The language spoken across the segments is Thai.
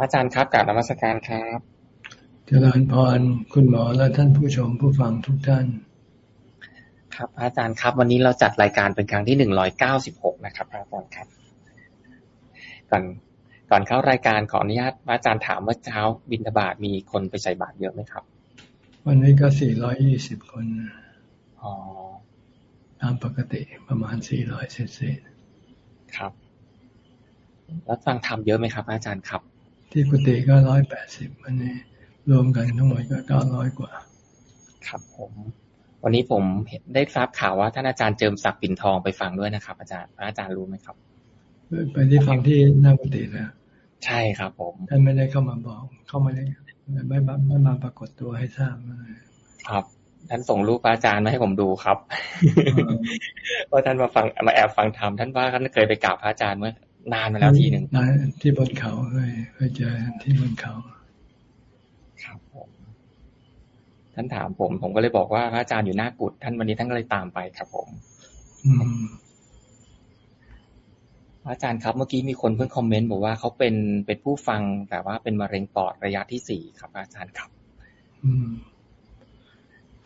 อาจารย์ครับกราบนมัสการครับเจริญพรคุณหมอและท่านผู้ชมผู้ฟังทุกท่าน ครับอาจารย์ครับ วันนี้เราจัดรายการเป็นครั้งที่หนึ่งร้อยเก้าสิบหกนะครับอาจารย์ครับ ก่อนก่อนเข้ารายการขออนุญาตอาจารย์ถามว่าเช้าบินทบาทมีคนไปใส่บาตรเยอะไหมครับ วันนี้ก็สี่ร้อยยี่สิบคนอ๋อตามปกติประมาณสี่ร้อยเศษครับ แล้วฟังทำเยอะไหมครับ อาจารย์ครับ ที่กุฏิก็ร้อยแปดสิบวันนี้รวมกันทั้งหมดก็เก้าร้อยกว่า ครับผม วันนี้ผมได้ทราบข่าวว่าท่านอาจารย์เจิมศักดิ์ปิ่นทองไปฟังด้วยนะครับ อาจารย์อาจารย์รู้ไหมครับ ไปที่ฟังที่หน้ากุฏิแล้วใช่ครับผมท่านไม่ได้เข้ามาบอกเข้ามาได้ไม่มาไม่มาปรากฏตัวให้ทราบครับท่านส่งรูปอาจารย์มาให้ผมดูครับว่าท่านมาฟังมาแอบฟังธรรมท่านว่าท่านเคยไปกราบพระอาจารย์เมื่อ นานมาแล้วทีหนึ่งที่บนเขาเคยเคยเจอที่บนเขา ครับผมท่านถามผม ผมก็เลยบอกว่าพระอาจารย์อยู่หน้ากุฏท่านวันนี้ท่านก็เลยตามไปครับผมอืมอาจารย์ครับเมื่อกี้มีคนเพิ่งคอมเมนต์บอกว่าเขาเป็นเป็นผู้ฟังแต่ว่าเป็นมะเร็งปอดระยะที่สี่ครับ อาจารย์ครับอืม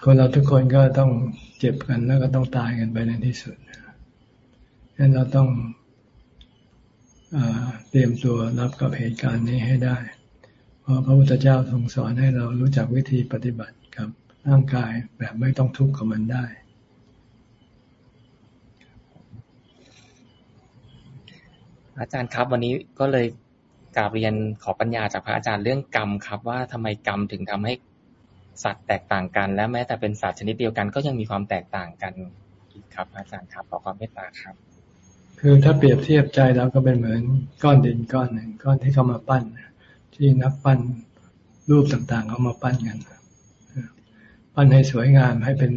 คนเราทุกคนก็ต้องเจ็บกันแล้วก็ต้องตายกันไปในที่สุดดังนั้นเราต้องอ เตรียมตัวรับกับเหตุการณ์นี้ให้ได้ เพราะพระพุทธเจ้าทรงสอนให้เรารู้จักวิธีปฏิบัติกับร่างกายแบบไม่ต้องทุกข์กับมันได้ อาจารย์ครับ วันนี้ก็เลยกราบเรียนขอปัญญาจากพระอาจารย์เรื่องกรรมครับ ว่าทำไมกรรมถึงทำให้สัตว์แตกต่างกัน และแม้แต่เป็นสัตว์ชนิดเดียวกันก็ยังมีความแตกต่างกันครับ อาจารย์ครับขอความเมตตาครับ คือถ้าเปรียบเทียบใจเราก็เป็นเหมือนก้อนดินก้อนหนึ่งก้อนที่เขามาปั้น ที่นักปั้นรูปต่างๆเขามาปั้นกันปั้นให้สวยงามให้เป็น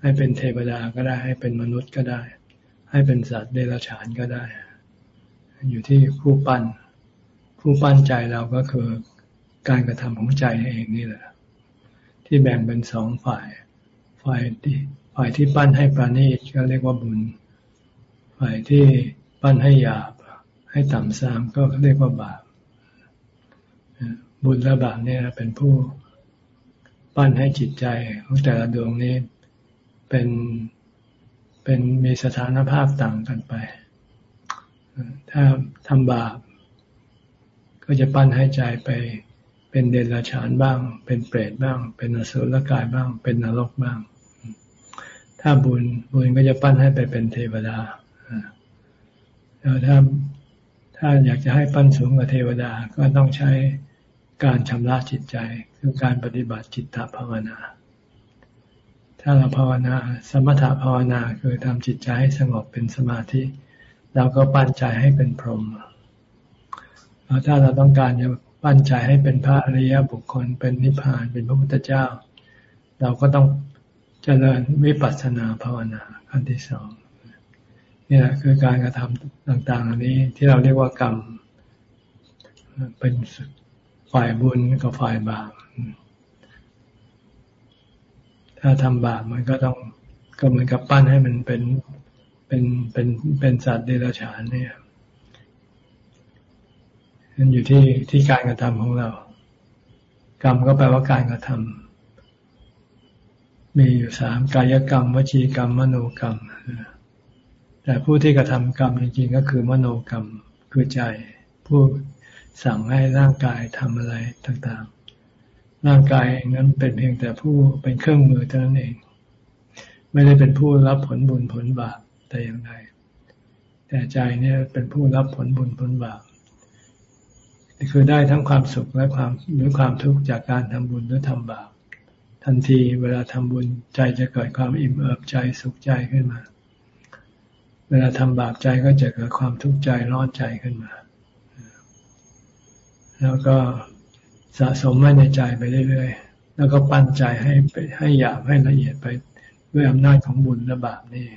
ให้เป็นเทวดาก็ได้ ให้เป็นมนุษย์ก็ได้ ให้เป็นสัตว์เดรัจฉานก็ได้ อยู่ที่ผู้ปั้น ผู้ปั้นใจเราก็คือการกระทำของใจเองนี่แหละ ที่แบ่งเป็นสองฝ่าย ฝ่ายที่ฝ่ายที่ปั้นให้ปราณีตก็เรียกว่าบุญ ฝ่ายที่ปั้นให้หยาบ ให้ต่ำซามก็เรียกว่าบาปบุญและบาปเนี่ยเป็นผู้ปั้นให้จิตใจของแต่ละดวงนี้เป็นเป็นมีสถานภาพต่างกันไป ถ้าทำบาป ก็จะปั้นให้ใจไปเป็นเดรัจฉานบ้าง เป็นเปรตบ้าง เป็นอสุรกายบ้าง เป็นนรกบ้าง ถ้าบุญบุญก็จะปั้นให้ไปเป็นเทวดา แล้วถ้าถ้าอยากจะให้ปั้นสูงกว่าเทวดาก็ต้องใช้การชำระจิตใจ คือการปฏิบัติจิตตภาวนา ถ้าเราภาวนาสมถภาวนาคือทำจิตใจให้สงบเป็นสมาธิเราก็ปั้นใจให้เป็นพรหมแล้วถ้าเราต้องการจะปั้นใจให้เป็นพระอริยบุคคล เป็นนิพพานเป็นพระพุทธเจ้า เราก็ต้องเจริญวิปัสสนาภาวนาขั้นที่สอง นี่แหละคือการกระทำต่างๆอันนี้ที่เราเรียกว่ากรรม เป็นฝ่ายบุญกับฝ่ายบาปถ้าทำบาปมันก็ต้องก็เหมือนกับปั้นให้มันเป็นเป็นเป็นเป็นสัตว์เดรัจฉานเนี่ยมันอยู่ที่ที่การกระทำของเรา กรรมก็แปลว่าการกระทำมีอยู่สามกายกรรมวจีกรรม มโนกรรม แต่ผู้ที่กระทำกรรมจริงๆก็คือมโนกรรมคือใจ ผู้สั่งให้ร่างกายทำอะไรต่างๆ ร่างกายนั้นเป็นเพียงแต่ผู้เป็นเครื่องมือเท่านั้นเอง ไม่ได้เป็นผู้รับผลบุญผลบาปแต่อย่างใดแต่ใจเนี่ยเป็นผู้รับผลบุญผลบาปคือได้ทั้งความสุขและความหรือความทุกข์จากการทำบุญหรือทำบาปทันทีเวลาทำบุญใจจะเกิดความอิ่มเอิบใจสุขใจขึ้นมา เวลาทำบาปใจก็จะเกิดความทุกข์ใจร้อนใจขึ้นมา แล้วก็สะสมไว้ในใจไปเรื่อยๆ แล้วก็ปั้นใจให้ให้หยาบให้ละเอียดไปด้วยอำนาจของบุญและบาปนี่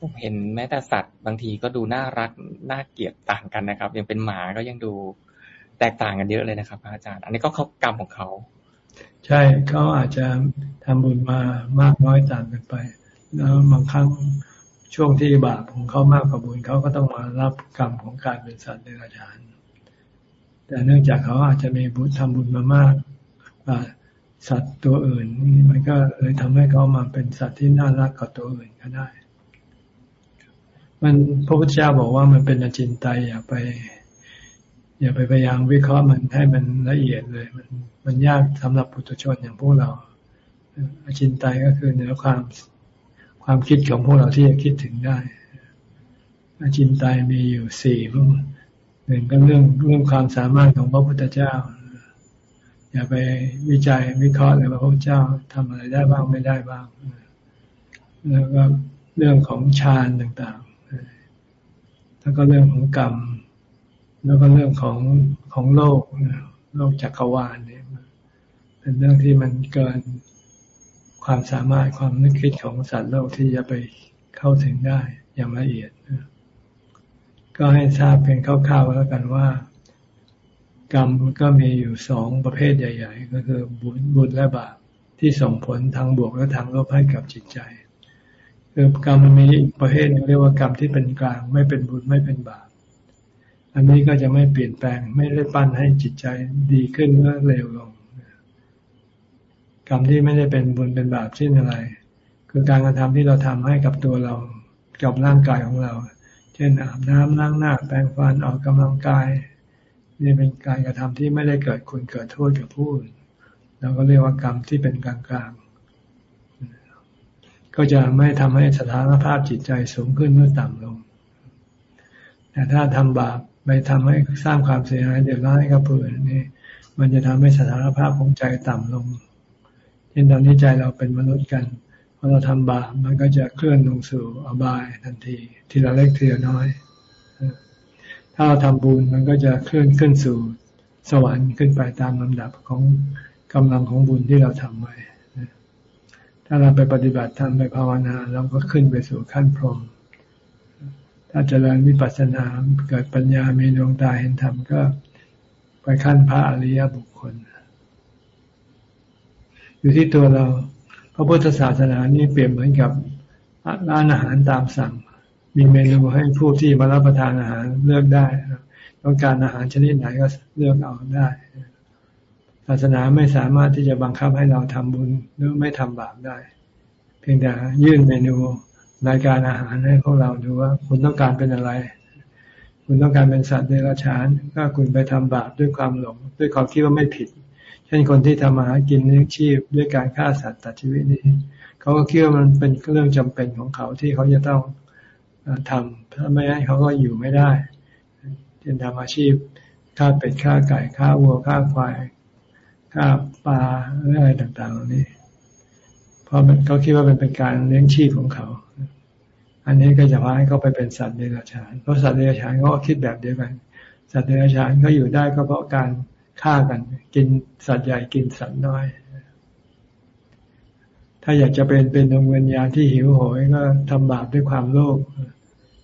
ผมเห็นแม้แต่สัตว์บางทีก็ดูน่ารักน่าเกลียดต่างกันนะครับ ยังเป็นหมาก็ยังดูแตกต่างกันเยอะเลยนะครับ อาจารย์ อันนี้ก็เขากรรมของเขา ใช่เขาอาจจะทำบุญมามากน้อยต่างกันไป แล้วบางครั้งช่วงที่บาปของเขามากกว่าบุญเขาก็ต้องมารับกรรมของการเป็นสัตว์เดรัจฉานแต่เนื่องจากเขาอาจจะมีบุญทำบุญมามากกว่าสัตว์ตัวอื่นมันก็เลยทำให้เขามาเป็นสัตว์ที่น่ารักกว่าตัวอื่นก็ได้ มันพระพุทธเจ้าบอกว่ามันเป็นอจินไตยอย่าไป อย่าไปพยายามวิเคราะห์มันให้มันละเอียดเลยมัน มันยากสำหรับปุถุชนอย่างพวกเราอจินไตยก็คือเหนือความความคิดของพวกเราที่จะคิดถึงได้อจินไตยมีอยู่สี่พวกหนึ่งก็เรื่องเรื่องความสามารถของพระพุทธเจ้า อย่าไปวิจัยวิเคราะห์เลยว่าพระเจ้าทำอะไรได้บ้างไม่ได้บ้าง แล้วก็เรื่องของฌานต่างๆ แล้วก็เรื่องของกรรม แล้วก็เรื่องของของโลก โลกจักรวาลเนี่ย เป็นเรื่องที่มันเกินความสามารถความนึกคิดของสัตว์โลกที่จะไปเข้าถึงได้อย่างละเอียด ก็ให้ทราบเพียงคร่าวๆแล้วกันว่า กรรมก็มีอยู่สองประเภทใหญ่ ๆ ก็คือบุญบุญและบาปที่ส่งผลทางบวกและทางลบให้กับจิตใจคือกรรมมันมีอีกประเภทนึงเรียกว่ากรรมที่เป็นกลาง ไม่เป็นบุญไม่เป็นบาปอันนี้ก็จะไม่เปลี่ยนแปลงไม่ได้ปั้นให้จิตใจดีขึ้นหรือเลวลง กรรมที่ไม่ได้เป็นบุญเป็นบาปเช่นอะไร คือการกระทำที่เราทำให้กับตัวเรากับร่างกายของเรา เช่นอาบน้ำล้างหน้า แปรงฟันออกกำลังกายนี่เป็นการกระทำที่ไม่ได้เกิดคุณเกิดโทษกับผู้อื่นเราก็เรียกว่ากรรมที่เป็นกลางๆ ก็จะไม่ทำให้สถานภาพจิตใจสูงขึ้นหรือต่ำลง แต่ถ้าทำบาปไปทำให้สร้างความเสียหายเดือดร้อนให้กับผู้อื่นนี่ มันจะทำให้สถานภาพของใจต่ำลง ช่นตอนนี้ใจเราเป็นมนุษย์กันพอเราทำบาปมันก็จะเคลื่อนลงสู่อบายทันที ทีละเล็กทีละน้อย ถ้าเราทำบุญมันก็จะเคลื่อนขึ้นสู่สวรรค์ขึ้นไปตามลำดับของกำลังของบุญที่เราทำไว้ถ้าเราไปปฏิบัติทำไปภาวนาเราก็ขึ้นไปสู่ขั้นพรหมถ้าเจริญวิปัสสนาเกิดปัญญามีดวงตาเห็นธรรมก็ไปขั้นพระอริยบุค อยู่ที่ตัวเรา พระพุทธศาสนานี่เปรียบเหมือนกับร้านอาหารตามสั่ง มีเมนูให้ผู้ที่มารับประทานอาหารเลือกได้ต้องการอาหารชนิดไหนก็เลือกเอาได้ ศาสนาไม่สามารถที่จะบังคับให้เราทำบุญหรือไม่ทำบาปได้ เพียงแต่ยื่นเมนูรายการอาหารให้พวกเราดูว่า คุณต้องการเป็นอะไร คุณต้องการเป็นสัตว์เดรัจฉาน ก็คุณไปทำบาปด้วยความหลง ด้วยความคิดว่าไม่ผิด ช่นคนที่ทำมาหากินเลี้ยงชีพด้วยการฆ่าสัตว์ตัดชีวิตนี้เขาก็คิดว่ามันเป็นเรื่องจำเป็นของเขาที่เขาจะต้องทำถ้าไม่งั้นเขาก็อยู่ไม่ได้เช่นทำอาชีพฆ่าเป็ดฆ่าไก่ฆ่าวัวฆ่าควายฆ่าปลาอะไรต่างๆเหล่านี้ เพราะมันเขาคิดว่ามันเป็นการเลี้ยงชีพของเขา อันนี้ก็จะพาให้เขาไปเป็นสัตว์เดรัจฉานเพราะสัตว์เดรัจฉานเขาก็คิดแบบเดียวกัน สัตว์เดรัจฉานเขาอยู่ได้ก็เพราะการ ฆ่ากัน กินสัตว์ใหญ่กินสัตว์น้อย ถ้าอยากจะเป็นเป็นดวงวิญญาณที่หิวโหยก็ทำบาปด้วยความโลภ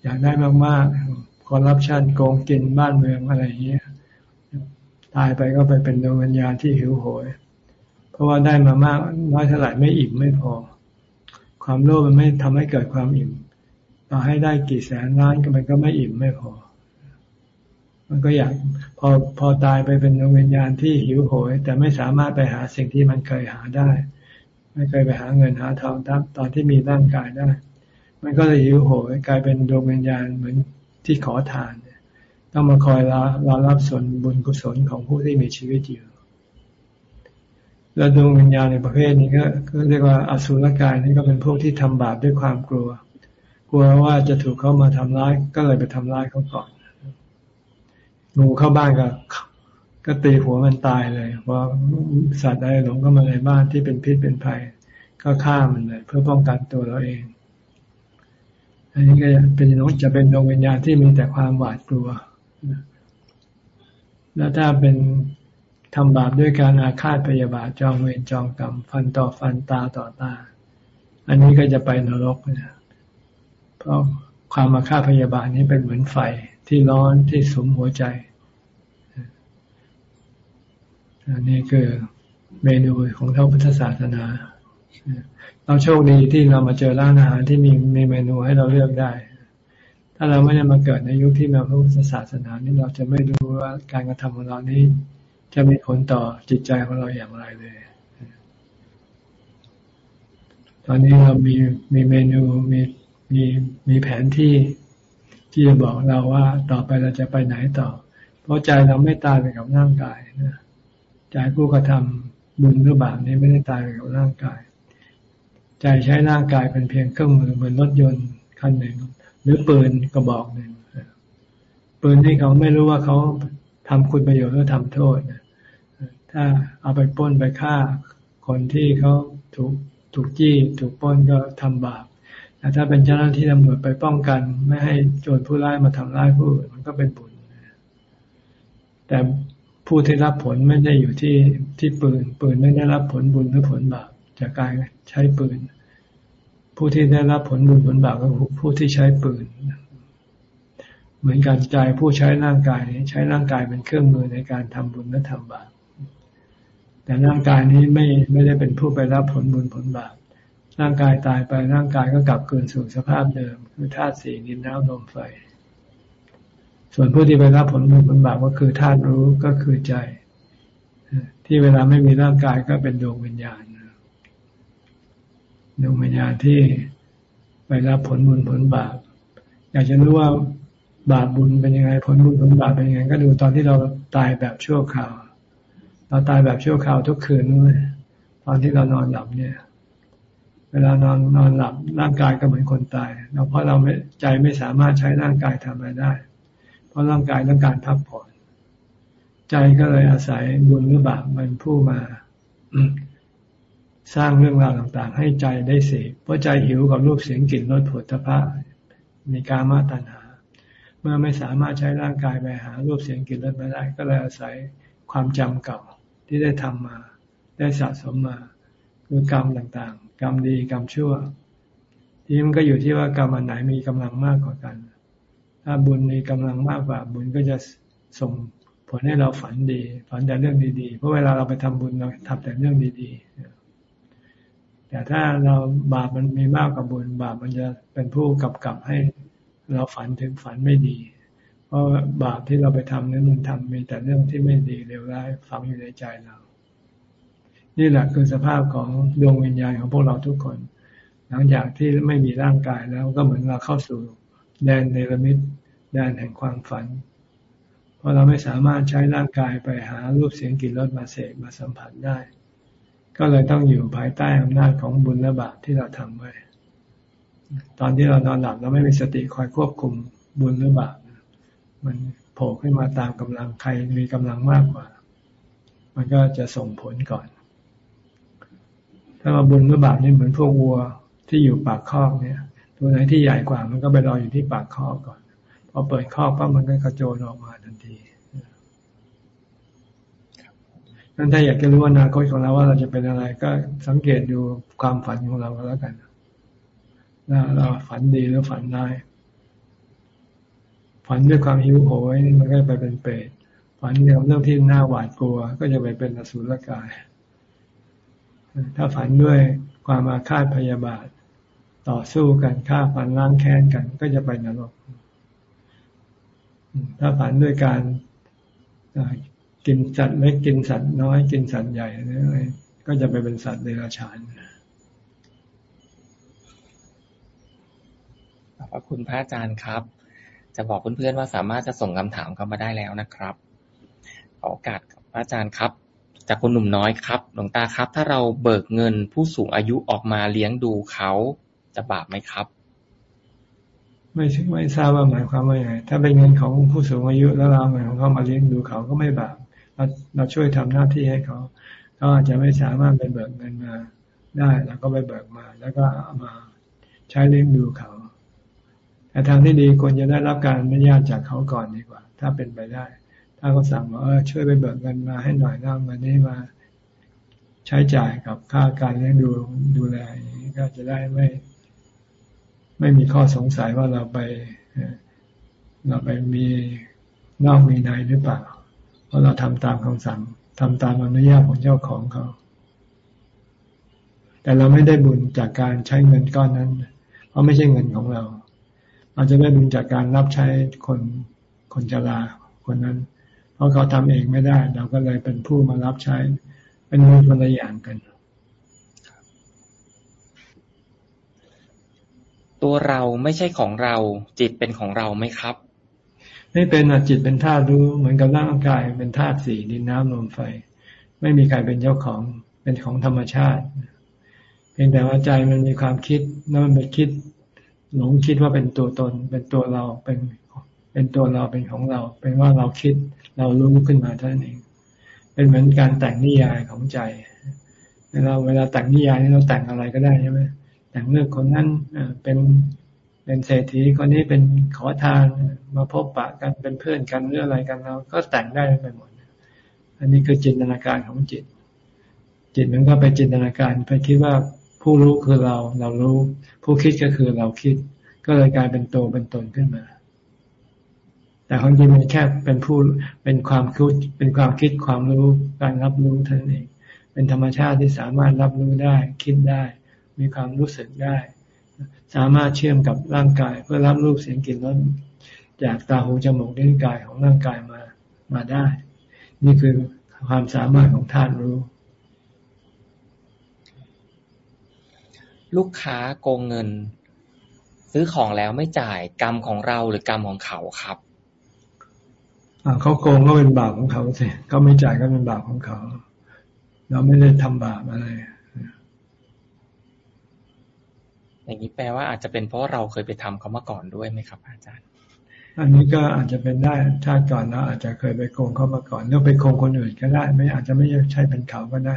อยากได้มากๆคอร์รัปชันโกงกินบ้านเมืองอะไรอย่างเงี้ยตายไปก็ไปเป็นดวงวิญญาณที่หิวโหย เพราะว่าได้มามากน้อยเท่าไหร่ไม่อิ่มไม่พอ ความโลภมันไม่ทำให้เกิดความอิ่มต่อให้ได้กี่แสนล้านก็มันก็ไม่อิ่มไม่พอ มันก็อยากพอพอตายไปเป็นดวงวิญญาณที่หิวโหย แต่ไม่สามารถไปหาสิ่งที่มันเคยหาได้ ไม่เคยไปหาเงินหาทองทับตอนที่มีร่างกายได้ มันก็เลยหิวโหย กลายเป็นดวงวิญญาณเหมือนที่ขอทานต้องมาคอยรอรอรับส่วนบุญกุศลของผู้ที่มีชีวิตอยู่แล้วดวงวิญญาณในประเภทนี้ก็ก็เรียกว่าอสุรกายนี่ก็เป็นพวกที่ทำบาปด้วยความกลัว กลัวว่าจะถูกเขามาทำร้ายก็เลยไปทำร้ายเขาก่อน งูเข้าบ้านก็ก็ตีหัวมันตายเลยเพราะสัตว์ใดหลงก็มาในบ้านที่เป็นพิษเป็นภัย ก็ฆ่ามันเลย เพื่อป้องกันตัวเราเอง อันนี้ก็เป็นนจะเป็นดวงวิญญาณที่มีแต่ความหวาดกลัว แล้วถ้าเป็นทำบาปด้วยการอาฆาตพยาบาทจองเวรจองกรรม ฟันต่อฟันตาต่อตา อันนี้ก็จะไปนรกนะเพราะความอาฆาตพยาบาทนี้เป็นเหมือนไฟ ที่ร้อนที่สมหัวใจ อันนี้คือเมนูของท่าพุทธศาสนา เราโชคดีที่เรามาเจอร้านอาหารที่มีมีเมนูให้เราเลือกได้ ถ้าเราไม่ได้มาเกิดในยุคที่มีพระพุทธศาสนานี่เราจะไม่รู้ว่าการกระทำของเรานี้ จะมีผลต่อจิตใจของเราอย่างไรเลย ตอนนี้เรามีมีเมนูมีมีมีแผนที่ ที่จะบอกเราว่าต่อไปเราจะไปไหนต่อ เพราะใจเราไม่ตายไปกับร่างกายนะใจผู้กระทำบุญหรือบาปนี้ไม่ได้ตายไปกับร่างกาย ใจใช้ร่างกายเป็นเพียงเครื่องมือเหมือนรถยนต์คันหนึ่ง หรือปืนกระบอกหนึ่งปืนที่เขาไม่รู้ว่าเขาทำคุณประโยชน์หรือทำโทษถ้าเอาไปป้นไปฆ่าคนที่เขาถูกถูกจี้ถูกป้นก็ทำบาป แต่ถ้าเป็นเจ้าหน้าที่ตำรวจไปป้องกัน ไม่ให้โจรผู้ร้ายมาทำร้ายผู้อื่นมันก็เป็นบุญ แต่ผู้ที่รับผลไม่ได้อยู่ที่ที่ปืน ปืนไม่ได้รับผลบุญหรือผลบาปจากการใช้ปืน ผู้ที่ได้รับผลบุญผลบาปก็คือผู้ที่ใช้ปืน เหมือนการใจผู้ใช้ร่างกายใช้ร่างกายเป็นเครื่องมือในการทำบุญและทำบาปแต่ร่างกายนี้ไม่ไม่ได้เป็นผู้ไปรับผลบุญผลบาป ร่างกายตายไปร่างกายก็กลับคืนสู่สภาพเดิม คือธาตุสี่ดินน้ำลมไฟ ส่วนผู้ที่ไปรับผลบุญผลบาปก็คือธาตุรู้ก็คือใจ ที่เวลาไม่มีร่างกายก็เป็นดวงวิญญาณดวงวิญญาณที่ไปรับผลบุญผลบาป อยากจะรู้ว่าบาปบุญเป็นยังไงผลบุญผลบาปเป็นยังไง ก็ดูตอนที่เราตายแบบชั่วคราว เราตายแบบชั่วคราวทุกคืนนู้นตอนที่เรานอนหลับเนี่ย เวลานอนนอนหลับร่างกายก็เหมือนคนตายเราเพราะเราไม่ใจไม่สามารถใช้ร่างกายทำอะไรได้ เพราะร่างกายต้องการพักผ่อน ใจก็เลยอาศัยบุญหรือบาปเป็นผู้มาสร้างเรื่องราวต่างๆ ให้ใจได้เสพเพราะใจหิวกับรูปเสียงกลิ่นรสผลตภะมีกามาตัณหา เมื่อไม่สามารถใช้ร่างกายไปหารูปเสียงกลิ่นรสมาได้ ก็เลยอาศัยความจำเก่าที่ได้ทำมา ได้สะสมมาคือกรรมต่างๆ กรรมดีกรรมชั่ว ที่มันก็อยู่ที่ว่ากรรมอันไหนมีกำลังมากกว่ากัน ถ้าบุญมีกำลังมากกว่า บุญก็จะส่งผลให้เราฝันดี ฝันแต่เรื่องดีๆ เพราะเวลาเราไปทำบุญเราทำแต่เรื่องดีๆ แต่ถ้าเราบาปมันมีมากกว่าบุญ บาปมันจะเป็นผู้กำกับให้เราฝันถึงฝันไม่ดี เพราะบาปที่เราไปทำนั้นมันทำมีแต่เรื่องที่ไม่ดีเลวร้ายฝังอยู่ในใจเรา นี่แหละคือสภาพของดวงวิญญาณของพวกเราทุกคน หลังจากที่ไม่มีร่างกายแล้วก็เหมือนเราเข้าสู่แดนเนรมิตแดนแห่งความฝัน เพราะเราไม่สามารถใช้ร่างกายไปหารูปเสียงกลิ่นรสมาเสกมาสัมผัสได้ ก็เลยต้องอยู่ภายใต้อำนาจของบุญและบาปที่เราทำไว้ ตอนที่เรานอนหลับเราไม่มีสติคอยควบคุมบุญหรือบาปมันโผล่ขึ้นมาตามกำลังใครมีกำลังมากกว่า มันก็จะส่งผลก่อน ถ้ามาบุญหรือบาปนี่เหมือนพวกวัวที่อยู่ปากคอกเนี่ย ตัวไหนที่ใหญ่กว่ามันก็ไปรออยู่ที่ปากคอกก่อน พอเปิดคอกปั๊บมันก็กระโจนออกมาทันทีนั้นถ้าอยากจะรู้อนาคตของเราว่าเราจะเป็นอะไรก็สังเกตดูความฝันของเราก็แล้วกันว่าเราฝันดีหรือฝันร้าย ฝันด้วยความหิวโหยมันก็ไปเป็นเปรตฝันเรื่องเรื่องที่น่าหวาดกลัว ก็จะไปเป็นอสุรกาย ถ้าฝันด้วยความอาฆาตพยาบาท ต่อสู้กันฆ่าฝันล้างแค้นกัน ก็จะไปนรก ถ้าฝันด้วยการกินสัตว์เล็กกินสัตว์น้อย กินสัตว์ใหญ่นี่ก็จะไปเป็นสัตว์เดรัจฉานขอบคุณพระอาจารย์ครับ จะบอกเพื่อนๆว่าสามารถจะส่งคำถามเข้ามาได้แล้วนะครับขอโอกาสพระอาจารย์ครับ จากคนหนุ่มน้อยครับ หลวงตาครับ ถ้าเราเบิกเงินผู้สูงอายุออกมาเลี้ยงดูเขาจะบาปไหมครับ ไม่ไม่ทราบว่าหมายความว่าอย่างไรถ้าเป็นเงินของผู้สูงอายุแล้วเราเงินของเขามาเลี้ยงดูเขาก็ไม่บาปเราเราช่วยทำหน้าที่ให้เขาเขาอาจจะไม่สามารถไปเบิกเงินมาได้เราก็ไปเบิกมา แล้วก็เอามาใช้เลี้ยงดูเขา แต่ทางที่ดีควรจะได้รับการอนุญาตจากเขาก่อนดีกว่า ถ้าเป็นไปได้ ถ้าเขาสั่งว่าเออช่วยไปเบิกเงินมาให้หน่อยนะเงินนี้มา ใช้จ่ายกับค่าการเลี้ยงดูดูแลก็จะได้ไม่ ไม่มีข้อสงสัยว่าเราไปเราไปมีนอกมีในหรือเปล่า เพราะเราทำตามคำสั่งทำตามอนุญาตของเจ้าของเขา แต่เราไม่ได้บุญจากการใช้เงินก้อนนั้น เพราะไม่ใช่เงินของเราเราจะได้บุญจากการรับใช้คนคนจราคนนั้นเราะเขาทำเองไม่ได้ เราก็เลยเป็นผู้มารับใช้ เป็นบุญคนละอย่างกัน ตัวเราไม่ใช่ของเรา จิตเป็นของเราไหมครับ ไม่เป็นจิตเป็นธาตุรู้เหมือนกับร่างกายเป็นธาตุสี่ดินน้ำลมไฟ ไม่มีใครเป็นเจ้าของเป็นของธรรมชาติเพียงแต่ว่าใจมันมีความคิดแล้วมันไปคิด หลงคิดว่าเป็นตัวตน เป็นตัวเราเป็นเป็นตัวเราเป็นของเรา เป็นว่าเราคิด เรารู้ขึ้นมาเท่านั้นเอง เป็นเหมือนการแต่งนิยายของใจเวลาเวลาแต่งนิยายนี่เราแต่งอะไรก็ได้ใช่ไหมแต่งเรื่องคนนั้นเป็นเป็นเศรษฐีคนนี้เป็นขอทานมาพบปะกันเป็นเพื่อนกันหรืออะไรกันเราก็แต่งได้ไปหมด อันนี้คือจินตนาการของจิต จิตมันก็ไปจินตนาการไปคิดว่าผู้รู้คือเรา เรารู้ ผู้คิดก็คือเราคิด ก็เลยกลายเป็นตัวเป็นตนขึ้นมา แต่ความจริงมันแค่เป็นผู้เป็นความคิดเป็นความคิดความรู้การรับรู้เท่านั้นเอง เป็นธรรมชาติที่สามารถรับรู้ได้ คิดได้ มีความรู้สึกได้ สามารถเชื่อมกับร่างกาย เพื่อรับรูปเสียงกลิ่นรสจากตาหูจมูกลิ้นกายของร่างกายมามาได้ นี่คือความสามารถของธาตุรู้ ลูกค้าโกงเงิน ซื้อของแล้วไม่จ่ายกรรมของเราหรือกรรมของเขาครับ เขาโกงก็เป็นบาปของเขาสิเขาไม่จ่ายก็เป็นบาปของเขา เราไม่ได้ทำบาปอะไร อย่างนี้แปลว่าอาจจะเป็นเพราะเราเคยไปทำเขามาก่อนด้วยไหมครับ อาจารย์ อันนี้ก็อาจจะเป็นได้ชาติก่อนเราอาจจะเคยไปโกงเขามาก่อนหรือไปโกงคนอื่นก็ได้ ไม่อาจจะไม่ใช่เป็นเขาก็ได้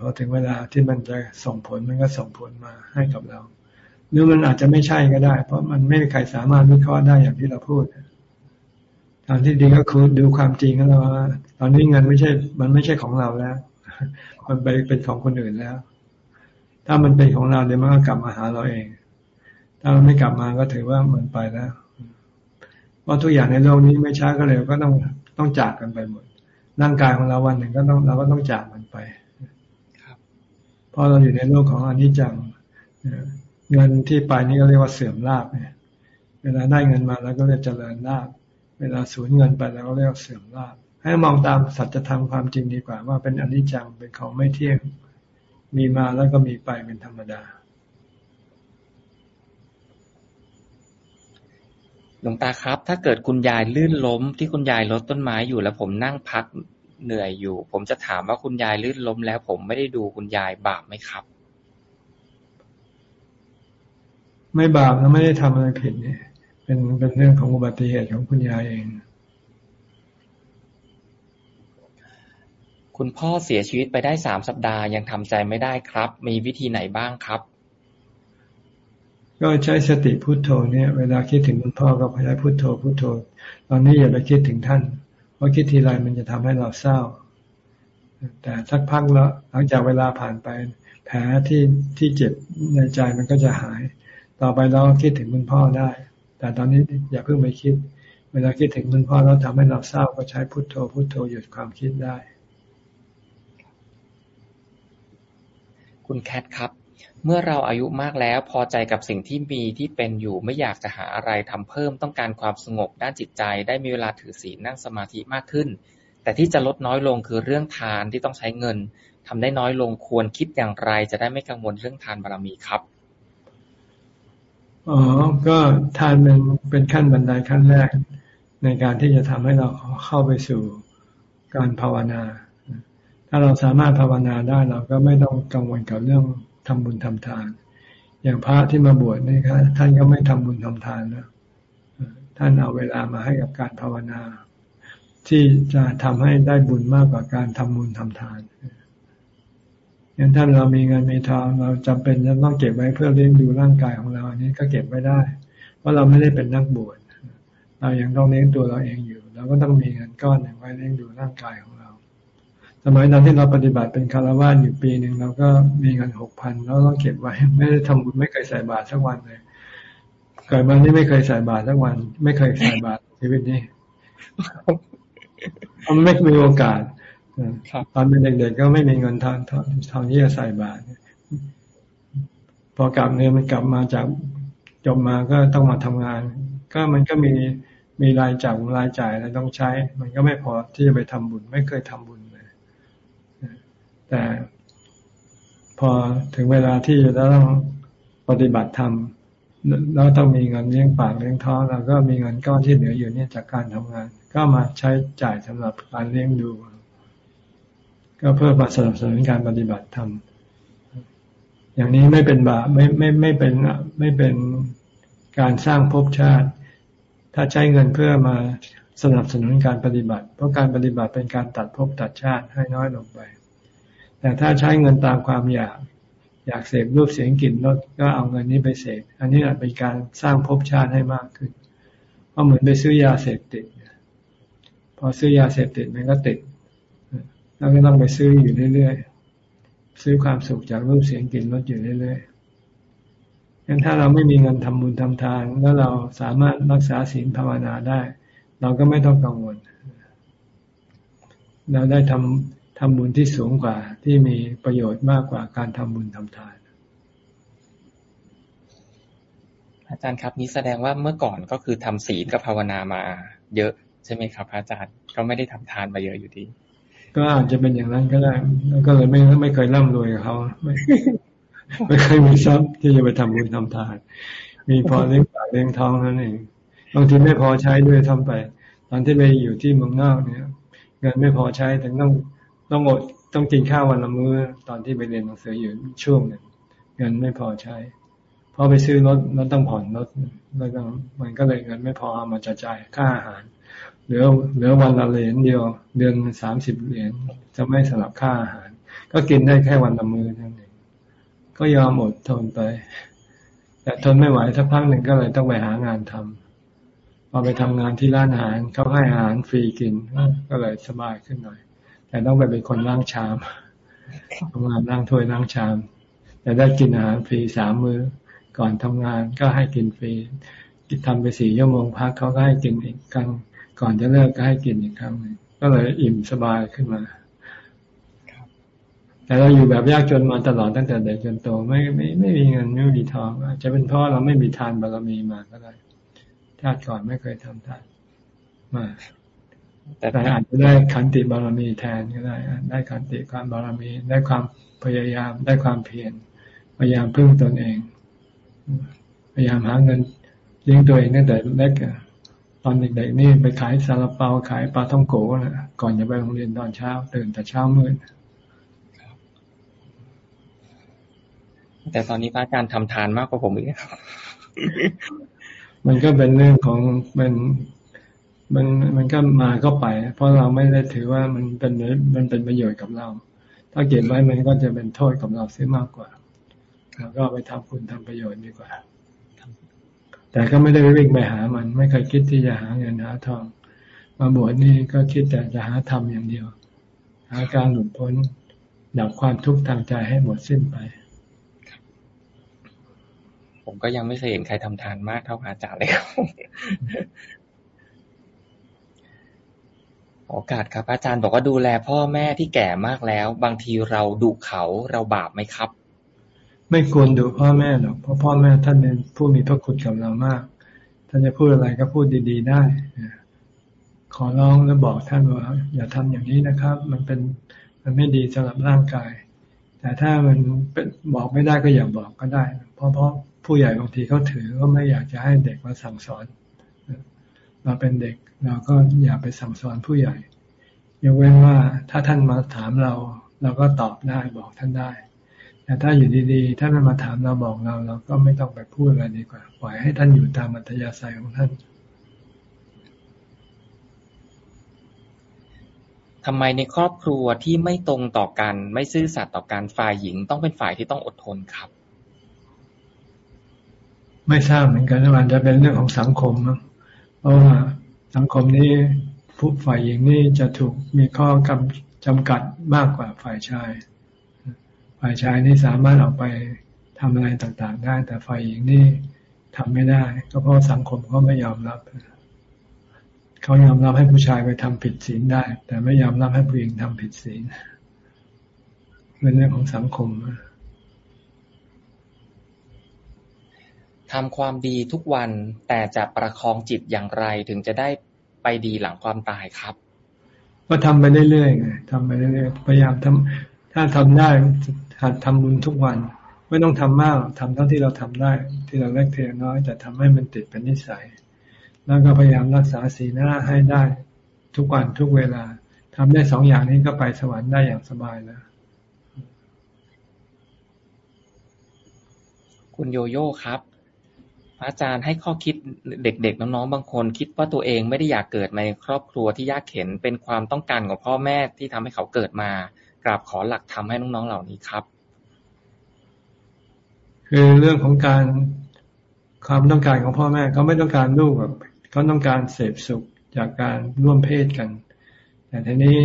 พอถึงเวลาที่มันจะส่งผลมันก็ส่งผลมาให้กับเรา หรือมันอาจจะไม่ใช่ก็ได้ เพราะมันไม่มีใครสามารถวิเคราะห์ได้อย่างที่เราพูด ทางที่ดีก็คือดูความจริงก็แล้วว่าตอนนี้เงินไม่ใช่ มันไม่ใช่ของเราแล้ว มันไปเป็นของคนอื่นแล้ว ถ้ามันเป็นของเราเดี๋ยวมันก็กลับมาหาเราเอง ถ้ามันไม่กลับมาก็ถือว่ามันไปแล้วเพราะทุกอย่างในโลกนี้ไม่ช้าก็เร็วก็ต้องต้องจากกันไปหมด ร่างกายของเราวันหนึ่งก็ต้องเราก็ต้องจากมันไปเพราะเราอยู่ในโลกของอนิจจังเงินที่ไปนี่ก็เรียกว่าเสื่อมลาบเนี่ย เวลาได้เงินมาแล้วก็เรียกเจริญลาบ เวลาสูญเงินไปแล้วก็เรียกเสื่อมลาบให้มองตามสัจธรรมความจริงดีกว่า ว่าเป็นอนิจจังเป็นของไม่เที่ยง มีมาแล้วก็มีไปเป็นธรรมดาหลวงตาครับ ถ้าเกิดคุณยายลื่นล้มที่คุณยายลดต้นไม้อยู่แล้วผมนั่งพักเหนื่อยอยู่ ผมจะถามว่าคุณยายลื่นล้มแล้ว ผมไม่ได้ดูคุณยายบาปไหมครับ ไม่บาปแล้วไม่ได้ทำอะไรผิดเนี่ย เป็นเป็นเรื่องของอุบัติเหตุของคุณยายเอง คุณพ่อเสียชีวิตไปได้สามสัปดาห์ยังทำใจไม่ได้ครับ มีวิธีไหนบ้างครับ ก็ใช้สติพุโทโธเนี่ย เวลาคิดถึงคุณพ่อก็พยายามพุโทโธพุโทโธ ตอนนี้อย่าไปคิดถึงท่านพราะคิดทีไรมันจะทำให้เราเศร้า แต่สักพักแล้วหลังจากเวลาผ่านไปแผลที่ที่เจ็บในใจมันก็จะหาย ต่อไปเราคิดถึงคุณพ่อได้ แต่ตอนนี้อย่าเพิ่งไปคิด เวลาคิดถึงคุณพ่อแล้วทำให้เราเศร้าก็ใช้พุทโธพุทโธหยุดความคิดได้ คุณแคทครับ เมื่อเราอายุมากแล้วพอใจกับสิ่งที่มีที่เป็นอยู่ไม่อยากจะหาอะไรทำเพิ่มต้องการความสงบด้านจิตใจ ได้มีเวลาถือศีลนั่งสมาธิมากขึ้น แต่ที่จะลดน้อยลงคือเรื่องทานที่ต้องใช้เงินทำได้น้อยลงควรคิดอย่างไร จะได้ไม่กังวลเรื่องทานบารมีครับ อ๋อ ก็ทานเป็นเป็นขั้นบันไดขั้นแรก ในการที่จะทำให้เราเข้าไปสู่การภาวนา ถ้าเราสามารถภาวนาได้เราก็ไม่ต้องกังวลกับเรื่องทำบุญทำทาน อย่างพระที่มาบวชนี่ครับท่านก็ไม่ทำบุญทำทานนะท่านเอาเวลามาให้กับการภาวนา ที่จะทำให้ได้บุญมากกว่าการทำบุญทำทานอ ย่างท่านเรามีเงินมีทองเราจำเป็นจะต้องเก็บไว้เพื่อเลี้ยงดูร่างกายของเราอันนี้ก็เก็บไว้ได้เพราะเราไม่ได้เป็นนักบวชเรายังต้องเลี้ยงตัวเราเองอยู่เราก็ต้องมีเงินก้อนหนึ่งไว้เลี้ยงดูร่างกายของเรา สมัยนั้นที่เราปฏิบัติเป็นคารวะอยู่ปีหนึ่งเราก็มีเงินหกพันแล้วต้องเก็บไว้ ไม่ได้ทำบุญไม่เคยใส่บาตรสักวันเลยเกิดมานี่ไม่เคยใส่บาตรสักวัน ไม่เคยใส่บาตรชีวิตนี้มันไม่มีโอกาส ตอนเป็นเด็กๆก็ไม่มีเงินทางทางที่จะใส่บาตรพอกลับเนี่ยมันกลับมาจากจบมาก็ต้องมาทำงาน ก็มันก็มีมีรายจ่ายรายจ่ายอะไรต้องใช้ มันก็ไม่พอที่จะไปทำบุญ ไม่เคยทำบุญเลยแต่พอถึงเวลาที่จะต้องปฏิบัติธรรมเราต้องมีเงินเลี้ยงปากเลี้ยงท้องเราก็มีเงินก้อนที่เหลืออยู่เนี่ยจากการทำงาน ก็มาใช้จ่ายสำหรับการเลี้ยงดู ก็เพื่อมาสนับสนุนการปฏิบัติธรรมอย่างนี้ไม่เป็นบาปไม่ไม่ไม่เป็นไม่เป็นการสร้างภพชาติ ถ้าใช้เงินเพื่อมาสนับสนุนการปฏิบัติ เพราะการปฏิบัติเป็นการตัดภพตัดชาติให้น้อยลงไป แต่ถ้าใช้เงินตามความอยาก อยากเสพรูปเสียงกลิ่นรสก็เอาเงินนี้ไปเสพอันนี้เป็นการสร้างภพชาติให้มากขึ้น เพราะเหมือนไปซื้อยาเสพติดพอซื้อยาเสพติดมันก็ติด แล้วก็ต้องไปซื้ออยู่เรื่อยๆ ซื้อความสุขจากรูปเสียงกลิ่นรสอยู่เรื่อยๆงั้นถ้าเราไม่มีเงินทำบุญทำทาน แล้วเราสามารถรักษาศีลภาวนาได้ เราก็ไม่ต้องกังวล เราได้ทำทำบุญที่สูงกว่าที่มีประโยชน์มากกว่าการทำบุญทำทาน อาจารย์ครับ นี้แสดงว่าเมื่อก่อนก็คือทำศีลกับภาวนามา เยอะใช่ไหมครับ อาจารย์ก็ไม่ได้ทำทานมาเยอะอยู่ดี ก็อาจจะเป็นอย่างนั้นก็ได้แล้วก็เลยไม่ไม่เคยร่ำรวยกับเขาไม่ไม่เคยมีทรัพย์ที่จะไปทำบุญทำทาน มีพอเลี้ยงปากเลี้ยงท้องนั่นเองบางทีไม่พอใช้ด้วยทำไป ตอนที่ไปอยู่ที่เมืองนอกเนี่ยเงินไม่พอใช้ถึงต้องต้องอดต้องกินข้าววันละมื้อตอนที่ไปเรียนหนังสืออยู่ช่วงหนึ่งเงินไม่พอใช้พอไปซื้อรถแล้วต้องผ่อนรถแล้วก็มันก็เลยเงินไม่พอมาจะจ่ายค่าอาหาร เหลือเหลือวันละเหรียญเดียว เดือนสามสิบเหรียญจะไม่สลับค่าอาหาร ก็กินได้แค่วันละมือเท่านั้นเองก็ยอมอดทนไป แต่ทนไม่ไหวสักพักหนึ่งก็เลยต้องไปหางานทำพอไปทำงานที่ร้านอาหารเขาให้อาหารฟรีกินก็เลยสบายขึ้นหน่อย แต่ต้องไปเป็นคนล้างชามทำงานล้างถ้วยล้างชามแต่ได้กินอาหารฟรีสามมือ้อก่อนทำงานก็ให้กินฟรีทำไปสี่ชั่วโมงพักเขาก็ให้กินอีกกลาง ก่อนจะเลิกก็ให้กินอีกครั้งหนึ่งก็เลยอิ่มสบายขึ้นมาแต่เราอยู่แบบยากจนมาตลอดตั้งแต่เด็กจนโตไม่ไม่ไม่มีเงินไม่มีทองอาจจะเป็นเพราะเราไม่มีทานบารมีมาก็ได้ชาติก่อนไม่เคยทำทานมาแต่อาจจะได้ขันติบารมีแทนก็ได้ ได้ขันติความบารมี ได้ความพยายามได้ความเพียรพยายามพึ่งตนเอง พยายามหาเงินเลี้ยงตัวเองตั้งแต่เล็ก ตอนเด็กๆนี่ไปขายซาลาเปาขายปลาท่องโกนะก่อนจะไปโรงเรียนตอนเช้า ตื่นแต่เช้ามืดแต่ตอนนี้พระอาจารย์ทำทานมากกว่าผมอีกมันก็เป็นเรื่องของมันมันมันก็มาก็ไป เพราะเราไม่ได้ถือว่ามันเป็นมันเป็นประโยชน์กับเรา ถ้าเก็บไว้มันก็จะเป็นโทษกับเราเสียมากกว่าเราก็ไปทำคุณทำประโยชน์ดีกว่า แต่ก็ไม่ได้วิ่งไปหามัน ไม่เคยคิดที่จะหาเงินหาทอง มาบวชนี่ก็คิดแต่จะหาธรรมอย่างเดียว หาการหลุดพ้นดับความทุกข์ทางใจให้หมดสิ้นไป ผมก็ยังไม่เคยเห็นใครทำทานมากเท่าอาจารย์เลยครับโอกาสครับ อาจารย์บอกว่าดูแลพ่อแม่ที่แก่มากแล้ว บางทีเราดุเขาเราบาปไหมครับ ไม่ควรดูพ่อแม่หรอกเพราะพ่อแม่ท่านเป็นผู้มีพระคุณกับเรามาก ท่านจะพูดอะไรก็พูดดี ๆ ได้ขอร้องแล้วบอกท่านว่า อย่าทำอย่างนี้นะครับ มันเป็นมันไม่ดีสำหรับร่างกาย แต่ถ้ามันเป็นบอกไม่ได้ก็อย่าบอกก็ได้ เพราะเพราะผู้ใหญ่บางทีเขาถือก็ไม่อยากจะให้เด็กมาสั่งสอนเราเป็นเด็กเราก็อย่าไปสั่งสอนผู้ใหญ่ยกเว้นว่าถ้าท่านมาถามเรา เราก็ตอบได้บอกท่านได้ แต่ถ้าอยู่ดีๆท่านมาถามเราบอกเรา เราก็ไม่ต้องไปพูดอะไรดีกว่า ปล่อยให้ท่านอยู่ตามอัธยาศัยของท่านทำไมในครอบครัวที่ไม่ตรงต่อกัน ไม่ซื่อสัตย์ต่อการฝ่ายหญิงต้องเป็นฝ่ายที่ต้องอดทนครับ ไม่ทราบเหมือนกันว่าจะเป็นเรื่องของสังคมนะเพราะว่าสังคมนี้ผู้ฝ่ายหญิงนี่จะถูกมีข้อกำจำกัดมากกว่าฝ่ายชาย ฝ่ายชายนี่สามารถออกไปทำอะไรต่างๆ ได้ แต่ฝ่ายหญิงนี่ทำไม่ได้ ก็เพราะสังคมเขาไม่ยอมรับ เขายอมรับให้ผู้ชายไปทำผิดศีลได้ แต่ไม่ยอมรับให้ผู้หญิงทำผิดศีลเป็นเรื่องของสังคมทำความดีทุกวันแต่จะประคองจิตอย่างไรถึงจะได้ไปดีหลังความตายครับ ก็ทำไปเรื่อยๆไงทำไปเรื่อยๆพยายามทำถ้าทำได้ หัดทำบุญทุกวัน ไม่ต้องทำมากทำเท่าที่เราทำได้ ที่เราเล็กเทียน้อย แต่ทำให้มันติดเป็นนิสัย แล้วก็พยายามรักษาสีหน้าให้ได้ ทุกวันทุกเวลาทำได้สองอย่างนี้ก็ไปสวรรค์ได้อย่างสบายแล้วคุณโยโย่ครับอาจารย์ให้ข้อคิดเด็กๆ น้องๆ บางคน คิดว่าตัวเองไม่ได้อยากเกิดในครอบครัวที่ยากเข็นเป็นความต้องการของพ่อแม่ที่ทำให้เขาเกิดมา กราบขอหลักทำให้น้อง ๆ เหล่านี้ครับ คือเรื่องของการความต้องการของพ่อแม่เขาไม่ต้องการลูกแบบเขาต้องการเสพสุขจากการร่วมเพศกัน แต่ทีนี้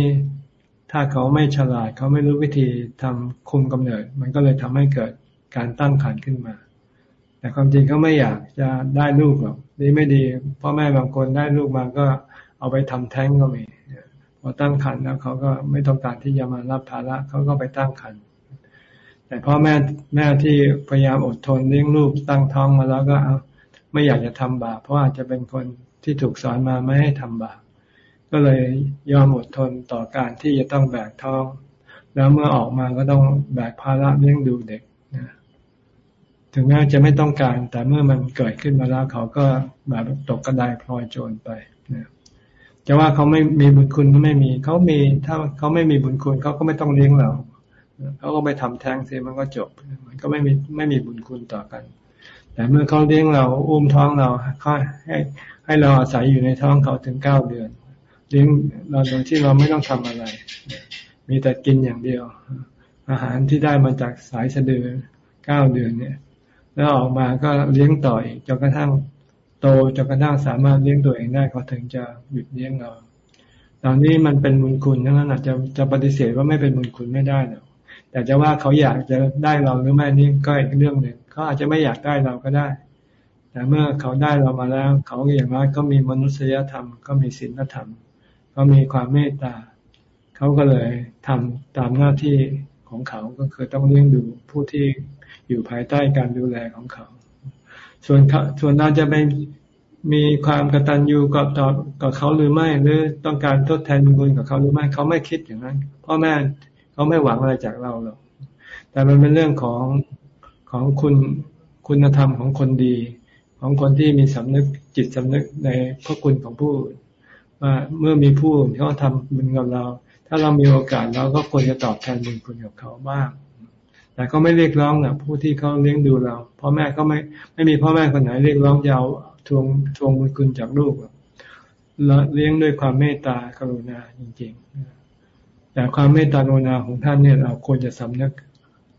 ถ้าเขาไม่ฉลาดเขาไม่รู้วิธีทำคุมกำเนิด มันก็เลยทำให้เกิดการตั้งครรภ์ขึ้นมา แต่ความจริงเขาไม่อยากจะได้ลูกหรอกดีไม่ดีพ่อแม่บางคนได้ลูกมาก็เอาไปทำแท้งก็มี อตั้งครรภ์แล้วเขาก็ไม่ต้องการที่จะมารับภาระเขาก็ไปตั้งครรภ์แต่พ่อแม่แม่ที่พยายามอดทนเลี้ยงลูกตั้งท้องมาแล้วก็เอาไม่อยากจะทำบาปเพราะอาจจะเป็นคนที่ถูกสอนมาไม่ให้ทำบาปก็เลยยอมอดทนต่อการที่จะต้องแบกท้อง แล้วเมื่อออกมาก็ต้องแบกภาระเลี้ยงดูเด็กนะถึงแม้จะไม่ต้องการ แต่เมื่อมันเกิดขึ้นมาแล้วเขาก็แบบตกกระไดพลอยโจรไปนะ จะว่าเขาไม่มีบุญคุณก็ไม่มี เขามีถ้าเขาไม่มีบุญคุณเขาก็ไม่ต้องเลี้ยงเราเขาก็ไปทำแท้งเสียมันก็จบ มันก็ไม่มีไม่มีบุญคุณต่อกัน แต่เมื่อเขาเลี้ยงเราอุ้มท้องเราเขาให้ให้เราอาศัยอยู่ในท้องเขาถึงเก้าเดือน เลี้ยงเราโดยที่เราไม่ต้องทำอะไร มีแต่กินอย่างเดียว อาหารที่ได้มาจากสายสะดือเก้าเดือนเนี่ย แล้วออกมาก็เลี้ยงต่ออีกจนกระทั่ง โตจนกระทั่งสามารถเลี้ยงตัวเองได้เขาถึงจะหยุดเลี้ยงเราตอนนี้มันเป็นบุญคุณทั้งนั้นอาจจะจะปฏิเสธว่าไม่เป็นบุญคุณไม่ได้หรอกแต่จะว่าเขาอยากจะได้เราหรือไม่นี่ก็อีกเรื่องหนึ่งเขาอาจจะไม่อยากได้เราก็ได้ แต่เมื่อเขาได้เรามาแล้ว เขาอย่างน้อยก็มีมนุษยธรรม ก็มีศีลธรรมเขามีความเมตตาเขาก็เลยทำตามหน้าที่ของเขาก็คือต้องเลี้ยงดูผู้ที่อยู่ภายใต้การดูแลของเขา ส่วนส่วนเราจะไปมีความกตัญญูกับต่อกับเขาหรือไม่ หรือต้องการทดแทนบุญกับเขาหรือไม่ เขาไม่คิดอย่างนั้นพ่อแม่เขาไม่หวังอะไรจากเราหรอกแต่มันเป็นเรื่องของของคุณคุณธรรมของคนดี ของคนที่มีสำนึกจิตสำนึกในพระคุณของผู้ว่าเมื่อมีผู้อื่นเขาทำบุญกับเรา ถ้าเรามีโอกาสเราก็ควรจะตอบแทนบุญคุณกับเขาบ้าง แต่ก็ไม่เรียกร้องนะผู้ที่เขาเลี้ยงดูเราพ่อแม่ก็ไม่ไม่มีพ่อแม่คนไหนเรียกร้องจะเอาทวงทวงบุญคุณจากลูกเลี้ยงด้วยความเมตตากรุณาจริง ๆ แต่ความเมตตากรุณาของท่านเนี่ย เราควรจะสำนึก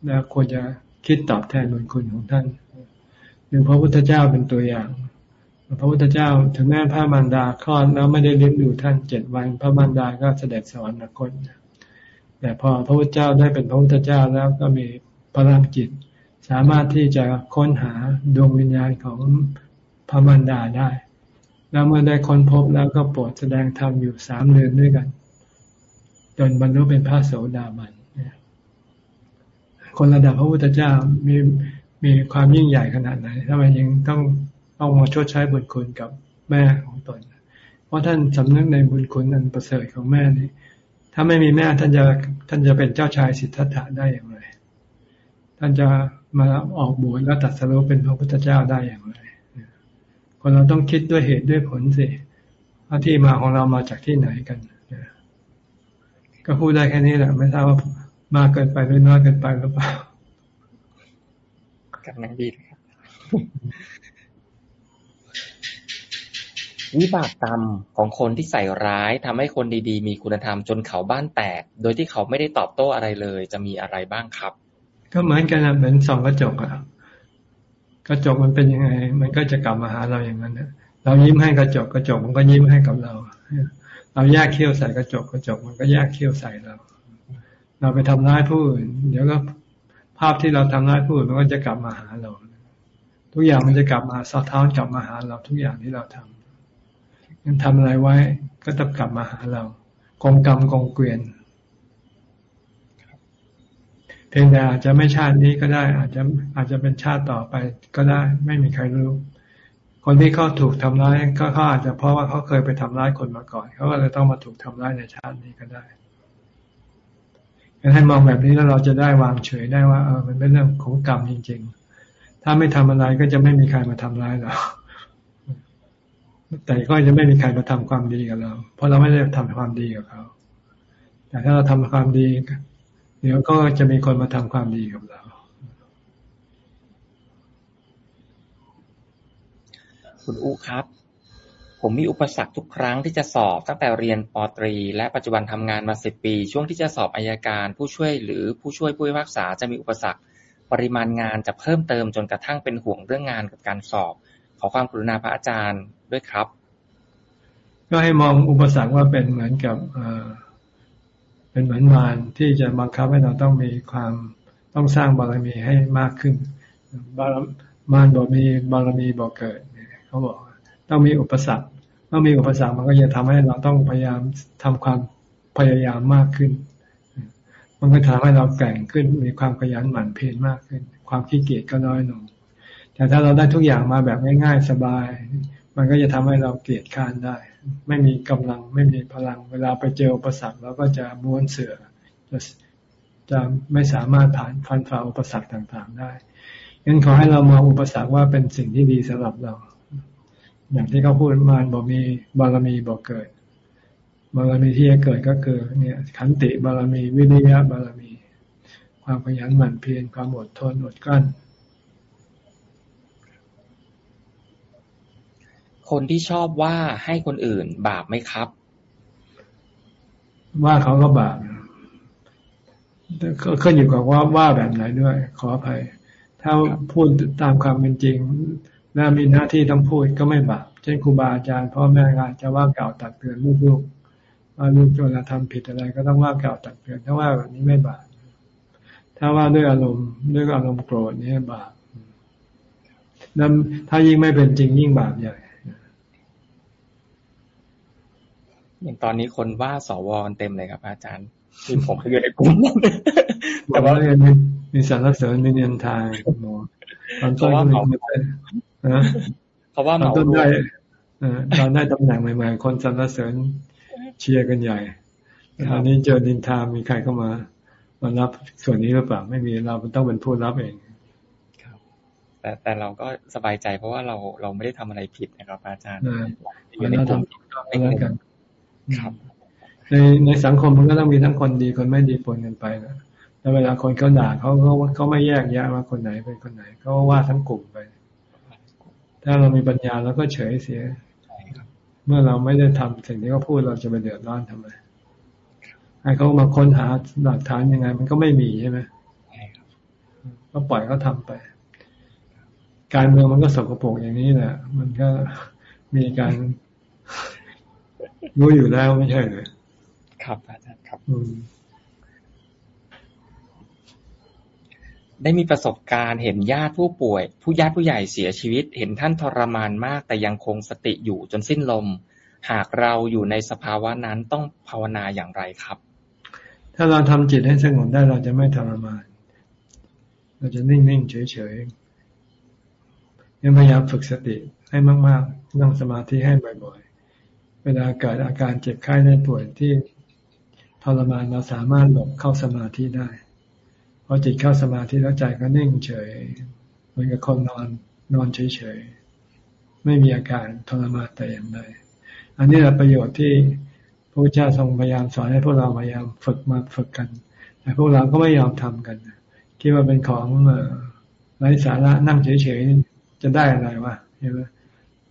และควรจะคิดตอบแทนบุญคุณของท่านดึงพระพุทธเจ้าเป็นตัวอย่าง พระพุทธเจ้าถึงแม้พระมารดาคลอดแล้วไม่ได้เลี้ยงดูท่านเจ็ดวัน พระมารดาก็เสด็จสวรรคตแต่พอพระพุทธเจ้าได้เป็นพระพุทธเจ้าแล้วก็มี พลังจิต สามารถที่จะค้นหาดวงวิญญาณของพระมารดาได้ แล้วเมื่อได้ค้นพบแล้วก็โปรดแสดงธรรมอยู่สามเดือนด้วยกัน จนบรรลุเป็นพระโสดาบันคนระดับพระพุทธเจ้ามีมีความยิ่งใหญ่ขนาดไหนทำไมยังต้องต้องมาชดใช้บุญคุณกับแม่ของตน เพราะท่านสำนึกในบุญคุณอันประเสริฐของแม่นี่ถ้าไม่มีแม่ท่านจะท่านจะเป็นเจ้าชายสิทธัตถะได้อย่างไร ท่านจะมาออกบวชแล้วตัดสรุปเป็นพระพุทธเจ้าได้อย่างไรคนเราต้องคิดด้วยเหตุด้วยผลสิว่าที่มาของเรามาจากที่ไหนกันก็พูดได้แค่นี้แหละ ไม่ทราบว่ามากเกินไปหรือน้อยเกินไปหรือเปล่ากับนังดีครับวิบากกรรมของคนที่ใส่ร้ายทำให้คนดีๆ มีคุณธรรมจนเขาบ้านแตก โดยที่เขาไม่ได้ตอบโต้อะไรเลย จะมีอะไรบ้างครับ ก็เหมือนกันนะเหมือนส่องกระจกอะกระจกมันเป็นยังไง มันก็จะกลับมาหาเราอย่างนั้นนะเรายิ้มให้กระจกกระจกมันก็ยิ้มให้กับเรา เราแยกเขี้ยวใส่กระจกกระจกมันก็แยกเขี้ยวใส่เรา เราไปทำร้ายผู้อื่นเดี๋ยวก็ภาพที่เราทำร้ายผู้อื่นมันก็จะกลับมาหาเรา ทุกอย่างมันจะกลับมาสะท้อนกลับมาหาเราทุกอย่างที่เราทำทำอะไรไว้ก็ต้องกลับมาหาเรากองกรรมกองเกวียน เพียงแต่อาจจะไม่ชาตินี้ก็ได้ อาจจะอาจจะเป็นชาติต่อไปก็ได้ ไม่มีใครรู้ คนที่เขาถูกทำร้ายก็เขาอาจจะเพราะว่าเขาเคยไปทำร้ายคนมาก่อน เขาก็เลยต้องมาถูกทำร้ายในชาตินี้ก็ได้ให้มองแบบนี้แล้วเราจะได้วางเฉยได้ว่าเออมันเป็นเรื่องของกรรมจริง ๆ ถ้าไม่ทำอะไรก็จะไม่มีใครมาทำร้ายเราแต่ก็จะไม่มีใครมาทำความดีกับเรา เพราะเราไม่ได้ทำความดีกับเขา แต่ถ้าเราทำความดี เดี๋ยวก็จะมีคนมาทำความดีกับเรา คุณอุครับ ผมมีอุปสรรคทุกครั้งที่จะสอบตั้งแต่เรียนปตรี และปัจจุบันทำงานมาสิบปี ช่วงที่จะสอบอายการ ผู้ช่วยหรือผู้ช่วยผู้พิพากษาจะมีอุปสรรค ปริมาณงานจะเพิ่มเติมจนกระทั่งเป็นห่วงเรื่องงานกับการสอบ ขอความกรุณาพระอาจารย์ด้วยครับ ก็ให้มองอุปสรรคว่าเป็นเหมือนกับ เป็นเหมือนมารที่จะบังคับให้เราต้องมีความต้องสร้างบารมีให้มากขึ้นบารมารบอกมีบารมีบอกเกิดเขาบอกต้องมีอุปสรรคเมื่อมีอุปสรรคมันก็จะทำให้เราต้องพยายามทำความพยายามมากขึ้น มันก็ทำให้เราแก่งขึ้น มีความขยันหมั่นเพียรมากขึ้น ความขี้เกียจก็น้อยลงแต่ถ้าเราได้ทุกอย่างมาแบบง่ายๆสบาย มันก็จะทำให้เราเกลียดข้านได้ ไม่มีกำลังไม่มีพลัง เวลาไปเจออุปสรรคเราก็จะม้วนเสือจะจะไม่สามารถผ่านฟันฝ่าอุปสรรคต่างๆได้งั้นขอให้เรามองอุปสรรคว่าเป็นสิ่งที่ดีสำหรับเรา อย่างที่เขาพูดมาบอกมีบารมีบอกเกิด บารมีที่จะเกิดก็คือ เนี่ย ขันติบารมี วิริยะบารมี ความขยันหมั่นเพียรความอดทนอดกลั้น คนที่ชอบว่าให้คนอื่นบาปไหมครับ ว่าเขาก็บาปก็ขึ้นอยู่กับว่าว่าแบบไหนด้วย ขออภัย ถ้าพูดตามความเป็นจริงและมีหน้าที่ต้องพูดก็ไม่บาปเช่นครูบาอาจารย์พ่อแม่อาจจะว่าเก่าตักเตือนลูกๆว่าลูกเวลาทำผิดอะไร ก็ต้องว่าเก่าตักเตือนถ้าว่าแบบนี้ไม่บาปถ้าว่าด้วยอารมณ์ด้วยอารมณ์โกรธนี่บาปแล้วถ้ายิ่งไม่เป็นจริงยิ่งบาปใหญ่ อย่างตอนนี้คนว่าสวเต็มเลยครับ อาจารย์ที่ผมอยู่ในกลุ่มแต่ว่ามีสารเสริญมีเนียนทางหมอตอนต้นเขาเขาว่าตอนต้นได้ตอนได้ตำแหน่งใหม่ๆ คนสรรเสริญเชียร์กันใหญ่ตอนนี้เจอดินทามีใครเข้ามามารับส่วนนี้หรือเปล่าไม่มีเราต้องเป็นผู้รับเองครับแต่แต่เราก็สบายใจเพราะว่าเราเราไม่ได้ทำอะไรผิดนะครับอาจารย์อยู่ในกลุ่มไม่กัน ครับในในสังคมมันก็ต้องมีทั้งคนดีคนไม่ดีปนกันไปนะแล้วเวลาคนเขาด่าเขาเขาเขาไม่แยกแยะว่าคนไหนเป็นคนไหนเขาว่าทั้งกลุ่มไป ถ้าเรามีปัญญาเราก็เฉยเสีย เมื่อเราไม่ได้ทำสิ่งที่เขาพูดเราจะไปเดือดร้อนทำไมให้เขามาค้นหาหลักฐานยังไง มันก็ไม่มีใช่ไหมก็ปล่อยเขาทาไป การเมืองมันก็สกปรกอย่างนี้แหละมันก็มีการ รู้อยู่แล้วไม่ใช่เลยครับอาจารย์ครับได้มีประสบการณ์เห็นญาติผู้ป่วย ผู้ญาติผู้ใหญ่เสียชีวิต เห็นท่านทรมานมาก แต่ยังคงสติอยู่จนสิ้นลม หากเราอยู่ในสภาวะนั้นต้องภาวนาอย่างไรครับ ถ้าเราทำจิตให้สงบได้เราจะไม่ทรมาน เราจะนิ่งๆเฉยๆยังพยายามฝึกสติให้มากๆนั่งสมาธิให้บ่อย เวลาเกิดอาการเจ็บไข้ได้ป่วยที่ทรมานเราสามารถหลบเข้าสมาธิได้พอจิตเข้าสมาธิแล้วใจก็นิ่งเฉย เหมือนกับคนนอนนอนเฉยๆไม่มีอาการทรมานแต่อย่างใดอันนี้แหละประโยชน์ที่พระพุทธเจ้าทรงพยายามสอนให้พวกเราพยายามฝึกมาฝึกกัน แต่พวกเราก็ไม่ยอมทำกันคิดว่าเป็นของไร้สาระนั่งเฉยๆจะได้อะไรวะใช่ไหม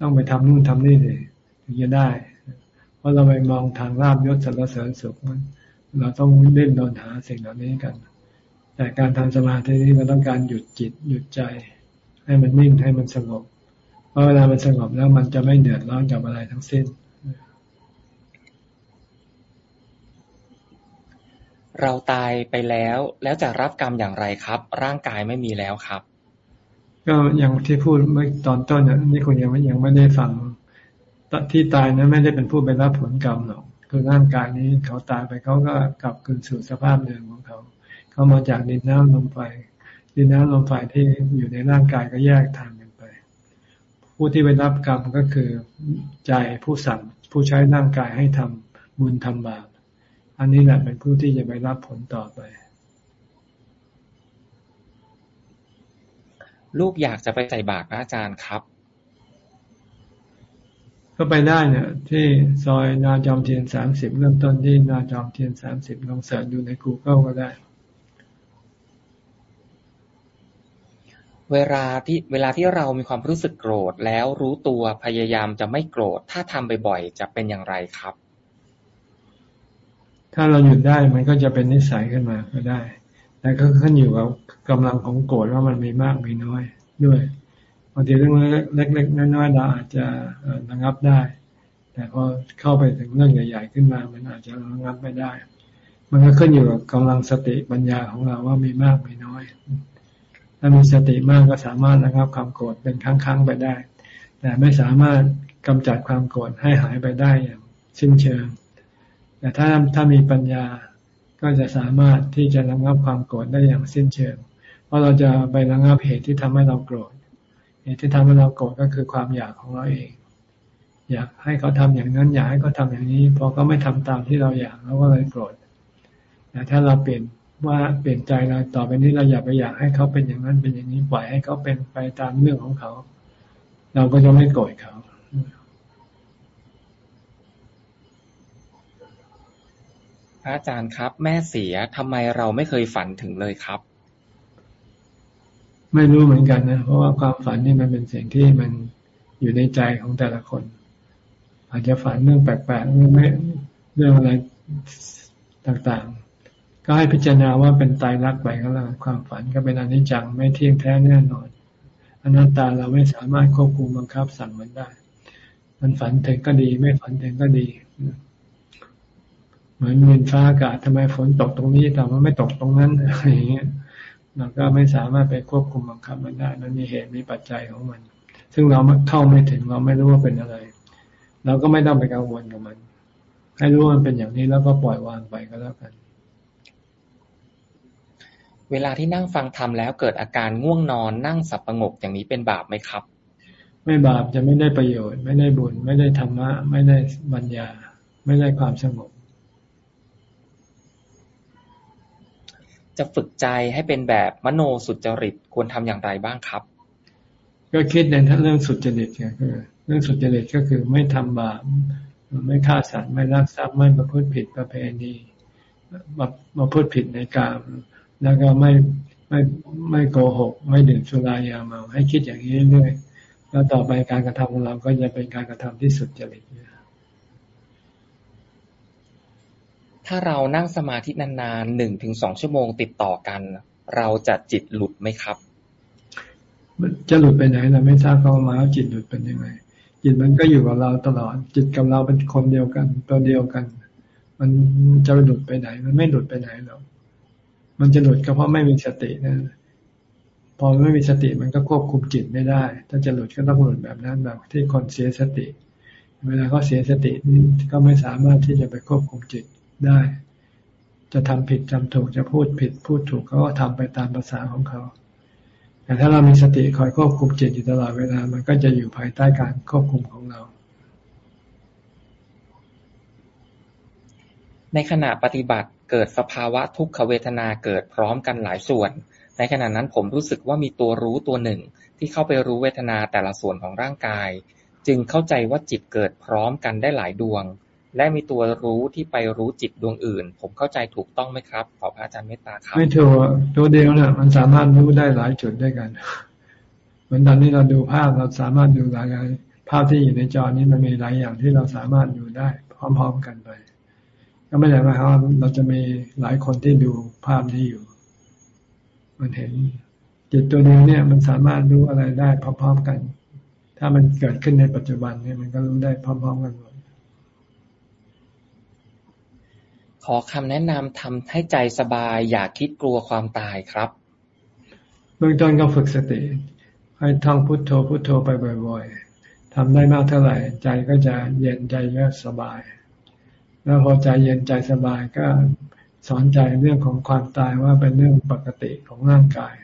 ต้องไปทำนู่นทำนี่เลยถึงจะได้ ราะเราไปมองทางลาบยศสรรเสริญสุขมันเราต้องเล่นโดนหาสิ่งเหล่านี้กัน แต่การทำสมาธินี้เราต้องการหยุดจิตหยุดใจ ให้มันนิ่งให้มันสงบ เพราะเวลามันสงบแล้วมันจะไม่เดือดร้อนกับอะไรทั้งสิ้น เราตายไปแล้วแล้วจะรับกรรมอย่างไรครับ ร่างกายไม่มีแล้วครับ ก็อย่างที่พูดเมื่อตอนต้นนี่คุณยังยังไม่ได้ฟัง ที่ตายนั้นไม่ได้เป็นผู้ไปรับผลกรรมหรอก คือร่างกายนี้เขาตายไปเขาก็กลับคืนสู่สภาพเดิมของเขา เขามาจากดินน้ำลมไฟ ดินน้ำลมไฟที่อยู่ในร่างกายก็แยกทางกันไป ผู้ที่ไปรับกรรมก็คือใจผู้สั่งผู้ใช้ร่างกายให้ทำบุญทำบาป อันนี้แหละเป็นผู้ที่จะไปรับผลต่อไป ลูกอยากจะไปใส่บาตรพระอาจารย์ครับ ก็ไปได้เนี่ย ที่ซอยนาจอมเทียนสามสิบเริ่มต้นที่นาจอมเทียนสามสิบลอง search ดูใน Google ก็ได้ เวลาที่เวลาที่เรามีความรู้สึกโกรธแล้วรู้ตัวพยายามจะไม่โกรธ ถ้าทำบ่อยๆจะเป็นอย่างไรครับ ถ้าเราหยุดได้มันก็จะเป็นนิสัยขึ้นมาก็ได้แต่ก็ขึ้นอยู่กับกำลังของโกรธว่ามันมีมากมีน้อยด้วย บางทีเรื่องเล็ก ๆน้อยๆเราอาจจะระงับได้ แต่พอเข้าไปถึงเรื่องใหญ่ ๆ ขึ้นมา มันอาจจะระงับไม่ได้ มันก็ขึ้นอยู่กับกำลังสติปัญญาของเราว่ามีมากมีน้อย ถ้ามีสติมากก็สามารถระงับความโกรธเป็นครั้งๆไปได้ แต่ไม่สามารถกำจัดความโกรธให้หายไปได้อย่างสิ้นเชิง แต่ถ้าถ้ามีปัญญาก็จะสามารถที่จะระงับความโกรธได้อย่างสิ้นเชิง เพราะเราจะไประงับเหตุที่ทำให้เราโกรธ เหตุที่ทำให้เราโกรธก็คือความอยากของเราเอง อยากให้เขาทำอย่างนั้นอยากให้เขาทาอย่างนี้พอเขาไม่ทำตามที่เราอยากเราก็เลยโกรธแต่ถ้าเราเปลี่ยนว่าเปลี่ยนใจเราต่อไปนี้เราอย่าไปอยากให้เขาเป็นอย่างนั้นเป็นอย่างนี้ปล่อยให้เขาเป็นไปตามเรื่องของเขา เราก็จะไม่โกรธเขาพระอาจารย์ครับ แม่เสียทำไมเราไม่เคยฝันถึงเลยครับ ไม่รู้เหมือนกันนะ เพราะว่าความฝันนี่มันเป็นสิ่งที่มันอยู่ในใจของแต่ละคน อาจจะฝันเรื่องแปลกๆเรื่องไม่เรื่องอะไรต่างๆ ก็ให้พิจารณาว่าเป็นตายรักไปก็แล้วความฝันก็เป็นอนิจจังไม่เที่ยงแท้แน่นอนอนัตตาเราไม่สามารถควบคุมบังคับสั่งมันได้ มันฝันถึงก็ดี ไม่ฝันถึงก็ดี เหมือนมินฟ้าอากาศทำไมฝนตกตรงนี้แต่ว่าไม่ตกตรงนั้นอะไรอย่างเงี้ย เราก็ไม่สามารถไปควบคุมบังคับมันได้ มันมีเหตุมีปัจจัยของมัน ซึ่งเราเข้าไม่ถึงเราไม่รู้ว่าเป็นอะไร เราก็ไม่ต้องไปกังวลกับมัน ให้รู้ว่ามันเป็นอย่างนี้แล้วก็ปล่อยวางไปก็แล้วกัน เวลาที่นั่งฟังธรรมแล้วเกิดอาการง่วงนอนนั่งสับประงกอย่างนี้เป็นบาปไหมครับ ไม่บาปจะไม่ได้ประโยชน์ ไม่ได้บุญ ไม่ได้ธรรมะ ไม่ได้บัญญา ไม่ได้ความสงบ จะฝึกใจให้เป็นแบบมโนสุจริตควรทำอย่างไรบ้างครับ ก็คิดในท่านเรื่องสุจริตเนี่ยก็คือเรื่องสุจริตก็คือไม่ทำบาปไม่ฆ่าสัตว์ไม่รักทรัพย์ไม่ประพฤติผิดประเพณีมามาพูดผิดในการแล้วก็ไม่ไม่ไม่โกหก ไม่ดื่มสุรายาเมาให้คิดอย่างนี้เรื่อยแล้วต่อไปการกระทำของเราก็จะเป็นการกระทำที่สุดจริต ถ้าเรานั่งสมาธินานๆหนึ่งถึงสองชั่วโมงติดต่อกัน เราจะจิตหลุดไหมครับ จะหลุดไปไหนเราไม่ทราบเขามาว่าจิตหลุดเป็นยังไง จิตมันก็อยู่กับเราตลอด จิตกับเราเป็นคนเดียวกันตัวเดียวกัน มันจะหลุดไปไหน มันไม่หลุดไปไหนหรอกมันจะหลุดก็เพราะไม่มีสตินะพอไม่มีสติมันก็ควบคุมจิตไม่ได้ ถ้าจะหลุดก็ต้องหลุดแบบนั้นแบบที่คนเสียสติ เวลาเขาเสียสตินี่ก็ไม่สามารถที่จะไปควบคุมจิต ได้ จะทำผิดจำถูกจะพูดผิด พูดถูกเขาก็ทำไปตามภาษาของเขา แต่ถ้าเรามีสติคอยควบคุมจิตอยู่ตลอดเวลา มันก็จะอยู่ภายใต้การควบคุมของเรา ในขณะปฏิบัติเกิดสภาวะทุกขเวทนาเกิดพร้อมกันหลายส่วน ในขณะนั้นผมรู้สึกว่ามีตัวรู้ตัวหนึ่ง ที่เข้าไปรู้เวทนาแต่ละส่วนของร่างกาย จึงเข้าใจว่าจิตเกิดพร้อมกันได้หลายดวง และมีตัวรู้ที่ไปรู้จิตดวงอื่น ผมเข้าใจถูกต้องไหมครับ ขอพระอาจารย์เมตตาครับ ไม่ถูกตัวเดียวเนี่ยมันสามารถรู้ได้หลายจุดด้วยกัน เหมือนตอนนี้เราดูภาพเราสามารถดูหลายภาพที่อยู่ในจอนี้มันมีหลายอย่างที่เราสามารถดูได้ พร้อม ๆกันไปก็ไม่ได้หมายความว่าเราจะมีหลายคนที่ดูภาพนี้อยู่ มันเห็นจิตตัวเดียวเนี่ยมันสามารถรู้อะไรได้พร้อมๆกัน ถ้ามันเกิดขึ้นในปัจจุบันเนี่ยมันก็รู้ได้พร้อมๆกันหมด ขอคำแนะนำทำให้ใจสบาย อย่าคิดกลัวความตายครับ เบื้องต้นก็ฝึกสติ ให้ท่องพุทโธพุทโธไปบ่อย ๆทำได้มากเท่าไหร่ ใจก็จะเย็นใจก็สบาย แล้วพอใจเย็นใจสบายก็สอนใจเรื่องของความตายว่าเป็นเรื่องปกติของร่างกาย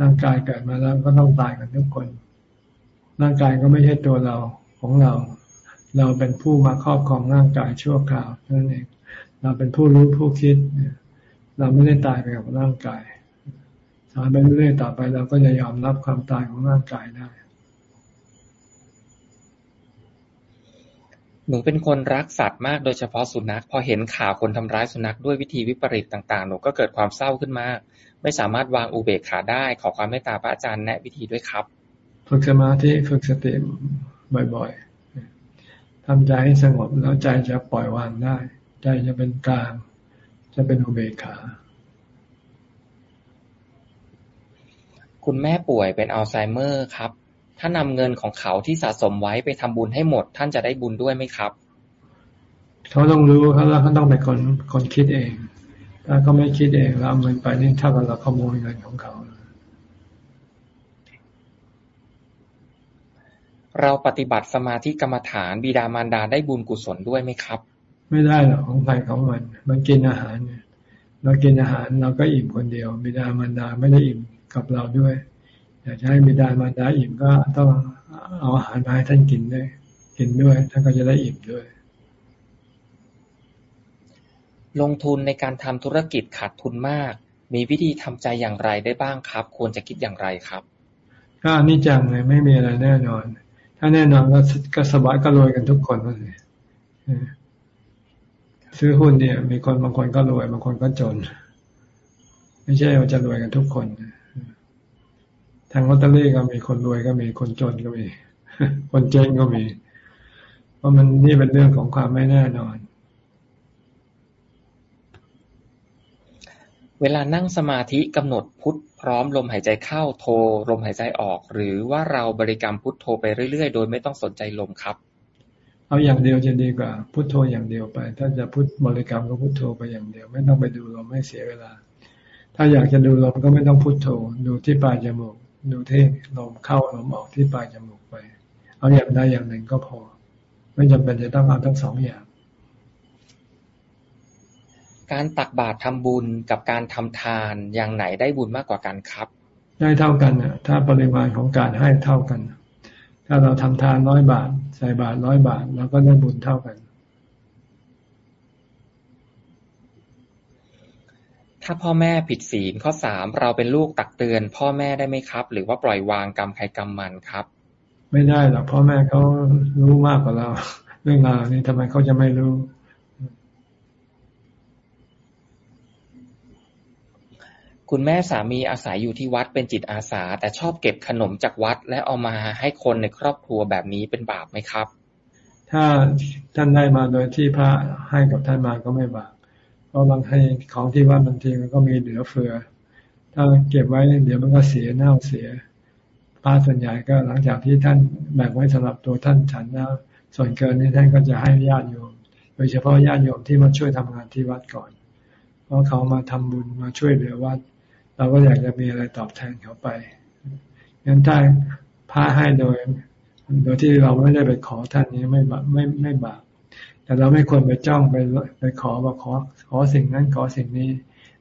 ร่างกายเกิดมาแล้วก็ต้องตายกันทุกคน ร่างกายก็ไม่ใช่ตัวเราของเรา เราเป็นผู้มาครอบครองร่างกายชั่วคราวนั่นเอง เราเป็นผู้รู้ผู้คิด เราไม่ได้ตายไปกับร่างกายสอนไปเรื่อยๆต่อไปเราก็จะยอมรับความตายของร่างกายได้ หนูเป็นคนรักสัตว์มากโดยเฉพาะสุนัข พอเห็นข่าวคนทำร้ายสุนัขด้วยวิธีวิปริตต่างๆ หนูก็เกิดความเศร้าขึ้นมาก ไม่สามารถวางอุเบกขาได้ ขอความเมตตาพระอาจารย์แนะวิธีด้วยครับ ฝึกสมาธิฝึกสติบ่อยๆทำใจให้สงบแล้วใจจะปล่อยวางได้ ใจจะเป็นกลาง จะเป็นอุเบกขา คุณแม่ป่วยเป็นอัลไซเมอร์ครับ ถ้านำเงินของเขาที่สะสมไว้ไปทำบุญให้หมด ท่านจะได้บุญด้วยไหมครับ เขาต้องรู้เขาแล้วเขาต้องเป็นคนคนคิดเอง ถ้าเขาไม่คิดเองแล้วเงินไปนี่เท่ากับเราขโมยเงินของเขาเราปฏิบัติสมาธิกรรมฐานบิดามารดาได้บุญกุศลด้วยไหมครับ ไม่ได้หรอกของใครของมัน มันกินอาหารเนี่ยเรากินอาหารเราก็อิ่มคนเดียว บิดามารดาไม่ได้อิ่มกับเราด้วยอยากจะให้บิดามารดาอิ่มก็ต้องเอาอาหารมาให้ท่านกินด้วยกินด้วย ท่านก็จะได้อิ่มด้วย ลงทุนในการทำธุรกิจขาดทุนมาก มีวิธีทำใจอย่างไรได้บ้างครับ ควรจะคิดอย่างไรครับก็อนิจจังเลยไม่มีอะไรแน่นอน ถ้าแน่นอนก็ก็สบายก็รวยกันทุกคนเลย ซื้อหุ้นเนี่ย มีคนบางคนก็รวยบางคนก็จน ไม่ใช่ว่าจะรวยกันทุกคนทางลอตเตอรี่ก็มีคนรวยก็มีคนจนก็มี คนเจ๊งก็มี เพราะมันนี่เป็นเรื่องของความไม่แน่นอน เวลานั่งสมาธิกำหนดพุทพร้อมลมหายใจเข้าโทลมหายใจออก หรือว่าเราบริกรรมพุทโธไปเรื่อยๆ โดยไม่ต้องสนใจลมครับ เอาอย่างเดียวจะดีกว่า พุทโธอย่างเดียวไป ถ้าจะพุทบริกรรมก็พุทโธไปอย่างเดียว ไม่ต้องไปดูลมไม่เสียเวลา ถ้าอยากจะดูลมก็ไม่ต้องพุทโธ ดูที่ปลายจมูก ดูที่ลมเข้าลมออกที่ปลายจมูกไป เอาอย่างใดอย่างหนึ่งก็พอ ไม่จำเป็นจะต้องเอาทั้งสองอย่าง การตักบาตรทำบุญกับการทำทานอย่างไหนได้บุญมากกว่ากันครับ ได้เท่ากันน่ะถ้าปริมาณของการให้เท่ากัน ถ้าเราทำทานร้อยบาท ใส่บาทร้อยบาทเราก็ได้บุญเท่ากัน ถ้าพ่อแม่ผิดศีลข้อสามเราเป็นลูกตักเตือน พ่อแม่ได้ไหมครับ หรือว่าปล่อยวางกรรมใครกรรมมันครับ ไม่ได้หรอกพ่อแม่เขารู้มากกว่าเรา เรื่องราวนี้ทำไมเขาจะไม่รู้ คุณแม่สามีอาศัยอยู่ที่วัดเป็นจิตอาสา แต่ชอบเก็บขนมจากวัด และเอามาให้คนในครอบครัวแบบนี้เป็นบาปไหมครับ ถ้าท่านได้มาโดยที่พระให้กับท่านมาก็ไม่บาปเพราะบางทีของที่วัดบางทีมันก็มีเหลือเฟือ ถ้าเก็บไว้เดี๋ยวมันก็เสียเน่าเสียพระส่วนใหญ่ก็หลังจากที่ท่านแบ่งไว้สำหรับตัวท่านฉันแล้ว ส่วนเกินนี้ท่านก็จะให้ญาติโยม โดยเฉพาะญาติโยมที่มาช่วยทำงานที่วัดก่อน เพราะเขามาทำบุญมาช่วยเหลือวัด เราก็อยากจะมีอะไรตอบแทนเขาไปงั้นถ้าพระให้โดย โดยที่เราไม่ได้ไปขอท่านนี้ไม่ไม่ไม่บาปแต่เราไม่ควรไปจ้องไปไปขอว่าขอ ขอสิ่งนั้นขอสิ่งนี้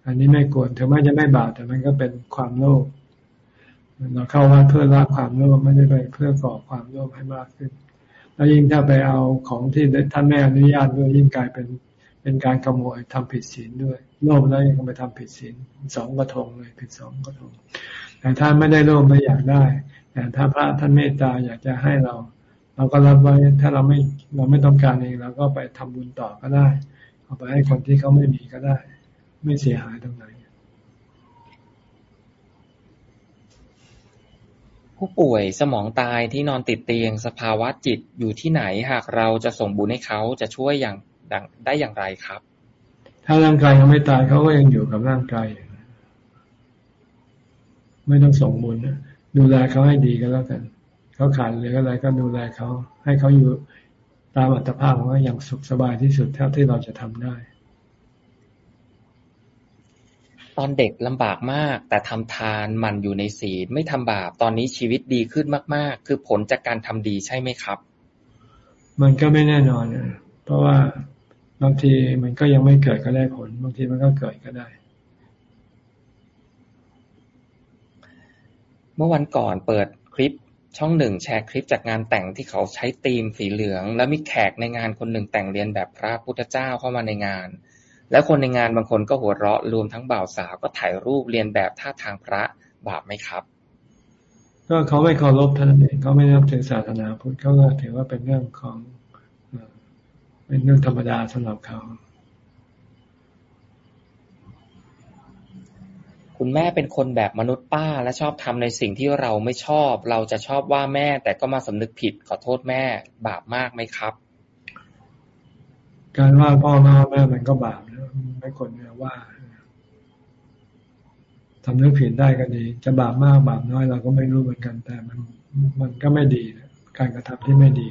อันนี้ไม่ควรถึงแม้จะไม่บาปแต่มันก็เป็นความโลภเราเข้าวัดเพื่อละความโลภไม่ได้ไปเพื่อก่อความโลภให้มากขึ้น แล้วยิ่งถ้าไปเอาของที่ท่านแม่อนุญาตด้วยยิ่งกลายเป็น เป็นการขโมยทำผิดศีลด้วยโลภแล้วยังไปทำผิดศีลสองกระทงเลยผิดสองกระทง แต่ถ้าไม่ได้โลภไม่อยากได้ แต่ถ้าพระท่านเมตตาอยากจะให้เราเราก็รับไว้ถ้าเราไม่เราไม่ต้องการเองเราก็ไปทำบุญต่อก็ได้ เอาไปให้คนที่เขาไม่มีก็ได้ ไม่เสียหายตรงไหนผู้ป่วยสมองตายที่นอนติดเตียงสภาวะจิตอยู่ที่ไหนหากเราจะส่งบุญให้เขาจะช่วยอย่าง ได้อย่างไรครับ ถ้าร่างกายยังไม่ตายเขาก็ยังอยู่กับร่างกายไม่ต้องส่งบุญดูแลเขาให้ดีก็แล้วกันเขาขาดเหลืออะไรก็ดูแลเขาให้เขาอยู่ตามอัตภาพของเขาอย่างสุขสบายที่สุดเท่าที่เราจะทำได้ ตอนเด็กลำบากมาก แต่ทำทานมันอยู่ในศีลไม่ทำบาปตอนนี้ชีวิตดีขึ้นมาก ๆ คือผลจากการทำดีใช่ไหมครับ มันก็ไม่แน่นอนนะเพราะว่า บางทีมันก็ยังไม่เกิดก็ได้ผล บางทีมันก็เกิดก็ได้ เมื่อวันก่อนเปิดคลิปช่องหนึ่งแชร์คลิปจากงานแต่งที่เขาใช้ธีมสีเหลือง แล้วมีแขกในงานคนหนึ่งแต่งเรียนแบบพระพุทธเจ้าเข้ามาในงาน แล้วคนในงานบางคนก็หัวเราะรวมทั้งบ่าวสาวก็ถ่ายรูปเรียนแบบท่าทางพระบาปไหมครับ ก็เขาไม่เคารพท่านเองเขาไม่นับถือศาสนาพุทธเขาก็ถือว่าเป็นเรื่องของ เป็นเรื่องธรรมดาสำหรับเขา คุณแม่เป็นคนแบบมนุษย์ป้าและชอบทำในสิ่งที่เราไม่ชอบ เราจะชอบว่าแม่แต่ก็มาสำนึกผิดขอโทษแม่บาปมากไหมครับ การว่าพ่อมาแม่มันก็บาปนะไม่ควรจะว่าทำนึกผิดได้ก็ดี จะบาปมากบาปน้อยเราก็ไม่รู้เหมือนกัน แต่มันมันก็ไม่ดีการกระทำที่ไม่ดี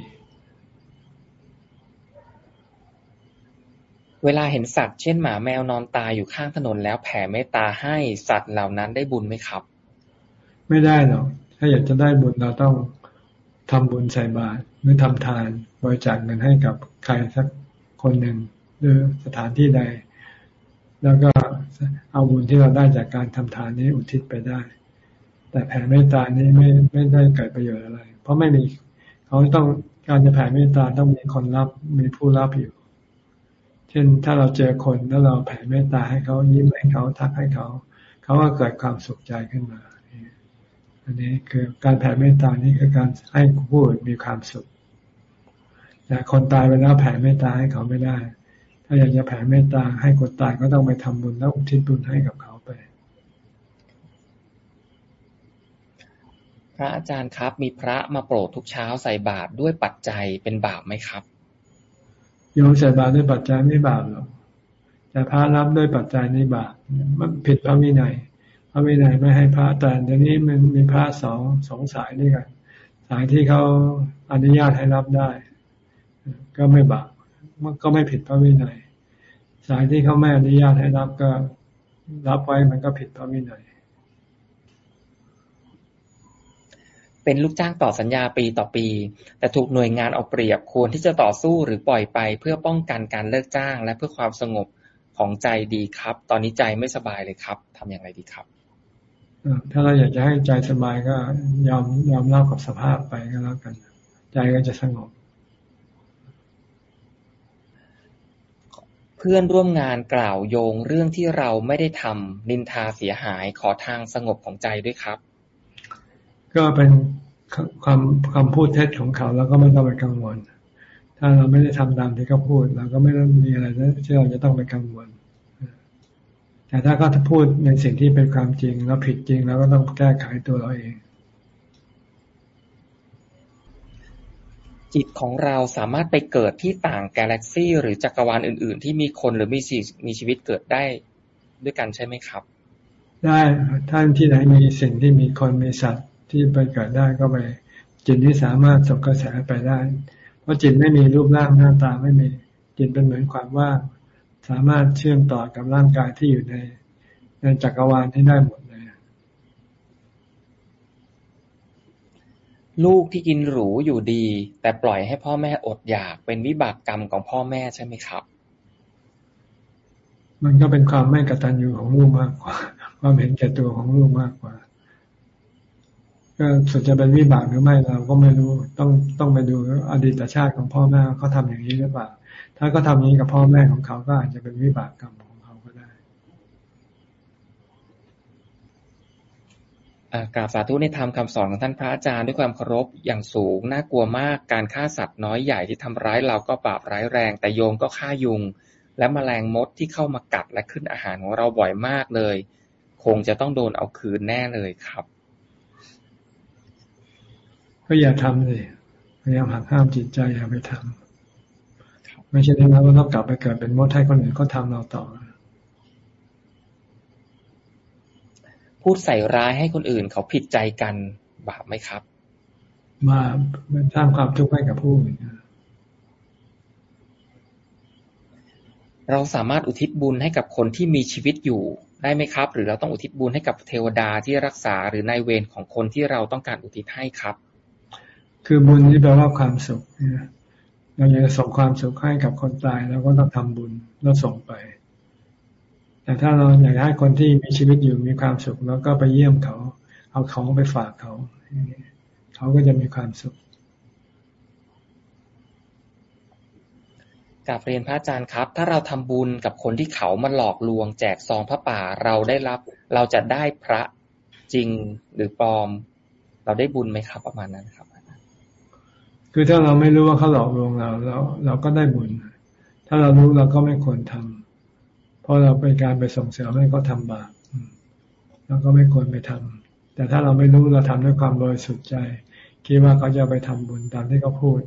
เวลาเห็นสัตว์เช่นหมาแมวนอนตายอยู่ข้างถนนแล้วแผ่เมตตาให้สัตว์เหล่านั้นได้บุญไหมครับ ไม่ได้หรอก ถ้าอยากจะได้บุญเราต้องทำบุญใส่บาตรหรือทำทานบริจาคเงินให้กับใครสักคนหนึ่งหรือสถานที่ใด แล้วก็เอาบุญที่เราได้จากการทำทานนี้อุทิศไปได้ แต่แผ่เมตตานี้ไม่ไม่ได้เกิดประโยชน์อะไร เพราะไม่มีเขาต้องการจะแผ่เมตตาต้องมีคนรับมีผู้รับอยู่ เช่นถ้าเราเจอคนแล้วเราแผ่เมตตาให้เขายิ้มให้เขาทักให้เขา เขาก็เกิดความสุขใจขึ้นมา อันนี้คือการแผ่เมตตานี่คือการให้ผู้อื่นมีความสุข แต่คนตายไปแล้วแผ่เมตตาให้เขาไม่ได้ ถ้าอยากจะแผ่เมตตาให้คนตายก็ต้องไปทำบุญแล้วอุทิศบุญให้กับเขาไป พระอาจารย์ครับ มีพระมาโปรดทุกเช้าใส่บาตรด้วยปัจจัยเป็นบาปไหมครับ โยมใส่บาตรด้วยปัจจัยไม่บาปหรอกแต่พระรับด้วยปัจจัยนี่บาปมันผิดพระวินัยพระวินัยไม่ให้พระแต่เดี๋ยวนี้มันมีพระสองสองสายด้วยกัน สายที่เขาอนุญาตให้รับได้ ก็ไม่บาปมันก็ไม่ผิดพระวินัย สายที่เขาไม่อนุญาตให้รับก็ รับไว้มันก็ผิดพระวินัย เป็นลูกจ้างต่อสัญญาปีต่อปี แต่ถูกหน่วยงานเอาเปรียบควรที่จะต่อสู้หรือปล่อยไป เพื่อป้องกันการเลิกจ้าง และเพื่อความสงบของใจดีครับ ตอนนี้ใจไม่สบายเลยครับ ทํำอย่างไรดีครับถ้าเราอยากจะให้ใจสบายก็ยอมยอมรับกับสภาพไปก็แล้วกัน ใจก็จะสงบ เพื่อนร่วมงานกล่าวโยงเรื่องที่เราไม่ได้ทำนินทาเสียหายขอทางสงบของใจด้วยครับ ก็เป็นความคำพูดเท็จของเขาแล้วก็ไม่ต้องไปกังวล ถ้าเราไม่ได้ทำตามที่เขาพูดเราก็ไม่ต้องมีอะไรที่เราจะต้องไปกังวล แต่ถ้าเขาพูดในสิ่งที่เป็นความจริงแล้วผิดจริงเราก็ต้องแก้ไขตัวเราเอง จิตของเราสามารถไปเกิดที่ต่างกาแล็กซี่หรือจักรวาลอื่น ๆ ที่มีคนหรือมีชีมีชีวิตเกิดได้ด้วยกันใช่ไหมครับ ได้ท่านที่ไหนมีสิ่งที่มีคนมีสัตว์ ที่ไปเกิดได้ก็ไป จิตที่สามารถส่งกระแสไปได้ เพราะจิตไม่มีรูปร่างหน้าตาไม่มี จิตเป็นเหมือนความว่างสามารถเชื่อมต่อกับร่างกายที่อยู่ใน ในจักรวาลที่ได้หมดเลยลูกที่กินหรูอยู่ดี แต่ปล่อยให้พ่อแม่อดอยากเป็นวิบากกรรมของพ่อแม่ใช่ไหมครับ มันก็เป็นความไม่กตัญญูของลูกมากกว่า ความเห็นแก่ตัวของลูกมากกว่า ก็สุดจะเป็นวิบากหรือไม่เราก็ไม่รู้ต้องต้องไปดูอดีตชาติของพ่อแม่เขาทาอย่างนี้หรือเปล่า ถ้าก็ทำนี้กับพ่อแม่ของเขาก็อาจจะเป็นวิบากกรรมของเขาก็ได้กราบสาธุในธรรมคาสอนของท่านพระอาจารย์ด้วยความเคารพอย่างสูงน่ากลัวมากการฆ่าสัตว์น้อยใหญ่ที่ทำร้ายเราก็บาปร้ายแรง แต่โยมก็ฆ่ายุง และมแมลงมดที่เข้ามากัดและขึ้นอาหารของเราบ่อยมากเลย คงจะต้องโดนเอาคืนแน่เลยครับ ก็อย่าทำเลยพยายามหักห้ามจิตใจอย่าไปทำไม่ใช่ที่เราต้องกลับไปเกิดเป็นมดให้คนอื่นเขาทาเราต่อ พูดใส่ร้ายให้คนอื่นเขาผิดใจกันบาปไหมครับมาสร้างความทุกข์ให้กับผู้อื่นเราสามารถอุทิศบุญให้กับคนที่มีชีวิตอยู่ได้ไหมครับ หรือเราต้องอุทิศบุญให้กับเทวดาที่รักษาหรือนายเวรของคนที่เราต้องการอุทิศให้ครับ คือบุญนี่แปลว่าความสุขเราอยากจะส่งความสุขให้กับคนตายเราก็ต้องทำบุญแล้วส่งไป แต่ถ้าเราอยากให้คนที่มีชีวิตอยู่มีความสุขแล้วก็ไปเยี่ยมเขา เอาของไปฝากเขา เขาก็จะมีความสุขกับเรียนพระอาจารย์ครับ ถ้าเราทำบุญกับคนที่เขามาหลอกลวง แจกซองพระป่าเราได้รับ เราจะได้พระจริงหรือปลอม เราได้บุญไหมครับประมาณนั้นครับ คือถ้าเราไม่รู้ว่าเขาหลอกลวงเราเราเราก็ได้บุญ ถ้าเรารู้เราก็ไม่ควรทำเพราะเราเป็นการไปส่งเสริมให้เขาทาบาปเราก็ไม่ควรไปทำแต่ถ้าเราไม่รู้เราทำด้วยความบริสุทธิ์ใจ คิดว่าเขาจะไปทำบุญตามที่เขาพูด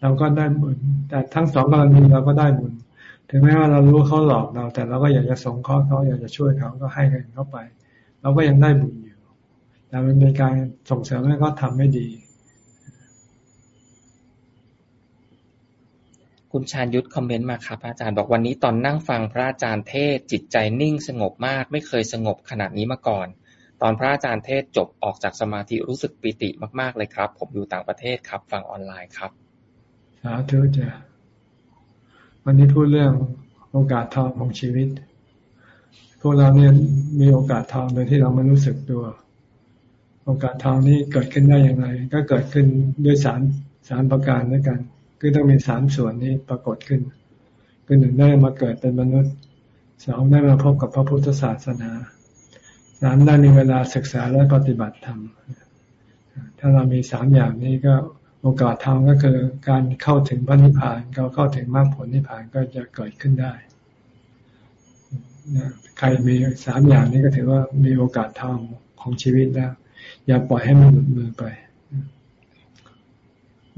เราก็ได้บุญ แต่ทั้งสองกรณีเราก็ได้บุญ ถึงแม้ว่าเรารู้เขาหลอกเรา แต่เราก็อยากจะสงเคราะห์เขาอยากจะช่วยเขาก็ให้เงินเขาไป เราก็ยังได้บุญอยู่ แต่มันเป็นการส่งเสริมให้เขาทาไม่ดี คุณชาญยุทธคอมเมนต์มาครับอาจารย์บอกวันนี้ตอนนั่งฟังพระอาจารย์เทศจิตใจนิ่งสงบมาก ไม่เคยสงบขนาดนี้มาก่อน ตอนพระอาจารย์เทศจบออกจากสมาธิรู้สึกปิติมากๆเลยครับ ผมอยู่ต่างประเทศครับ ฟังออนไลน์ครับสาธุจ้ะวันนี้พูดเรื่องโอกาสทองของชีวิต พวกเราเนี่ยมีโอกาสทองโดยที่เราไม่รู้สึกตัว โอกาสทองนี้เกิดขึ้นได้อย่างไร ก็เกิดขึ้นด้วยสารสารประการด้วยกัน คือต้องมีสามส่วนนี้ปรากฏขึ้น คือหนึ่งได้มาเกิดเป็นมนุษย์สองได้มาพบกับพระพุทธศาสนาสามได้มีเวลาศึกษาและปฏิบัติธรรมถ้าเรามีสามอย่างนี้ก็โอกาสทางก็คือการเข้าถึงพระนิพพานก็เข้าถึงมรรคผลนิพพานก็จะเกิดขึ้นได้ใครมีสามอย่างนี้ก็ถือว่ามีโอกาสทางของชีวิตแล้ว อย่าปล่อยให้มันหลุดมือไป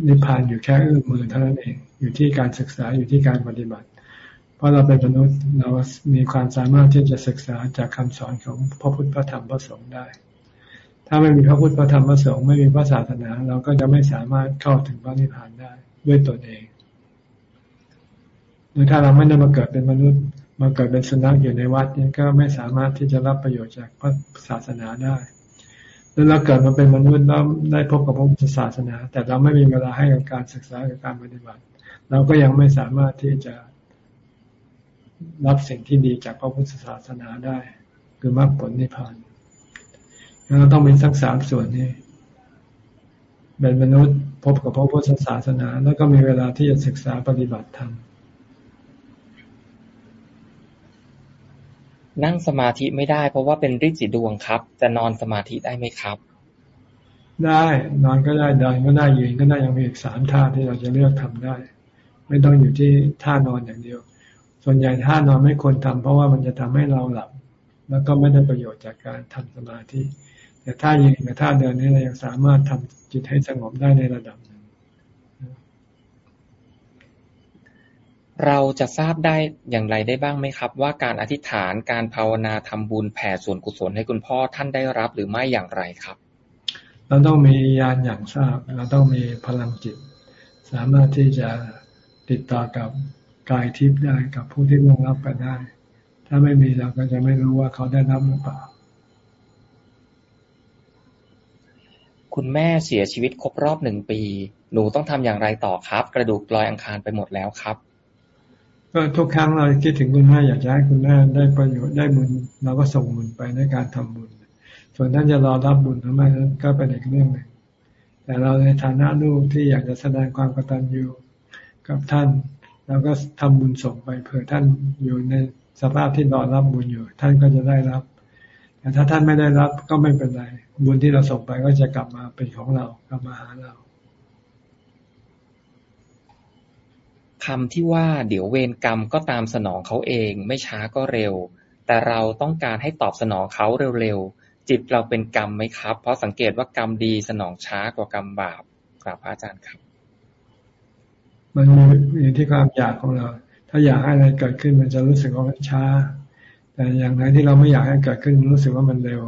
นิพพานอยู่แค่เอื้อมมือเท่านั้นเอง อยู่ที่การศึกษาอยู่ที่การปฏิบัติ เพราะเราเป็นมนุษย์เรามีความสามารถที่จะศึกษาจากคำสอนของพระพุทธพระธรรมพระสงฆ์ได้ ถ้าไม่มีพระพุทธพระธรรมพระสงฆ์ไม่มีพระศาสนา เราก็จะไม่สามารถเข้าถึงพระนิพพานได้ด้วยตนเองหรือถ้าเราไม่ได้มาเกิดเป็นมนุษย์ มาเกิดเป็นสุนัขอยู่ในวัดนี้ก็ไม่สามารถที่จะรับประโยชน์จากพระศาสนาได้ แล้วเราเกิดมาเป็นมนุษย์แล้วได้พบกับพระพุทธศาสนา แต่เราไม่มีเวลาให้กับการศึกษากับการปฏิบัติ เราก็ยังไม่สามารถที่จะรับสิ่งที่ดีจากพระพุทธศาสนาได้ คือมรรคผลนิพพานเราต้องมีทั้งสามส่วนนี้เป็นมนุษย์พบกับพระพุทธศาสนา แล้วก็มีเวลาที่จะศึกษาปฏิบัติธรรม นั่งสมาธิไม่ได้เพราะว่าเป็นริจิดวงครับ จะนอนสมาธิได้ไหมครับ ได้นอนก็ได้เดินก็ได้ยืนก็ได้ยังมีอีกสามท่าที่เราจะเลือกทำได้ ไม่ต้องอยู่ที่ท่านอนอย่างเดียว ส่วนใหญ่ท่านอนไม่ควรทำเพราะว่ามันจะทำให้เราหลับ แล้วก็ไม่ได้ประโยชน์จากการทำสมาธิแต่ท่ายืนกับท่าเดินนี้เรายังสามารถทำจิตให้สงบได้ในระดับ เราจะทราบได้อย่างไรได้บ้างไหมครับ ว่าการอธิษฐาน การภาวนาทำบุญแผ่ส่วนกุศลให้คุณพ่อท่านได้รับหรือไม่อย่างไรครับ เราต้องมีญาณอย่างทราบ เราต้องมีพลังจิต สามารถที่จะติดต่อกับกายทิพย์ได้กับผู้ที่ล่วงรับไปได้ ถ้าไม่มีเราก็จะไม่รู้ว่าเขาได้รับหรือเปล่าคุณแม่เสียชีวิตครบรอบหนึ่งปี หนูต้องทำอย่างไรต่อครับ กระดูกลอยอังคารไปหมดแล้วครับ ก็ทุกครั้งเราคิดถึงคุณแม่อยากจะให้คุณแม่ได้ประโยชน์ได้บุญเราก็ส่งบุญไปในการทำบุญ ส่วนท่านจะรอรับบุญหรือไม่นั้นก็เป็นอีกเรื่องหนึ่งแต่เราในฐานะลูกที่อยากจะแสดงความกตัญญูกับท่านเราก็ทำบุญส่งไปเผื่อท่านอยู่ในสภาพที่รอรับบุญอยู่ ท่านก็จะได้รับ แต่ถ้าท่านไม่ได้รับก็ไม่เป็นไร บุญที่เราส่งไปก็จะกลับมาเป็นของเรากลับมาหาเรา คำที่ว่า เดี๋ยวเวรกรรมก็ตามสนองเขาเอง ไม่ช้าก็เร็ว แต่เราต้องการให้ตอบสนองเขาเร็วๆ จิตเราเป็นกรรมไหมครับ เพราะสังเกตว่ากรรมดีสนองช้ากว่ากรรมบาปกราบพระอาจารย์ครับ มันอยู่ที่ความอยากของเรา ถ้าอยากให้อะไรเกิดขึ้นมันจะรู้สึกว่ามันช้า แต่อย่างไรที่เราไม่อยากให้เกิดขึ้นรู้สึกว่ามันเร็ว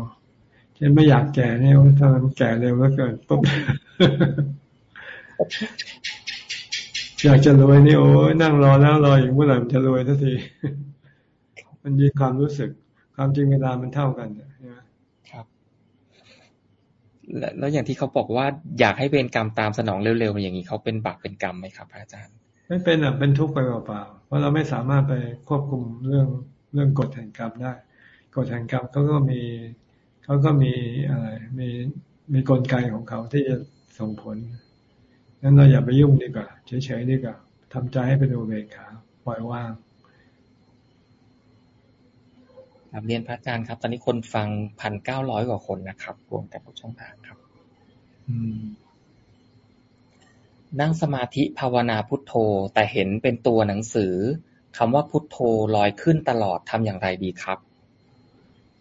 เช่นไม่อยากแก่เนี่ยถ้ามันแก่เร็วแล้วเกิดปุ๊บ อยากจะรวยนี่โอ้ยนั่งรอแล้วรออย่างเมื่อไหร่มันจะรวยทันที มันยืนความรู้สึก ความจริงเวลามันเท่ากันครับ แล้วอย่างที่เขาบอกว่าอยากให้เวรกรรมตามสนองเร็วๆอย่างนี้เขาเป็นบาปเป็นกรรมไหมครับอาจารย์ไม่เป็นอะเป็นทุกข์ไปเปล่าๆเพราะเราไม่สามารถไปควบคุมเรื่องเรื่องกฎแห่งกรรมได้กฎแห่งกรรมเขาก็มีเขาก็มีอะไรมีมีกลไกของเขาที่จะส่งผล นั้นเราอย่าไปยุ่งดีกว่าเฉยๆดีกว่าทำใจให้เป็นอุเบกขาปล่อยว่างครับเรียนพระอาจารย์ครับ ตอนนี้คนฟังพันเก้าร้อยกว่าคนนะครับรวมแต่ทุกช่องทางครับอืมนั่งสมาธิภาวนาพุทโธ แต่เห็นเป็นตัวหนังสือคำว่าพุทโธลอยขึ้นตลอดทำอย่างไรดีครับ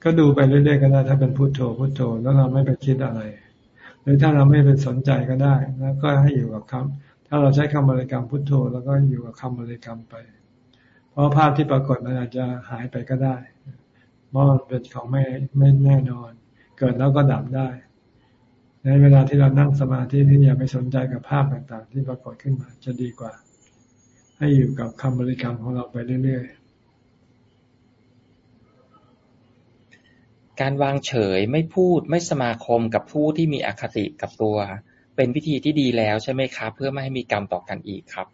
ก็ดูไปเรื่อยๆก็ได้ถ้าเป็นพุทโธพุทโธแล้วเราไม่ไปคิดอะไร หรือถ้าเราไม่เป็นสนใจก็ได้ แล้วก็ให้อยู่กับคำถ้าเราใช้คำบริกรรมพุทโธ แล้วก็อยู่กับคำบริกรรมไป เพราะภาพที่ปรากฏมันอาจจะหายไปก็ได้ เพราะมันเป็นของไม่ไม่แน่นอน เกิดแล้วก็ดับได้ ในเวลาที่เรานั่งสมาธินี่อย่าไปสนใจกับภาพต่างๆ ที่ปรากฏขึ้นมาจะดีกว่า ให้อยู่กับคำบริกรรมของเราไปเรื่อยๆ การวางเฉย ไม่พูด ไม่สมาคมกับผู้ที่มีอคติกับตัว เป็นวิธีที่ดีแล้วใช่ไหมครับ เพื่อไม่ให้มีกรรมต่อกันอีกครับ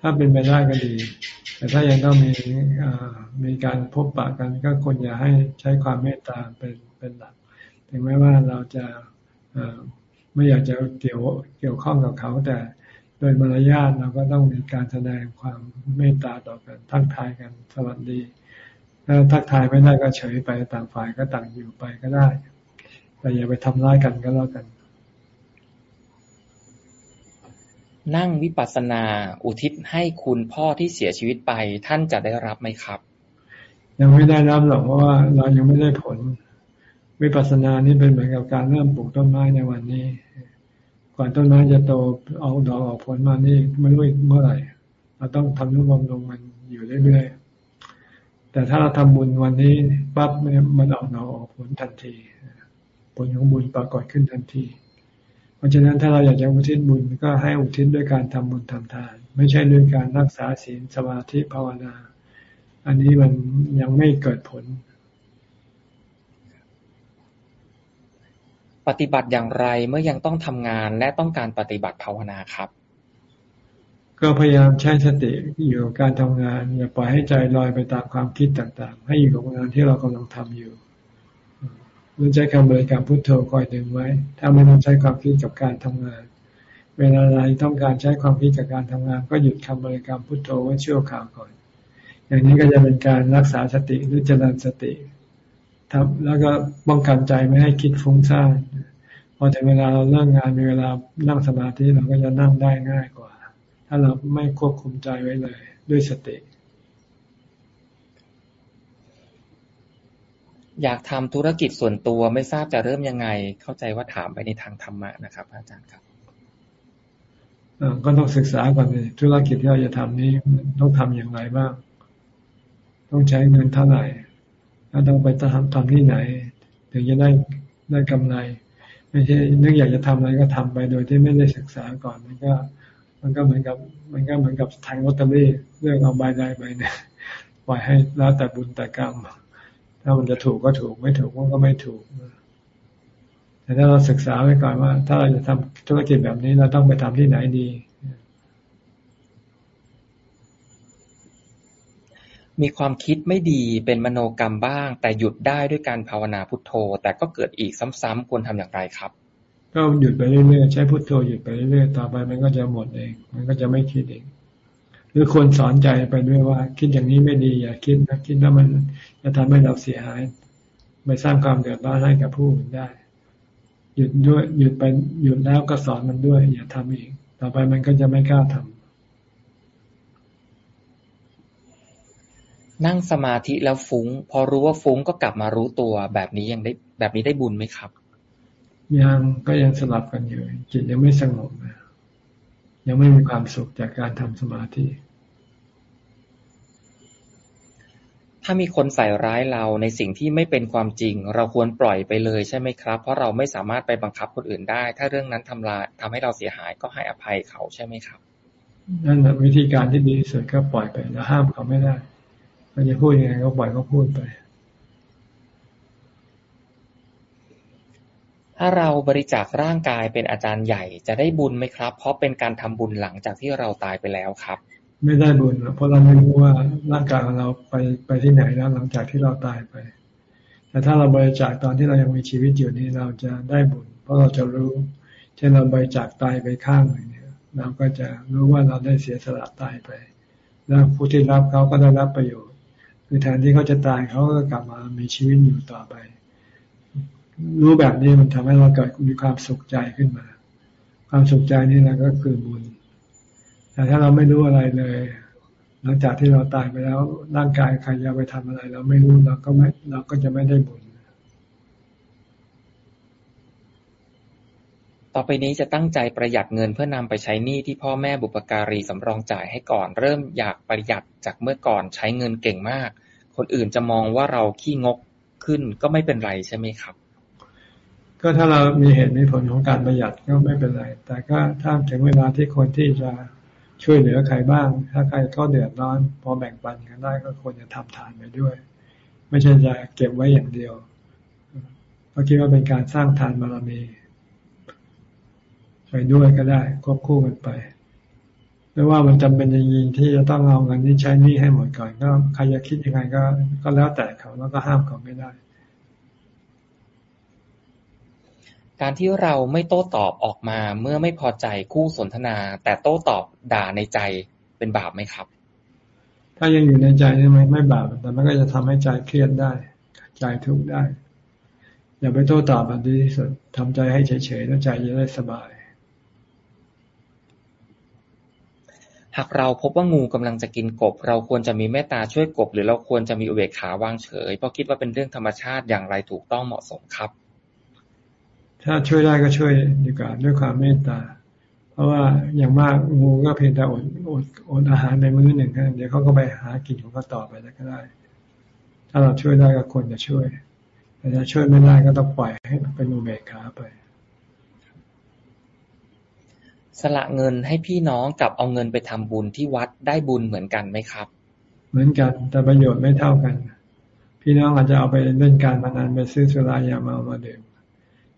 ถ้าเป็นไปได้ก็ดี แต่ถ้ายังต้องมีมีการพบปะกันก็ควรอย่าให้ใช้ความเมตตาเป็นเป็นหลัก ถึงแม้ว่าเราจะไม่อยากจะเกี่ยวเกี่ยวข้องกับเขา แต่โดยมารยาทเราก็ต้องมีการแสดงความเมตตาต่อกันทักทายกันสวัสดี ถ้าทักทายไม่ได้ก็เฉยไปต่างฝ่ายก็ต่างอยู่ไปก็ได้ แต่อย่าไปทำร้ายกันก็แล้วกัน นั่งวิปัสสนาอุทิศให้คุณพ่อที่เสียชีวิตไป ท่านจะได้รับไหมครับ ยังไม่ได้รับหรอกเพราะว่าเรายังไม่ได้ผล วิปัสสนานี่เป็นเหมือนกับการเริ่มปลูกต้นไม้ในวันนี้ก่อนต้นไม้จะโตเอาดอกออกผลมานี่ไม่รู้อีกเมื่อไหร่เราต้องทำนุบำรุงมันอยู่เรื่อยๆ แต่ถ้าเราทำบุญวันนี้ปั๊บมันออกดอออกผลทันที ผลของบุญปรากฏขึ้นทันที เพราะฉะนั้นถ้าเราอยากจะอุทิศบุญก็ให้อุทิศด้วยการทำบุญทำทาน ไม่ใช่ด้วยการรักษาศีลสมาธิภาวนา อันนี้มันยังไม่เกิดผล ปฏิบัติอย่างไรเมื่อยังต้องทำงานและต้องการปฏิบัติภาวนาครับ ก็พยายามใช้สติอยู่กับการทำงาน อย่าปล่อยให้ใจลอยไปตามความคิดต่างๆ ให้อยู่กับงานที่เรากำลังทำอยู่หรือใช้คำบริกรรมพุทโธคอยดึงไว้ ถ้าไม่ต้องใช้ความคิดกับการทำงาน เวลาใดต้องการใช้ความคิดกับการทำงาน ก็หยุดคำบริกรรมพุทโธไว้ชั่วคราวก่อน อย่างนี้ก็จะเป็นการรักษาสติหรือเจริญสติทำแล้วก็ป้องกันใจไม่ให้คิดฟุ้งซ่านพอถึงเวลาเราเลิกงานมีเวลานั่งสมาธิเราก็จะนั่งได้ง่ายกว่าาเราไม่ควบคุมใจไว้เลย ด้วยสติ อยากทำธุรกิจส่วนตัวไม่ทราบจะเริ่มยังไง เข้าใจว่าถามไปในทางธรรมะนะครับ อาจารย์ครับก็ต้องศึกษาก่อนเลยธุรกิจที่เราจะทำนี้ต้องทำอย่างไรบ้าง ต้องใช้เงินเท่าไหร่แล้วต้องไปทำทำที่ไหน ถึงจะได้ได้กำไร ไม่ใช่นึกอยากจะทำอะไรก็ทำไปโดยที่ไม่ได้ศึกษาก่อนมันก็ มันก็เหมือนกับ มันก็เหมือนกับทางลอตเตอรี่เรื่องเอาใบใดใบเนี่ยปล่อยให้แล้วแต่บุญแต่กรรม ถ้ามันจะถูกก็ถูกไม่ถูกมันก็ไม่ถูกแต่ถ้าเราศึกษาไว้ก่อนว่า ถ้าเราจะทำธุรกิจแบบนี้เราต้องไปทำที่ไหนดี มีความคิดไม่ดีเป็นมโนกรรมบ้าง แต่หยุดได้ด้วยการภาวนาพุทโธ แต่ก็เกิดอีกซ้ำๆควรทำอย่างไรครับ ก็หยุดไปเรื่อยๆใช้พุทโธหยุดไปเรื่อยๆต่อไปมันก็จะหมดเอง มันก็จะไม่คิดเองหรือควรสอนใจไปด้วยว่า คิดอย่างนี้ไม่ดีอย่าคิดนะคิดแล้วมันจะทำให้เราเสียหายไปสร้างความเดือดร้อนให้กับผู้อื่นได้ หยุดด้วย หยุดไปหยุดแล้วก็สอนมันด้วย อย่าทำเองต่อไปมันก็จะไม่กล้าทำนั่งสมาธิแล้วฟุ้ง พอรู้ว่าฟุ้งก็กลับมารู้ตัวแบบนี้ยังได้แบบนี้ได้บุญไหมครับ ยังก็ยังสลับกันอยู่ จิตยังไม่สงบยังไม่มีความสุขจากการทำสมาธิ ถ้ามีคนใส่ร้ายเราในสิ่งที่ไม่เป็นความจริง เราควรปล่อยไปเลยใช่ไหมครับ เพราะเราไม่สามารถไปบังคับคนอื่นได้ ถ้าเรื่องนั้นทำลายทำให้เราเสียหายก็ให้อภัยเขาใช่ไหมครับนั่นแหละวิธีการที่ดีที่สุดก็ปล่อยไปแล้วห้ามเขาไม่ได้มันจะพูดยังไงก็ปล่อยเขาพูดไป ถ้าเราบริจาคร่างกายเป็นอาจารย์ใหญ่ จะได้บุญไหมครับ เพราะเป็นการทำบุญหลังจากที่เราตายไปแล้วครับ ไม่ได้บุญเพราะเราไม่รู้ว่าร่างกายของเราไปไปที่ไหนแล้วหลังจากที่เราตายไป แต่ถ้าเราบริจาคตอนที่เรายังมีชีวิตอยู่นี้เราจะได้บุญ เพราะเราจะรู้ เช่นเราบริจาคตายไปข้างหนึ่งเนี่ยเราก็จะรู้ว่าเราได้เสียสละตายไป แล้วผู้ที่รับเขาก็ได้รับประโยชน์ คือแทนที่เขาจะตายเขาก็กลับมามีชีวิตอยู่ต่อไป รู้แบบนี้มันทำให้เราเกิดมีความสุขใจขึ้นมา ความสุขใจนี่แหละก็คือบุญ แต่ถ้าเราไม่รู้อะไรเลย หลังจากที่เราตายไปแล้วร่างกายใครจะไปทำอะไร เราไม่รู้เราก็ไม่เราก็จะไม่ได้บุญต่อไปนี้จะตั้งใจประหยัดเงินเพื่อนำไปใช้หนี้ที่พ่อแม่บุปการีสำรองจ่ายให้ก่อน เริ่มอยากประหยัดจากเมื่อก่อนใช้เงินเก่งมาก คนอื่นจะมองว่าเราขี้งกขึ้นก็ไม่เป็นไรใช่ไหมครับ ก็ถ้าเรามีเหตุมีผลของการประหยัดก็ไม่เป็นไร แต่ก็ถ้าถึงเวลาที่คนที่จะช่วยเหลือใครบ้าง ถ้าใครเขาเดือดร้อน พอแบ่งปันกันได้ก็ควรจะทำทานไปด้วย ไม่ใช่จะเก็บไว้อย่างเดียวเพราะคิดว่าเป็นการสร้างทานบารมีไปด้วยก็ได้ควบคู่กันไปไม่ว่ามันจำเป็นจริงๆที่จะต้องเอาเงินนี้ใช้นี้ให้หมดก่อนก็ใครจะคิดยังไงก็ ก็แล้วแต่เขาแล้วก็ห้ามเขาไม่ได้ การที่เราไม่โต้ตอบออกมาเมื่อไม่พอใจคู่สนทนา แต่โต้ตอบด่าในใจเป็นบาปไหมครับ ถ้ายังอยู่ในใจนี่ไม่ไม่บาปแต่มันก็จะทำให้ใจเครียดได้ ใจทุกข์ได้ อย่าไปโต้ตอบมันดีที่สุดทำใจให้เฉยๆแล้วใจจะได้สบาย หากเราพบว่างูกำลังจะกินกบ เราควรจะมีเมตตาช่วยกบ หรือเราควรจะมีอุเบกขาวางเฉยเพราะคิดว่าเป็นเรื่องธรรมชาติอย่างไรถูกต้องเหมาะสมครับ ถ้าช่วยได้ก็ช่วยดีกว่าด้วยความเมตตา เพราะว่าอย่างมากงูก็เพียงแต่อดอดอดอาหารในมื้อหนึ่งแค่เดี๋ยวเขาก็ไปหากินของเขาต่อไปแล้วก็ได้ ถ้าเราช่วยได้ก็ควรจะช่วย แต่ถ้าช่วยไม่ได้ก็ต้องปล่อยให้เป็นอุเบกขาไป สละเงินให้พี่น้องกับเอาเงินไปทำบุญที่วัดได้บุญเหมือนกันไหมครับ เหมือนกันแต่ประโยชน์ไม่เท่ากัน พี่น้องอาจจะเอาไปเล่นการพนันไปซื้อสุรายามามาดื่ม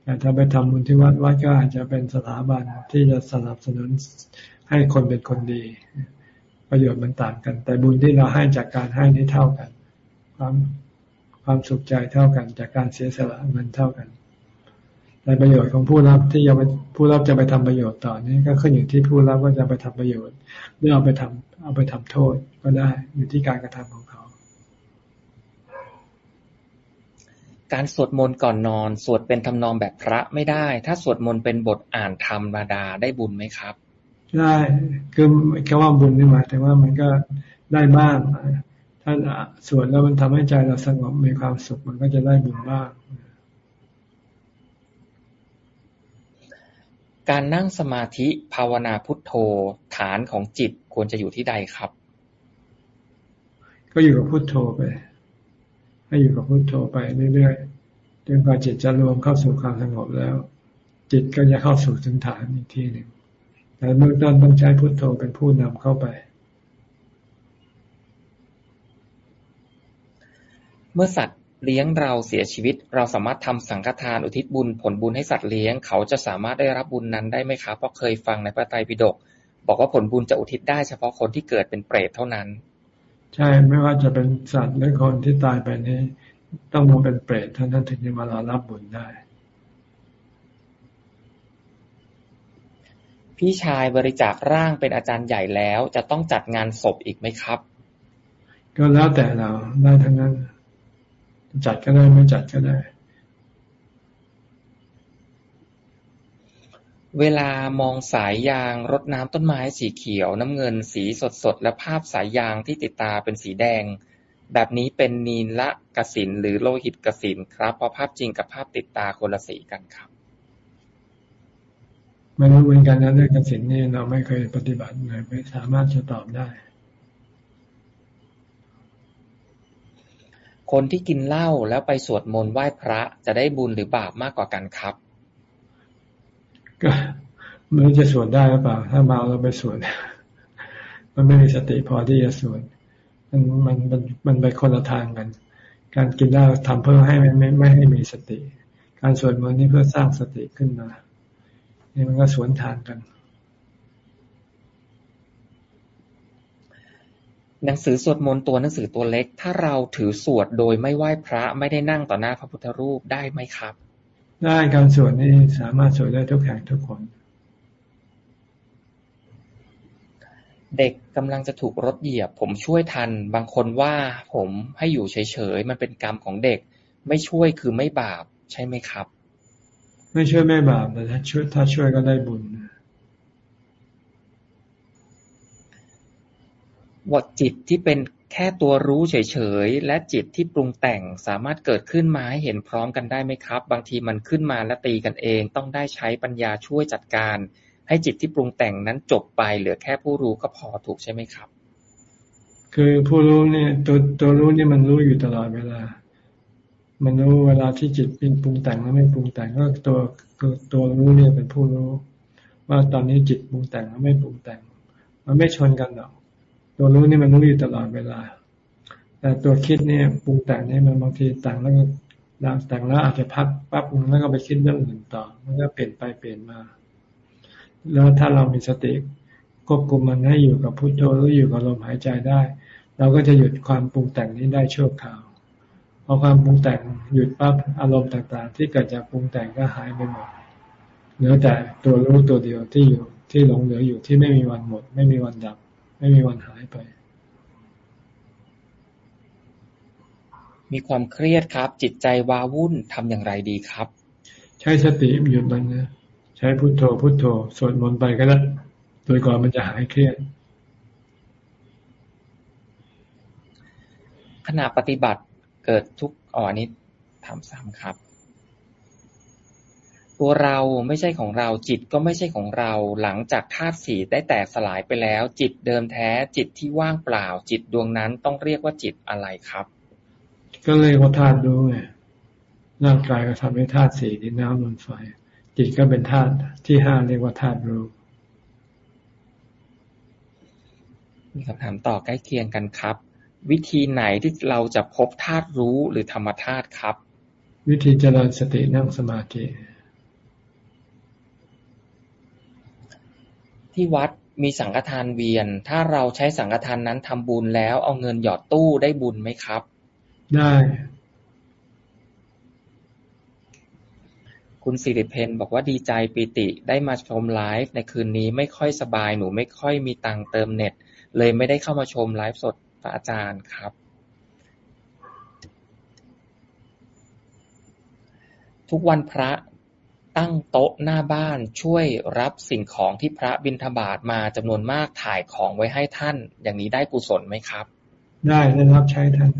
แต่ถ้าไปทำบุญที่วัดวัดก็อาจจะเป็นสถาบันที่จะสนับสนุนให้คนเป็นคนดี ประโยชน์มันต่างกัน แต่บุญที่เราให้จากการให้นี่เท่ากัน ความความสุขใจเท่ากัน จากการเสียสละมันเท่ากันแต่ประโยชน์ของผู้รับที่จะไปผู้รับจะไปทำประโยชน์ต่อนี่ก็ขึ้นอยู่ที่ผู้รับว่าจะไปทำประโยชน์หรือเอาไปทำเอาไปทำโทษก็ได้อยู่ที่การกระทำของเขา การสวดมนต์ก่อนนอน สวดเป็นทำนองแบบพระไม่ได้ ถ้าสวดมนต์เป็นบทอ่านธรรมดาได้บุญไหมครับ ได้คือคำว่าบุญนี่หมายถึงว่ามันก็ได้บ้างถ้าสวดแล้วมันทำให้ใจเราสงบมีความสุขมันก็จะได้บุญบ้างการนั่งสมาธิภาวนาพุทโธฐานของจิตควรจะอยู่ที่ใดครับ ก็อยู่กับพุทโธไป ให้อยู่กับพุโทโธไปเรื่อยๆจนกว่าจิตจะรวมเข้าสู่ความสงบแล้ว จิตก็จะเข้าสู่ถึงฐานอีกทีหนึ่งแต่เมื่อต้นต้องใช้พุโทโธเป็นผู้นำเข้าไป เมื่อสัตว์เลี้ยงเราเสียชีวิต เราสามารถทำสังฆทานอุทิศบุญผลบุญให้สัตว์เลี้ยง เขาจะสามารถได้รับบุญนั้นได้ไหมครับเพราะเคยฟังในพระไตรปิฎกบอกว่าผลบุญจะอุทิศได้เฉพาะคนที่เกิดเป็นเปรตเท่านั้น ใช่ไม่ว่าจะเป็นสัตว์หรือคนที่ตายไปนี้ ต้องมาเป็นเปรตท่านท่านถึงจะมารอรับบุญได้ พี่ชายบริจาคร่างเป็นอาจารย์ใหญ่แล้ว จะต้องจัดงานศพอีกไหมครับ ก็แล้วแต่เราได้ทั้งนั้น จัดก็ได้ไม่จัดก็ได้ เวลามองสายยางรดน้ำต้นไม้สีเขียวน้ำเงินสีสดๆและภาพสายยางที่ติดตาเป็นสีแดง แบบนี้เป็นนีละกสินหรือโลหิตกสินครับ เพราะภาพจริงกับภาพติดตาคนละสีกันครับไม่รู้เหมือนกันนะเรื่องกสินนี่เราไม่เคยปฏิบัติเลยไม่สามารถจะตอบได้ คนที่กินเหล้าแล้วไปสวดมนต์ไหว้พระจะได้บุญหรือบาปมากกว่ากันครับ ก็ไม่รู้จะสวดได้หรือเปล่า ถ้าเมาเราไปสวดมันไม่มีสติพอที่จะสวดมันมันมันมันไปคนละทางกัน การกินเหล้าทำเพื่อให้ไม่ไม่ไม่ให้มีสติ การสวดมนต์นี่เพื่อสร้างสติขึ้นมานี่มันก็สวนทางกัน หนังสือสวดมนต์ตัวหนังสือตัวเล็ก ถ้าเราถือสวดโดยไม่ไหว้พระไม่ได้นั่งต่อหน้าพระพุทธรูปได้ไหมครับ ได้การสวดนี่สามารถสวดได้ทุกแห่งทุกคน เด็กกำลังจะถูกรถเหยียบ ผมช่วยทัน บางคนว่าผมให้อยู่เฉยๆ มันเป็นกรรมของเด็ก ไม่ช่วยคือไม่บาป ใช่ไหมครับ ไม่ช่วยไม่บาปแต่ถ้าช่วยถ้าช่วยก็ได้บุญ ว่าจิตที่เป็น แค่ตัวรู้เฉย ๆ และจิตที่ปรุงแต่ง สามารถเกิดขึ้นมาให้เห็นพร้อมกันได้ไหมครับ บางทีมันขึ้นมาแล้วตีกันเอง ต้องได้ใช้ปัญญาช่วยจัดการ ให้จิตที่ปรุงแต่งนั้นจบไป เหลือแค่ผู้รู้ก็พอถูกใช่ไหมครับ คือผู้รู้เนี่ยตัวตัวรู้นี่มันรู้อยู่ตลอดเวลา มันรู้เวลาที่จิตเป็นปรุงแต่งแล้วไม่ปรุงแต่งก็ตัวตัวรู้เนี่ยเป็นผู้รู้ ว่าตอนนี้จิตปรุงแต่งแล้วไม่ปรุงแต่ง มันไม่ชนกันหรอก ตัวรู้นี่มันรู้อยู่ตลอดเวลา แต่ตัวคิดเนี่ยปรุงแต่งเนี่ยมันบางทีแต่งแล้วก็แต่งแล้วอาจจะพักปั๊บแล้วก็ไปคิดเรื่องอื่นต่อ มันก็เปลี่ยนไปเปลี่ยนมา แล้วถ้าเรามีสติควบคุมมันให้อยู่กับพุโทโธหรืออยู่กับลมหายใจได้ เราก็จะหยุดความปรุงแต่งนี้ได้ชั่วคราวพอความปรุงแต่งหยุดปั๊บอารมณ์ต่างๆ ที่เกิดจากปรุงแต่งก็หายไปหมดเหลือแต่ตัวรู้ตัวเดียวที่อยู่ที่หลงเหลืออยู่ที่ไม่มีวันหมด ไม่มีวันดับ ไม่มีวันหายไป มีความเครียดครับ จิตใจวาวุ่นทำอย่างไรดีครับ ใช้สติหยุดมันนะใช้พุโทโธพุโทโธสวดมนต์ไปก็ได้โดยก่อนมันจะหายเครียดขณะปฏิบัติเกิดทุกอ่อนนี้ถามซ้ำครับ ตัวเราไม่ใช่ของเรา จิตก็ไม่ใช่ของเรา หลังจากธาตุสีได้แตกสลายไปแล้ว จิตเดิมแท้ จิตที่ว่างเปล่า จิตดวงนั้นต้องเรียกว่าจิตอะไรครับ ก็เลยว่าธาตุรู้ไงร่างกายก็ทำให้ธาตุสีดินน้ำลมไฟ จิตก็เป็นธาตุที่ห้าเรียกว่าธาตุรู้มีคำถามต่อใกล้เคียงกันครับ วิธีไหนที่เราจะพบธาตุรู้หรือธรรมธาตุครับ วิธีเจริญสตินั่งสมาธิ ที่วัดมีสังฆทานเวียน ถ้าเราใช้สังฆทานนั้นทำบุญแล้ว เอาเงินหยอดตู้ได้บุญไหมครับ ได้ คุณสิริเพนบอกว่าดีใจปีติได้มาชมไลฟ์ในคืนนี้ไม่ค่อยสบายหนูไม่ค่อยมีตังเติมเน็ต เลยไม่ได้เข้ามาชมไลฟ์สดพระอาจารย์ครับทุกวันพระ ตั้งโต๊ะหน้าบ้าน ช่วยรับสิ่งของที่พระบิณฑบาตมาจำนวนมาก ถ่ายของไว้ให้ท่าน อย่างนี้ได้กุศลไหมครับ ได้ได้รับใช้ท่าน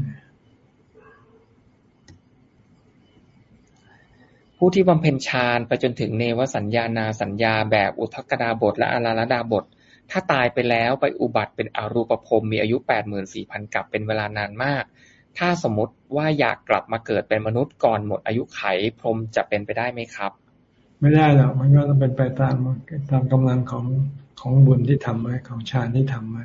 ผู้ที่บำเพ็ญฌานไปจนถึงเนวสัญญานาสัญญาแบบอุทกดาบทและอาราลดาบท ถ้าตายไปแล้วไปอุบัติเป็นอรูปภพมีอายุแปดหมื่นสี่พันกับเป็นเวลานานมากถ้าสมมติว่าอยากกลับมาเกิดเป็นมนุษย์ก่อนหมดอายุไขพรหมจะเป็นไปได้ไหมครับ ไม่ได้หรอกมันก็ต้องเป็นไปตามตามกำลังของของบุญที่ทำไว้ของฌานที่ทำไว้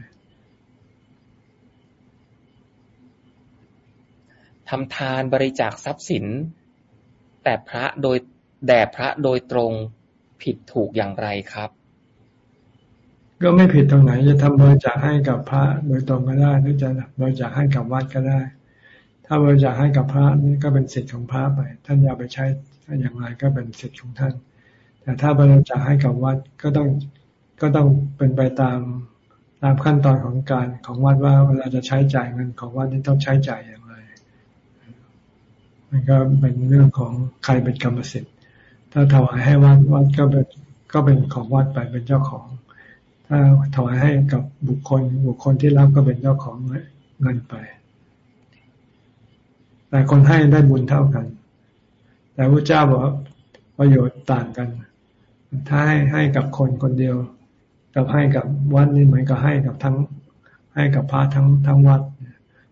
ทำทานบริจาคทรัพย์สิน แต่พระโดยแด่พระโดยตรงผิดถูกอย่างไรครับ ก็ไม่ผิดตรงไหน จะทำบริจาคให้กับพระโดยตรงก็ได้หรือจะบริจาคให้กับวัดก็ได้ ถ้าบริจาคให้กับพระนี่ก็เป็นสิทธิ์ของพระไป ท่านอยากไปใช้อย่างไรก็เป็นสิทธิ์ของท่าน แต่ถ้าบริจาคให้กับวัดก็ต้องก็ต้องเป็นไปตามตามขั้นตอนของการของวัดว่าเวลาจะใช้จ่ายเงินของวัดนี่ต้องใช้จ่ายอย่างไร มันก็เป็นเรื่องของใครเป็นกรรมสิทธิ์ ถ้าถวายให้วัดวัดก็เป็นก็เป็นของวัดไปเป็นเจ้าของ ถ้าถวายให้กับบุคคล บุคคลที่รับก็เป็นเจ้าของเงินไป แต่คนให้ได้บุญเท่ากัน แต่พระเจ้าบอกประโยชน์ต่างกัน ถ้าให้ให้กับคนคนเดียว กับให้กับวัดนี่เหมือนกับให้กับทั้ง ให้กับพระทั้งทั้งวัด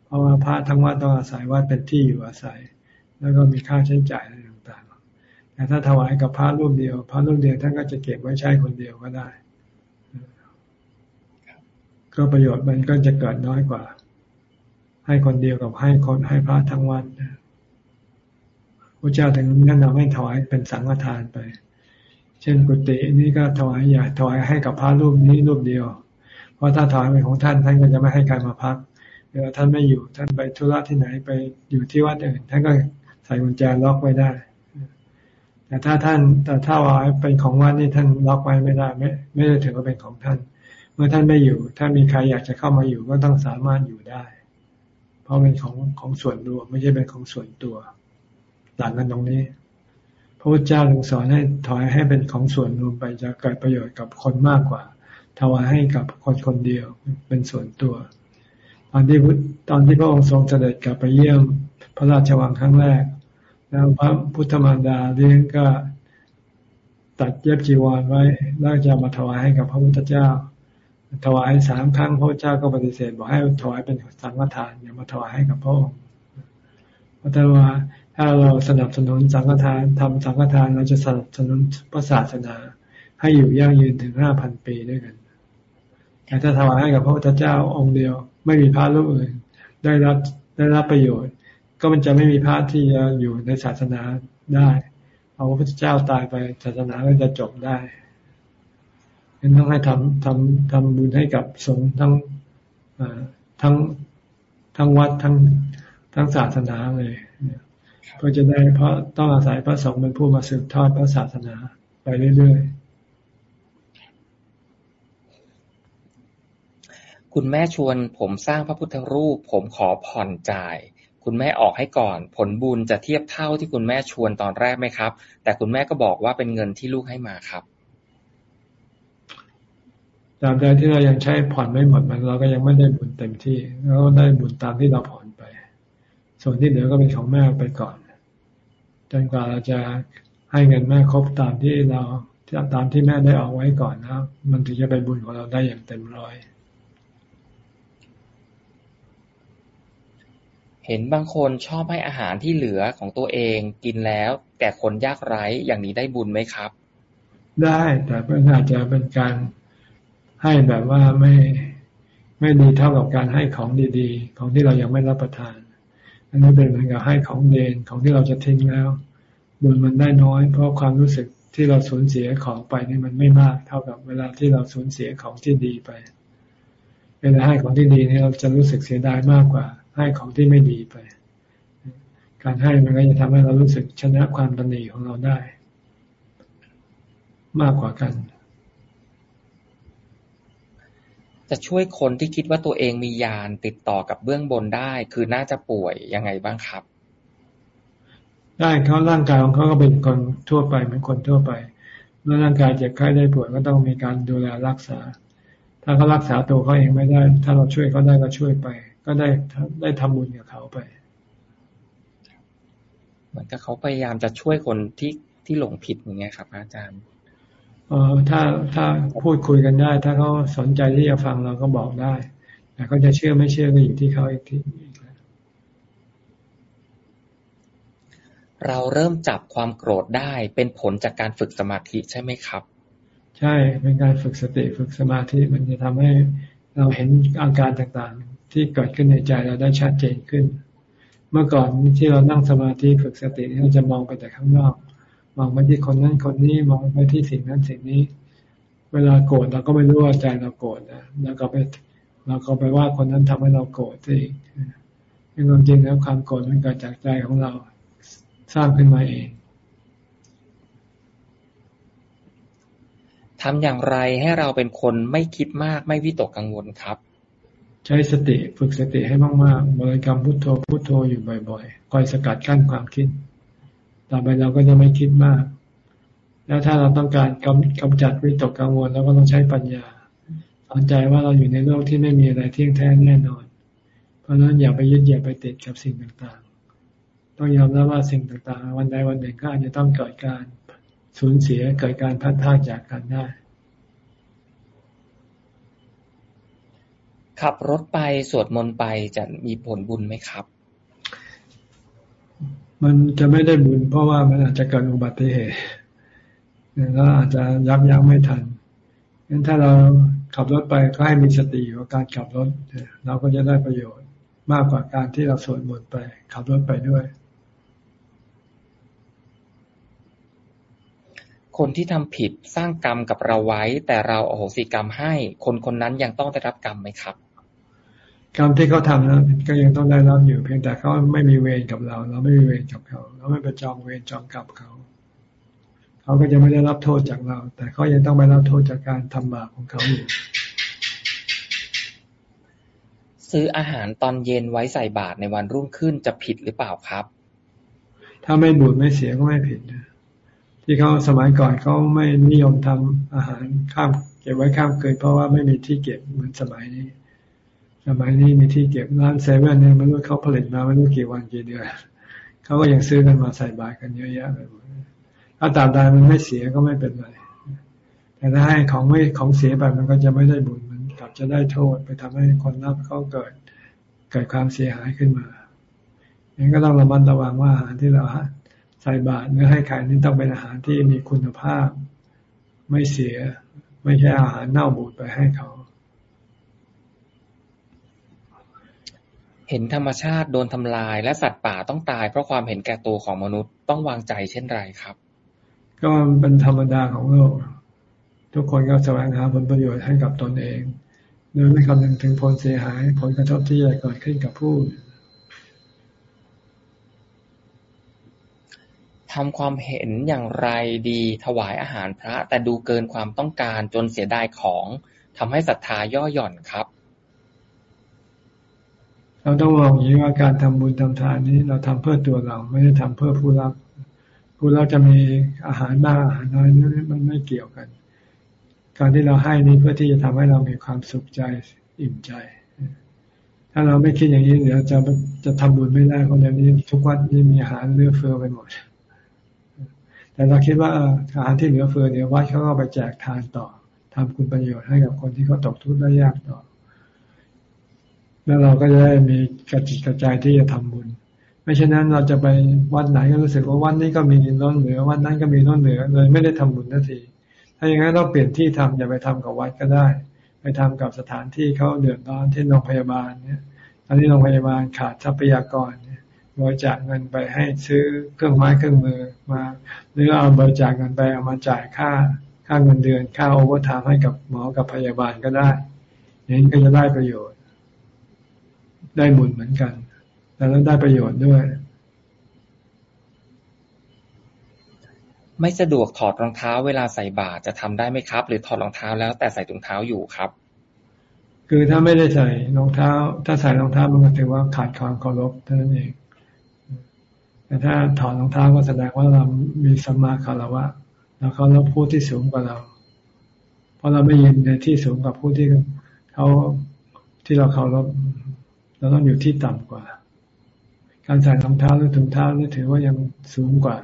เพราะว่าพระทั้งวัดต้องอาศัยวัดเป็นที่อยู่อาศัย แล้วก็มีค่าใช้จ่ายอะไรต่างๆ แต่ถ้าถวายกับพระรูปเดียว พระรูปเดียวท่านก็จะเก็บไว้ใช้คนเดียวก็ได้ ก็ประโยชน์มันก็จะเกิดน้อยกว่า ให้คนเดียวกับให้คนให้พระทั้งวัดพระเจ้าถึงแนะนำให้ถวายเป็นสังฆทานไป เช่นกุฏินี้ก็ถวายอย่าถวายให้กับพระรูปนี้รูปเดียว เพราะถ้าถวายเป็นของท่านท่านก็จะไม่ให้ใครมาพักเวลาท่านไม่อยู่ท่านไปธุระที่ไหนไปอยู่ที่วัดอื่นท่านก็ใส่กุญแจล็อกไว้ได้ แต่ถ้าท่านแต่ถ้าว่าเป็นของวัดนี่ท่านล็อกไว้ไม่ได้ ไม่ไม่ได้ถือว่าเป็นของท่าน เมื่อท่านไม่อยู่ ถ้ามีใครอยากจะเข้ามาอยู่ก็ต้องสามารถอยู่ได้ เพราะเป็นของของส่วนรวมไม่ใช่เป็นของส่วนตัวต่างกันตรงนี้ พระพุทธเจ้าทรงสอนให้ถอยให้เป็นของส่วนรวมไปจะเกิดประโยชน์กับคนมากกว่าถวายให้กับคนคนเดียวเป็นส่วนตัว ตอนที่ตอนที่พระองค์ทรงเสด็จกลับไปเยี่ยมพระราชวังครั้งแรก แล้วพระพุทธมารดาเลี้ยงก็ตัดเย็บจีวรไว้แล้วจะมาถวายให้กับพระพุทธเจ้า ถวายสามครั้งพระเจ้าก็ปฏิเสธบอกให้ถวายเป็นสังฆทานอย่ามาถวายให้กับพระองค์เพราะว่า ถ้าเราสนับสนุนสังฆทานทำสังฆทานเราจะสนับสนุนพระศาสนา ให้อยู่ยั่งยืนถึงห้าพันปีด้วยกันแต่ถ้าถวายให้กับพระพุทธเจ้าองค์เดียว ไม่มีพระรูปอื่น ได้รับได้รับประโยชน์ ก็มันจะไม่มีพระที่จะอยู่ในศาสนาได้เอาพระพุทธเจ้าตายไปศาสนาก็จะจบได้เห็นต้องให้ทำทำทำบุญให้กับสงฆ์ทั้งทั้งทั้งวัดทั้งทั้งศาสนาเลย เพื่อจะได้เพราะต้องอาศัยพระสงฆ์เป็นผู้มาสืบทอดพระศาสนาไปเรื่อยๆ คุณแม่ชวนผมสร้างพระพุทธรูป ผมขอผ่อนจ่าย คุณแม่ออกให้ก่อน ผลบุญจะเทียบเท่าที่คุณแม่ชวนตอนแรกไหมครับ แต่คุณแม่ก็บอกว่าเป็นเงินที่ลูกให้มาครับตามใดที่เรายังใช้ผ่อนไม่หมดมันเราก็ยังไม่ได้บุญเต็มที่เราได้บุญตามที่เราผ่อนไป ส่วนที่เหลือก็เป็นของแม่ไปก่อน จนกว่าเราจะให้เงินแม่ครบตามที่เราตามที่แม่ได้ออกไว้ก่อนนะ มันถึงจะเป็นบุญของเราได้อย่างเต็มร้อย เห็นบางคนชอบให้อาหารที่เหลือของตัวเองกินแล้ว แก่คนยากไร้อย่างนี้ได้บุญไหมครับ ได้แต่เพื่อนอาจจะเป็นการให้แบบว่าไม่ไม่ดีเท่ากับการให้ของดี ๆ ของที่เรายังไม่รับประทาน อันนี้เป็นเหมือนกับให้ของเดนของที่เราจะทิ้งแล้วบุญมันได้น้อย เพราะความรู้สึกที่เราสูญเสียของไปนี่มันไม่มากเท่ากับเวลาที่เราสูญเสียของที่ดีไป เวลาให้ของที่ดีนี่เราจะรู้สึกเสียดายมากกว่า ให้ของที่ไม่ดีไป การให้มันก็จะทำให้เรารู้สึกชนะความตันหนีของเราได้ มากกว่ากัน จะช่วยคนที่คิดว่าตัวเองมียานติดต่อกับเบื้องบนได้ คือน่าจะป่วยยังไงบ้างครับ ได้เขาร่างกายของเขาก็เป็นคนทั่วไปเหมือนคนทั่วไป เมื่อร่างกายเจ็บไข้ได้ป่วยก็ต้องมีการดูแลรักษา ถ้าเขารักษาตัวเขาเองไม่ได้ ถ้าเราช่วยเขาได้ก็ช่วยไป ก็ได้ได้ทำบุญกับเขาไปเหมือนกับเขาพยายามจะช่วยคนที่ที่หลงผิดอย่างเงี้ยครับ อาจารย์ เออถ้าถ้าพูดคุยกันได้ ถ้าเขาสนใจที่จะฟังเราก็บอกได้ แต่เขาจะเชื่อไม่เชื่อก็อยู่ที่เขาอีกทีเราเริ่มจับความโกรธได้เป็นผลจากการฝึกสมาธิใช่ไหมครับ ใช่เป็นการฝึกสติฝึกสมาธิมันจะทำให้เราเห็นอาการต่างที่เกิดขึ้นในใจเราได้ชัดเจนขึ้น เมื่อก่อนที่เรานั่งสมาธิฝึกสติเราจะมองไปแต่ข้างนอก มองไปที่คนนั้นคนนี้มองไปที่สิ่งนั้นสิ่งนี้ เวลาโกรธเราก็ไม่รู้ว่าใจเราโกรธนะแล้วก็ไปเราก็ไปว่าคนนั้นทำให้เราโกรธสิจริงๆแล้วความโกรธมันเกิดจากใจของเราสร้างขึ้นมาเองทำอย่างไรให้เราเป็นคนไม่คิดมากไม่วิตกกังวลครับ ใช้สติฝึกสติให้มากๆบริกรรมพุทโธพุทโธอยู่บ่อยๆคอยสกัดกั้นความคิด ต่อไปเราก็จะไม่คิดมาก แล้วถ้าเราต้องการกำกำจัดวิตกกังวลเราก็ต้องใช้ปัญญาสอนใจว่าเราอยู่ในโลกที่ไม่มีอะไรเที่ยงแท้แน่นอน เพราะฉะนั้นอย่าไปยึดอย่าไปติดกับสิ่งต่างๆ ต้องยอมรับว่าสิ่งต่างๆ วันใดวันหนึ่งก็อาจจะต้องเกิดการสูญเสียเกิดการพัดพาจากกันได้ ขับรถไปสวดมนต์ไปจะมีผลบุญไหมครับ มันจะไม่ได้บุญ เพราะว่ามันอาจจะเกิดอุบัติเหตุแล้วอาจจะยับยั้งไม่ทันงั้นถ้าเราขับรถไปก็ให้มีสติอนกับการขับรถเราก็จะได้ประโยชน์มากกว่าการที่เราสวดมนต์ไป ขับรถไปด้วย คนที่ทำผิดสร้างกรรมกับเราไว้ แต่เราโอโหสิกรรมให้ คนคนนั้นยังต้องได้รับกรรมไหมครับ กรรมที่เขาทำนั้นก็ยังต้องได้รับอยู่ เพียงแต่เขาไม่มีเวรกับเรา เราไม่มีเวรกับเขา เราไม่ไปจองเวรจองกรรมเขาเขาก็จะไม่ได้รับโทษจากเรา แต่เขายังต้องไปรับโทษจากการทำบาปของเขาอยู่ ซื้ออาหารตอนเย็นไว้ใส่บาตรในวันรุ่งขึ้นจะผิดหรือเปล่าครับ ถ้าไม่บูดไม่เสียก็ไม่ผิดนะที่เขาสมัยก่อนเขาไม่นิยมทำอาหารข้ามเก็บไว้ข้ามคืนเพราะว่าไม่มีที่เก็บเหมือนสมัยนี้ สมัยนี้มีที่เก็บร้านเซเว่นเนี่ยไม่รู้เขาผลิตมาไม่รู้กี่วันกี่เดือนเขาก็ยังซื้อกันมาใส่บาตรกันเยอะแยะเลยถ้าตามใดมันไม่เสียก็ไม่เป็นไรแต่ถ้าให้ของไม่ของเสียไปมันก็จะไม่ได้บุญมันกลับจะได้โทษไปทำให้คนรับเขาเกิดเกิดความเสียหายขึ้นมาอย่างนี้ก็ต้องระมัดระวังว่าอาหารที่เราใส่บาตรเนื้อให้ใครนี่ต้องเป็นอาหารที่มีคุณภาพ ไม่เสีย ไม่ใช่อาหารเน่าบูดไปให้เขา เห็นธรรมชาติโดนทำลาย และสัตว์ป่าต้องตายเพราะความเห็นแก่ตัวของมนุษย์ต้องวางใจเช่นไรครับ ก็เป็นธรรมดาของโลก ทุกคนก็แสวงหาผลประโยชน์ให้กับตนเองโดยไม่คำนึงถึงผลเสียหายผลกระทบที่จะเกิดขึ้นกับผู้ทำความเห็นอย่างไรดีถวายอาหารพระ แต่ดูเกินความต้องการจนเสียดายของทำให้ศรัทธาย่อหย่อนครับ เราต้องมองอย่างนี้ว่าการทำบุญทำทานนี้ เราทำเพื่อตัวเราไม่ได้ทำเพื่อผู้รับผู้รับจะมีอาหารมากอาหารน้อยนั้นมันไม่เกี่ยวกัน การที่เราให้นี้เพื่อที่จะทำให้เรามีความสุขใจอิ่มใจ ถ้าเราไม่คิดอย่างนี้เดี๋ยวจะจะทำบุญไม่ได้เพราะเดี๋ยวนี้ทุกวันนี้มีอาหารเลือเฟือไปหมดแต่เราคิดว่าอาหารที่เหลือเฟือเดี๋ยววัดเขาก็ไปแจกทานต่อทำคุณประโยชน์ให้กับคนที่เขาตกทุกข์ได้ยากต่อ แล้วเราก็จะได้มีกระจิตกระจายที่จะทำบุญ ไม่เช่นนั้นเราจะไปวัดไหนก็รู้สึกว่าวันนี้ก็มีล้นเหลือวันนั้นก็มีล้นเหลือเลยไม่ได้ทำบุญนาที ถ้าอย่างนั้นเราเปลี่ยนที่ทำอย่าไปทำกับวัดก็ได้ ไปทำกับสถานที่เขาเดือดร้อนที่โรงพยาบาลเนี่ยตอนนี้โรงพยาบาลขาดทรัพยากรบริจาคเงินไปให้ซื้อเครื่องไม้เครื่องมือมา หรือเอาบริจาคเงินไปเอามาจ่ายค่าค่าเงินเดือนค่า overtime ให้กับหมอกับพยาบาลก็ได้อย่างนี้ก็จะได้ประโยชน์ ได้บุญเหมือนกันแล้วได้ประโยชน์ด้วย ไม่สะดวกถอดรองเท้าเวลาใส่บาตรจะทำได้ไหมครับ หรือถอดรองเท้าแล้วแต่ใส่ถุงเท้าอยู่ครับ คือถ้าไม่ได้ใส่รองเท้า ถ้าใส่รองเท้ามันก็ถือว่าขาดความเคารพเท่านั้นเอง แต่ถ้าถอดรองเท้าก็แสดงว่าเรามีสัมมาคารวะแล้วเขาเราผู้ที่สูงกว่าเรา เพราะเราไม่ยืนในที่สูงกับผู้ที่เขาที่เราเคารพ เราต้องอยู่ที่ต่ำกว่า การใส่รองเท้าหรือถุงเท้านี่ถือว่ายังสูงกว่า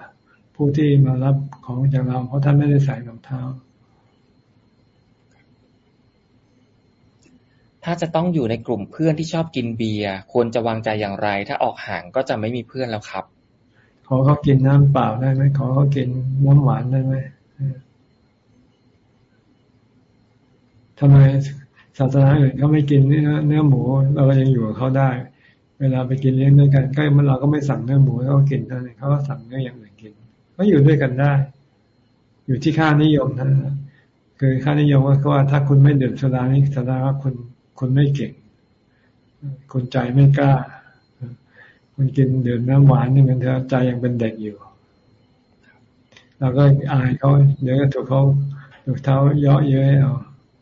ผู้ที่มารับของจากเรา เพราะท่านไม่ได้ใส่รองเท้า ถ้าจะต้องอยู่ในกลุ่มเพื่อนที่ชอบกินเบียร์ควรจะวางใจอย่างไร ถ้าออกห่างก็จะไม่มีเพื่อนแล้วครับ ขอเขากินน้ำเปล่าได้ไหมขอเขากินน้ำหวานได้ไหมทำไม ศาสนาอื่นเขาไม่กินเนื้อเนื้อหมู เราก็ยังอยู่กับเขาได้ เวลาไปกินเลี้ยงด้วยกันก็มันเราก็ไม่สั่งเนื้อหมูให้เขากินเท่านั้นเขาก็สั่งเนื้ออย่างอื่นกินก็อยู่ด้วยกันได้ อยู่ที่ค่านิยมนั่นคือค่านิยมก็ว่าถ้าคุณไม่ดื่มสุรานี่แสดงว่าคุณคุณไม่เก่ง คุณใจไม่กล้ามันกินดื่มน้ำหวานนี่มันใจยังเป็นเด็กอยู่เราก็อายเขาเดี๋ยวก็ถูกเขาถูกเท้าเยาะเย้ยเอา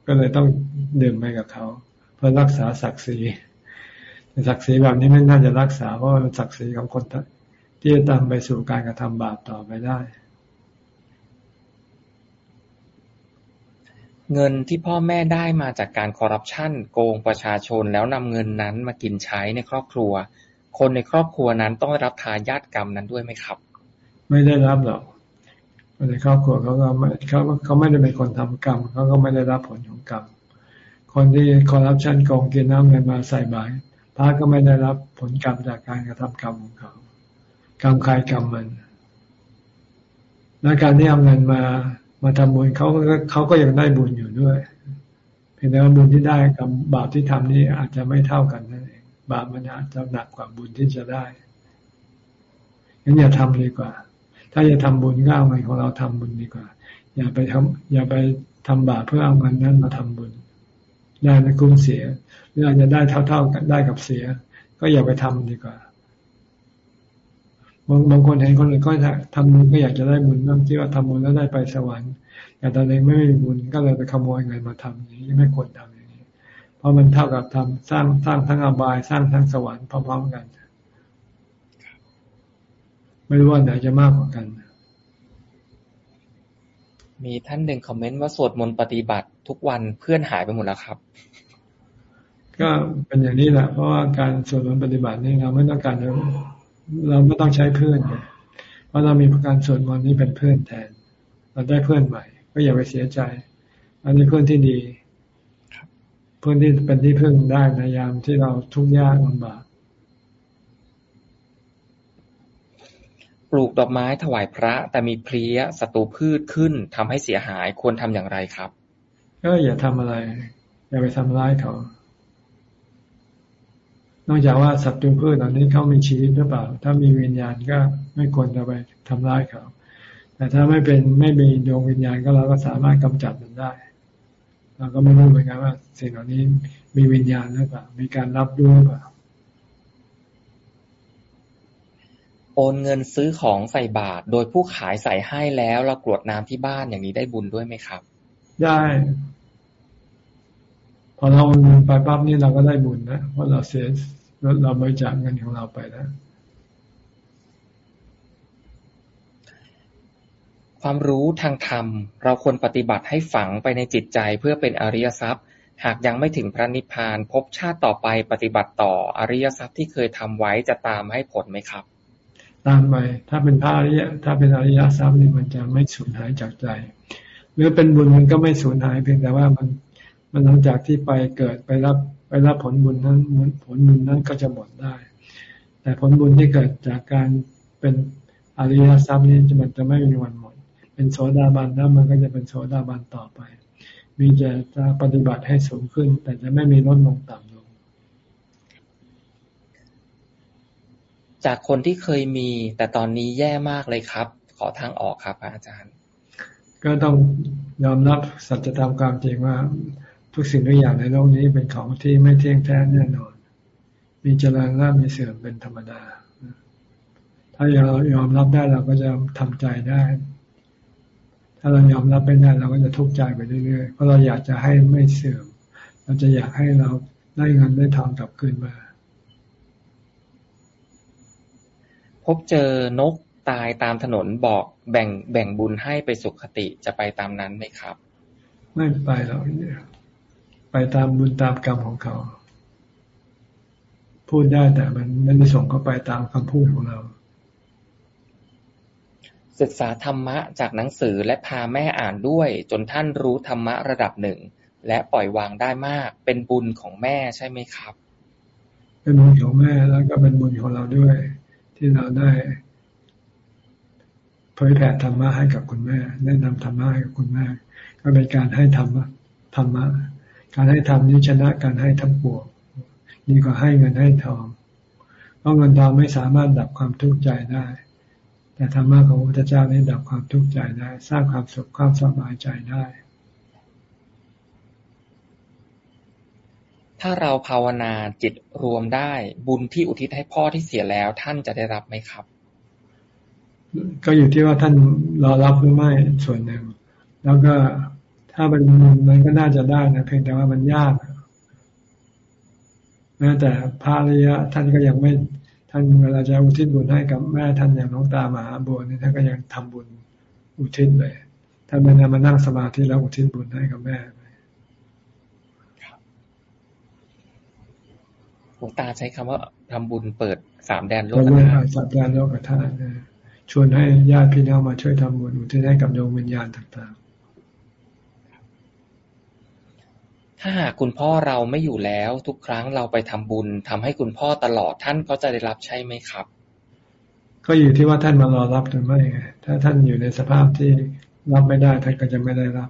ก็เลยต้อง ดื่มไปกับเขา เพื่อรักษาศักดิ์ศรีศักดิ์ศรีแบบนี้ไม่น่าจะรักษาเพราะมันศักดิ์ศรีของคนที่จะตามไปสู่การกระทำบาปต่อไปได้ เงินที่พ่อแม่ได้มาจากการคอร์รัปชันโกงประชาชนแล้วนำเงินนั้นมากินใช้ในครอบครัว คนในครอบครัวนั้นต้องรับทายาตกรรมนั้นด้วยไหมครับ ไม่ได้รับหรอกคนในครอบครัวเขาก็ไม่เขาเขาไม่ได้เป็นคนทำกรรมเขาก็ไม่ได้รับผลของกรรม คนที่คอร์รัปชันโกงกินน้ำเงินมาใส่บาตรพระก็ไม่ได้รับผลกรรมจากการกระทำกรรมของเขา กรรมใครกรรมมัน และการที่เอาเงินมามาทำบุญเขาก็เขาก็ยังได้บุญอยู่ด้วย เพียงแต่ว่าบุญที่ได้กับบาปที่ทำนี้อาจจะไม่เท่ากันนั่นเองบาปมันอาจจะหนักกว่าบุญที่จะได้งั้นอย่าทำดีกว่า ถ้าจะทำบุญก็เอาเงินของเราทำบุญดีกว่า อย่าไปทำอย่าไปทำบาปเพื่อเอาเงินนั้นมาทำบุญ ได้ไม่คุ้มเสีย หรืออาจจะได้เท่าๆกันได้กับเสีย ก็อย่าไปทำดีกว่าบางบางคนเห็นคนอื่นก็ทำบุญก็อยากจะได้บุญนั่นที่ว่าทำบุญแล้วได้ไปสวรรค์แต่ตอนเองไม่มีบุญก็เลยไปขโมยเงินมาทำอย่างนี้ไม่ควรทำอย่างนี้ เพราะมันเท่ากับทำสร้างสร้างทั้งอบายสร้างทั้งสวรรค์พร้อมๆกัน ไม่รู้ว่าไหนจะมากกว่ากัน มีท่านหนึ่งคอมเมนต์ว่าสวดมนต์ปฏิบัติทุกวันเพื่อนหายไปหมดแล้วครับ ก็เป็นอย่างนี้แหละเพราะว่าการสวดมนต์ปฏิบัตินี่เราไม่ต้องการเราไม่ต้องใช้เพื่อนเพราะเรามีการสวดมนต์นี้เป็นเพื่อนแทน เราได้เพื่อนใหม่ ก็อย่าไปเสียใจ อันนี้เพื่อนที่ดีเพื่อนที่เป็นที่พึ่งได้ในยามที่เราทุกข์ยากลำบาก ปลูกดอกไม้ถวายพระ แต่มีเพลี้ยศัตรูพืชขึ้นทำให้เสียหายควรทำอย่างไรครับ ก็อย่าทำอะไร อย่าไปทำร้ายเขา นอกจากว่าศัตรูพืชเหล่านี้เขามีชีวิตหรือเปล่า ถ้ามีวิญญาณก็ไม่ควรจะไปทำร้ายเขา แต่ถ้าไม่เป็นไม่มีดวงวิญญาณก็เราก็สามารถกำจัดมันได้เราก็ไม่รู้เหมือนกันว่าสิ่งเหล่านี้มีวิญญาณหรือเปล่า มีการรับรู้หรือเปล่า โอนเงินซื้อของใส่บาตรโดยผู้ขายใส่ให้แล้วเรากรวดน้ำที่บ้านอย่างนี้ได้บุญด้วยไหมครับ ได้ พอเราเงินไปปั๊บนี่เราก็ได้บุญนะเพราะเราเสียเราบริจาคเงินของเราไปแล้วความรู้ทางธรรม เราควรปฏิบัติให้ฝังไปในจิตใจเพื่อเป็นอริยทรัพย์ หากยังไม่ถึงพระนิพพานพบชาติต่อไปปฏิบัติต่ออริยทรัพย์ที่เคยทำไว้จะตามให้ผลไหมครับ ตามไป ถ้าเป็นพระอริยถ้าเป็นอริยทรัพย์นี่มันจะไม่สูญหายจากใจ หรือเป็นบุญมันก็ไม่สูญหายเพียงแต่ว่ามันมันหลังจากที่ไปเกิดไปรับไปรับผลบุญนั้นผลบุญนั้นก็จะหมดได้ แต่ผลบุญที่เกิดจากการเป็นอริยทรัพย์นี้มันจะไม่มีวันหมด เป็นโสดาบันแล้วมันก็จะเป็นโสดาบันต่อไป มีจะจะปฏิบัติให้สูงขึ้น แต่จะไม่มีลดลงต่ำลง จากคนที่เคยมี แต่ตอนนี้แย่มากเลยครับ ขอทางออกครับ อาจารย์ ก็ต้องยอมรับสัจธรรมความจริงว่า ทุกสิ่งทุกอย่างในโลกนี้เป็นของที่ไม่เที่ยงแท้แน่นอน มีเจริญและมีเสื่อมเป็นธรรมดา ถ้าเรายอมรับได้เราก็จะทำใจได้ ถ้าเรายอมรับไม่ได้เราก็จะทุกข์ใจไปเรื่อยๆเพราะเราอยากจะให้ไม่เสื่อม เราจะอยากให้เราได้เงินได้ทองกลับคืนมา พบเจอนกตายตามถนนบอกแบ่งแบ่งบุญให้ไปสุขติจะไปตามนั้นไหมครับ ไม่ไปหรอกไปตามบุญตามกรรมของเขา พูดได้แต่มันไม่ได้ส่งเข้าไปตามคำพูดของเรา ศึกษาธรรมะจากหนังสือและพาแม่อ่านด้วย จนท่านรู้ธรรมะระดับหนึ่ง และปล่อยวางได้มากเป็นบุญของแม่ใช่ไหมครับ เป็นบุญของแม่แล้วก็เป็นบุญของเราด้วย ที่เราได้เผยแผ่ธรรมะให้กับคุณแม่ แนะนำธรรมะให้กับคุณแม่ ก็เป็นการให้ธรรมะธรรมะ การให้ทำนี้ชนะการให้ทั้งปวงดีกว่าให้เงินให้ทอง เพราะเงินทองไม่สามารถดับความทุกข์ใจได้ แต่ธรรมะของพระพุทธเจ้านี้ดับความทุกข์ใจได้ สร้างความสุขความสบายใจได้ ถ้าเราภาวนาจิตรวมได้ บุญที่อุทิศให้พ่อที่เสียแล้ว ท่านจะได้รับไหมครับ ก็อยู่ที่ว่าท่านรอรับหรือไม่ส่วนหนึ่ง แล้วก็ถ้ามันมันก็น่าจะได้นะเพียงแต่ว่ามันยากแม้แต่พระริยะท่านก็ยังไม่ท่านเวลาจะอุทิศบุญให้กับแม่ท่านอย่างน้องตามหาบัวนี่ท่านก็ยังทำบุญอุทิศเลยท่านไม่ได้มานั่งสมาธิแล้วอุทิศบุญให้กับแม่ ลวงตาใช้คำว่าทำบุญเปิดสามแดนโลกธาตุสามแดนโลกธาตุชวนให้ญาติพี่น้องมาช่วยทำบุญอุทิศให้กับดวงวิญญาณต่างถ้าหากคุณพ่อเราไม่อยู่แล้วทุกครั้งเราไปทำบุญทำให้คุณพ่อตลอดท่านก็จะได้รับใช่ไหมครับ ก็อยู่ที่ว่าท่านมารอรับหรือไม่ถ้าท่านอยู่ในสภาพที่รับไม่ได้ท่านก็จะไม่ได้รับ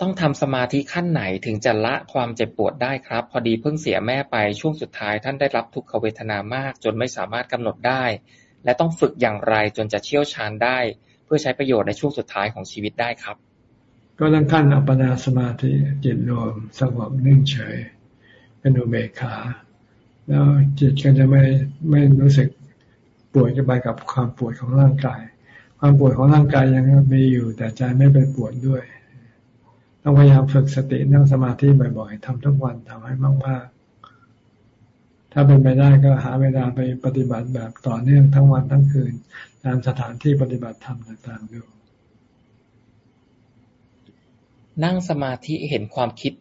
ต้องทำสมาธิขั้นไหนถึงจะละความเจ็บปวดได้ครับ พอดีเพิ่งเสียแม่ไปช่วงสุดท้ายท่านได้รับทุกขเวทนามาก จนไม่สามารถกำหนดได้ และต้องฝึกอย่างไรจนจะเชี่ยวชาญได้ เพื่อใช้ประโยชน์ในช่วงสุดท้ายของชีวิตได้ครับ ก็ต้องขั้นอัปปนาสมาธิจิตรวมสงบนิ่งเฉยเป็นอุเบกขา แล้วจิตก็จะไม่ไม่รู้สึกปวดจะไปกับความปวดของร่างกาย ความปวดของร่างกายยังมีอยู่แต่ใจไม่ไปปวดด้วย ต้องพยายามฝึกสตินั่งสมาธิบ่อย ๆทำทุกวันทำให้มากๆ ถ้าเป็นไปได้ก็หาเวลาไปปฏิบัติแบบต่อเนื่องทั้งวันทั้งคืน ตามสถานที่ปฏิบัติธรรมต่างๆดูนั่งสมาธิเห็นความคิด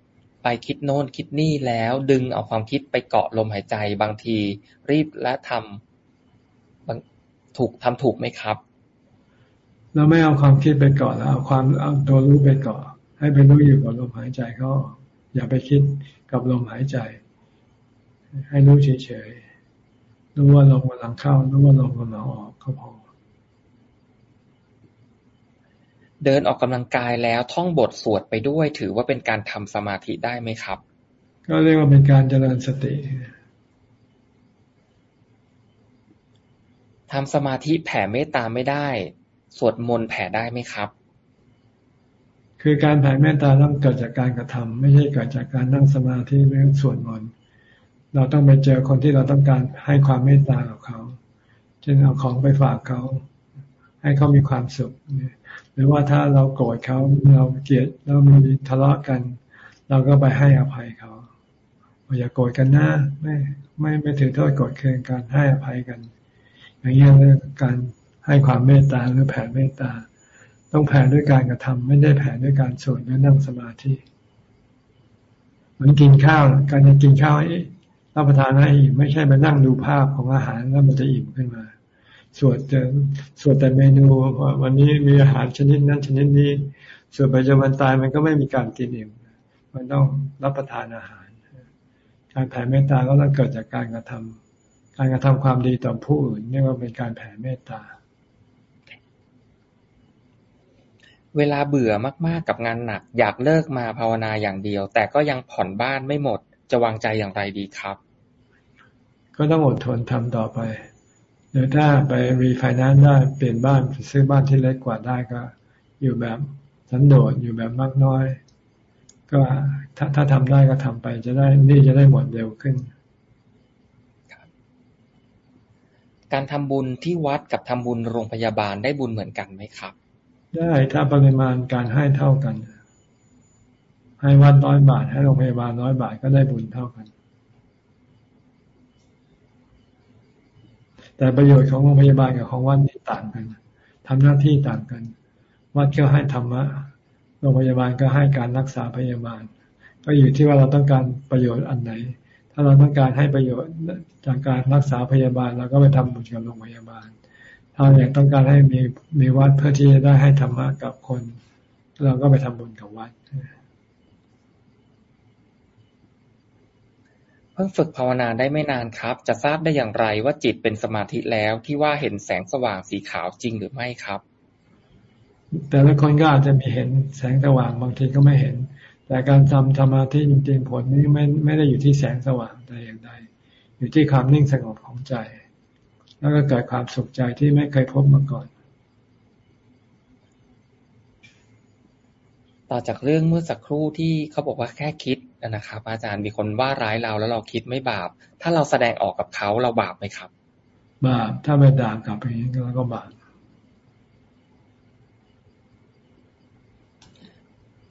ไปคิดโน้นคิดนี่แล้ว ดึงเอาความคิดไปเกาะลมหายใจบางที รีบและทำถูกทำถูกไหมครับ เราไม่เอาความคิดไปเกาะแล้วเอาความเอาตัวรู้ไปเกาะ ให้ไปรู้อยู่กับลมหายใจก็อย่าไปคิดกับลมหายใจ ให้รู้เฉยๆรู้ว่าลมกำลังเข้ารู้ว่าลมกำลังออกก็พอเดินออกกำลังกายแล้วท่องบทสวดไปด้วย ถือว่าเป็นการทำสมาธิได้ไหมครับ ก็เรียกว่าเป็นการเจริญสติทำสมาธิแผ่เมตตาไม่ได้ สวดมนต์แผ่ได้ไหมครับ คือการแผ่เมตตาต้องเกิดจากการกระทำไม่ใช่เกิดจากการนั่งสมาธิหรือสวดมนต์เราต้องไปเจอคนที่เราต้องการให้ความเมตตากับเขาเช่นเอาของไปฝากเขา ให้เขามีความสุขหรือว่าถ้าเราโกรธเขาเราเกลียดแล้วมีทะเลาะกัน เราก็ไปให้อภัยเขาอย่าโกรธกันนะไม่ไม่ไม่ถือโทษโกรธเคืองการให้อภัยกัน อย่างนี้เรื่องการให้ความเมตตาหรือแผ่เมตตา ต้องแผ่ด้วยการกระทำไม่ได้แผ่ด้วยการสวดหรือนั่งสมาธิเหมือนกินข้าวการจะกินข้าวให้รับประทานให้อิ่มไม่ใช่มานั่งดูภาพของอาหารแล้วมันจะอิ่มขึ้นมาสวดแต่สวดแต่เมนูวันนี้มีอาหารชนิดนั้นชนิดนี้สวดไปจนวันตายมันก็ไม่มีการกินอิ่มมันต้องรับประทานอาหาร การแผ่เมตตาก็ต้องเกิดจากการกระทำการกระทำความดีต่อผู้อื่นนี่ก็เป็นการแผ่เมตตา เวลาเบื่อมาก ๆ กับงานหนัก อยากเลิกมาภาวนาอย่างเดียว แต่ก็ยังผ่อนบ้านไม่หมด จะวางใจอย่างไรดีครับ ก็ต้องอดทนทำต่อไป หรือถ้าไปรีไฟแนนซ์ได้เปลี่ยนบ้านซื้อบ้านที่เล็กกว่าได้ก็ อยู่แบบสันโดษอยู่แบบมากน้อย ก็ถ้าถ้าทำได้ก็ทำไปจะได้นี่จะได้หมดเร็วขึ้นการทำบุญที่วัดกับทำบุญโรงพยาบาลได้บุญเหมือนกันไหมครับ ได้ถ้าปริมาณการให้เท่ากัน ให้วัดน้อยบาท ให้โรงพยาบาลน้อยบาทก็ได้บุญเท่ากัน แต่ประโยชน์ของโรงพยาบาลกับของวัดนี่ต่างกันทำหน้าที่ต่างกัน วัดก็ให้ธรรมะโรงพยาบาลก็ให้การรักษาพยาบาล ก็อยู่ที่ว่าเราต้องการประโยชน์อันไหน ถ้าเราต้องการให้ประโยชน์จากการรักษาพยาบาลเราก็ไปทำบุญกับโรงพยาบาล ถ้าอยากต้องการให้มีมีวัดเพื่อที่จะได้ให้ธรรมะกับคน เราก็ไปทำบุญกับวัดพิ่งฝึกภาวนาได้ไม่นานครับ จะทราบได้อย่างไรว่าจิตเป็นสมาธิแล้วที่ว่าเห็นแสงสว่างสีขาวจริงหรือไม่ครับ แต่ละคนก็อาจจะมีเห็นแสงสว่างบางทีก็ไม่เห็น แต่การทำสมาธิจริงๆผลนี้ไม่ไม่ได้อยู่ที่แสงสว่างแต่อย่างใดอยู่ที่ความนิ่งสงบของใจ แล้วก็เกิดความสุขใจที่ไม่เคยพบมาก่อน ต่อจากเรื่องเมื่อสักครู่ที่เขาบอกว่าแค่คิดนะครับ อาจารย์มีคนว่าร้ายเราแล้วเราคิดไม่บาป ถ้าเราแสดงออกกับเขาเราบาปไหมครับ บาปถ้าไปด่ากลับไปนี้เราก็บาป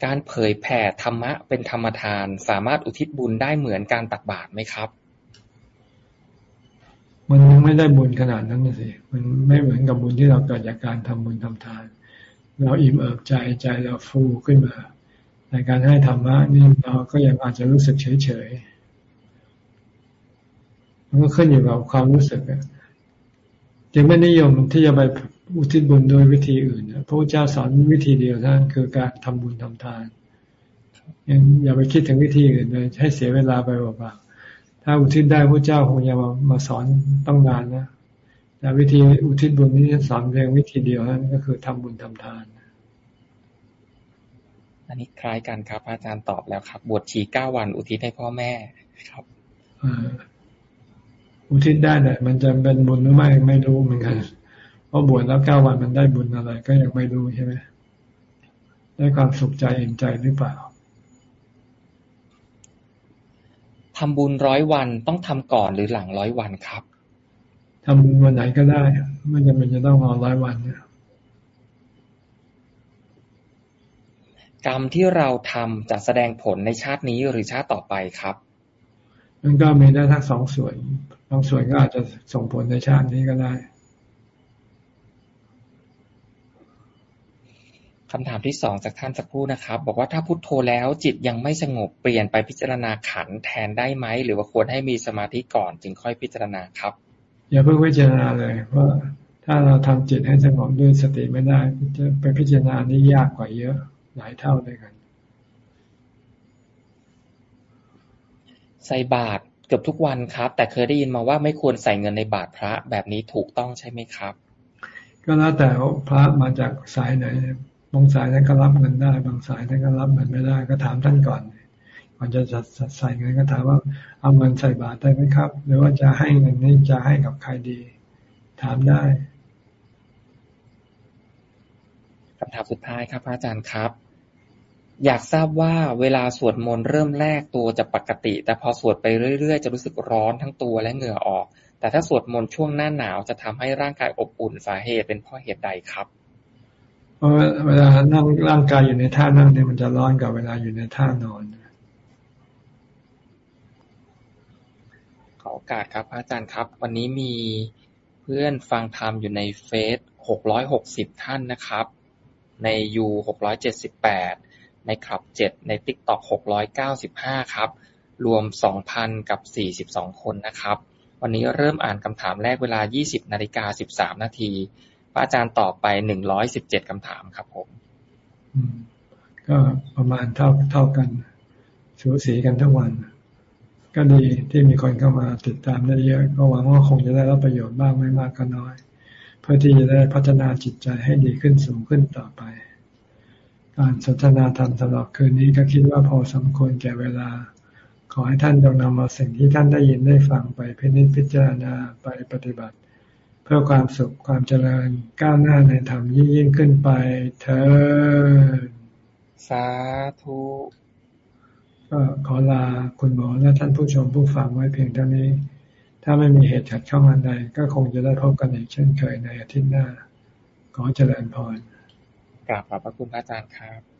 การเผยแผ่ธรรมะเป็นธรรมทาน สามารถอุทิศบุญได้เหมือนการตักบาตรไหมครับ มันยังไม่ได้บุญขนาดนั้นสิมันไม่เหมือนกับบุญที่เราเกิดจากการทำบุญทำทาน เราอิ่มเอิบใจใจเราฟูขึ้นมาในการให้ธรรมะนี่เราก็ยังอาจจะรู้สึกเฉยๆมันก็ขึ้นอยู่กับความรู้สึกจึงไม่นิยมที่จะไปอุทิศบุญโดยวิธีอื่นพระพุทธเจ้าสอนวิธีเดียวท่านคือการทำบุญทำทานยังอย่าไปคิดถึงวิธีอื่นเลยให้เสียเวลาไปเปล่าๆ ถ้าอุทิศได้พระเจ้าคงจะมามาสอนต้องนานนะแต่วิธีอุทิศบุญนี้สอนเพียงวิธีเดียวนั่นก็คือทำบุญทำทาน อันนี้คล้ายกันครับ อาจารย์ตอบแล้วครับ บวชชีเก้าวันอุทิศให้พ่อแม่ครับอุทิศได้แต่มันจะเป็นบุญหรือไม่ไม่รู้เหมือนกัน เพราะบวชแล้วเก้าวันมันได้บุญอะไร ก็ยังไม่รู้ใช่ไหมได้ความสุขใจเอ็นใจหรือเปล่า ทำบุญร้อยวันต้องทำก่อนหรือหลังร้อยวันครับทำบุญวันไหนก็ได้ ไม่จำเป็นจะต้องรอร้อยวันเนี่ยกรรมที่เราทำจะแสดงผลในชาตินี้หรือชาติต่อไปครับ มันก็มีได้ทั้งสองส่วน บางส่วนก็อาจจะส่งผลในชาตินี้ก็ได้ คำถามที่สองจากท่านสักครู่นะครับ บอกว่าถ้าพุโทโธแล้วจิตยังไม่สงบเปลี่ยนไปพิจารณาขันแทนได้ไหม หรือว่าควรให้มีสมาธิก่อนจึงค่อยพิจารณาครับ อย่าเพิ่งพิจารณาเลยเพราะถ้าเราทำจิตให้สงบด้วยสติไม่ได้จะไปพิจารณานี่ยากกว่าเยอะหลายเท่าด้วยกัน ใส่บาตรเกือบทุกวันครับ แต่เคยได้ยินมาว่าไม่ควรใส่เงินในบาตรพระแบบนี้ถูกต้องใช่ไหมครับ ก็แล้วแต่พระมาจากสายไหน บางสายท่านก็รับเงินได้ บางสายท่านก็รับเงินไม่ได้ ก็ถามท่านก่อนก่อนจะจัดใส่เงินก็ถามว่าเอาเงินใส่บาตรได้ไหมครับ หรือว่าจะให้เงินนี้จะให้กับใครดี ถามได้คำถามสุดท้ายครับอาจารย์ครับ อยากทราบว่าเวลาสวดมนต์เริ่มแรกตัวจะปกติ แต่พอสวดไปเรื่อยๆ จะรู้สึกร้อนทั้งตัวและเหงื่อออก แต่ถ้าสวดมนต์ช่วงหน้าหนาวจะทำให้ร่างกายอบอุ่นสาเหตุเป็นเพราะเหตุใดครับ เพราะเวลานั่งร่างกายอยู่ในท่านั่งเนี่ยมันจะร้อนกว่าเวลาอยู่ในท่านอนขอโอกาสครับอาจารย์ครับ วันนี้มีเพื่อนฟังธรรมอยู่ในเฟซหกร้อยหกสิบท่านนะครับ ในยูหกร้อยเจ็ดสิบแปดในคลับเจ็ดในติ๊กต็อกหกร้อยเก้าสิบห้าครับ รวมสองพันกับสี่สิบสองคนนะครับ วันนี้เริ่มอ่านคำถามแรกเวลายี่สิบนาฬิกาสิบสามนาที ระอาจารย์ตอบไปหนึ่งร้อยสิบเจ็ดคำถามครับผมก็ประมาณเท่าเท่ากัน สูสีกันทั้งวัน ก็ดีที่มีคนเข้ามาติดตามได้เยอะ ก็หวังว่าคงจะได้รับประโยชน์บ้างไม่มากก็น้อย เพื่อที่จะได้พัฒนาจิตใจให้ดีขึ้นสูงขึ้นต่อไป การสนทนาธรรมสำหรับคืนนี้ก็คิดว่าพอสมควรแก่เวลา ขอให้ท่านจงนำมาสิ่งที่ท่านได้ยินได้ฟังไปพิจิตพิจารณาไปปฏิบัติ เพื่อความสุขความเจริญก้าวหน้าในธรรมยิ่งยิ่งขึ้นไปเธอสาธุก็ขอลาคุณหมอและท่านผู้ชมผู้ฟังไว้เพียงเท่านี้ ถ้าไม่มีเหตุขัดข้องอันใดก็คงจะได้พบกันอีกเช่นเคยในอาทิตย์หน้า ขอเจริญพรกราบขอบพระคุณอาจารย์ครับ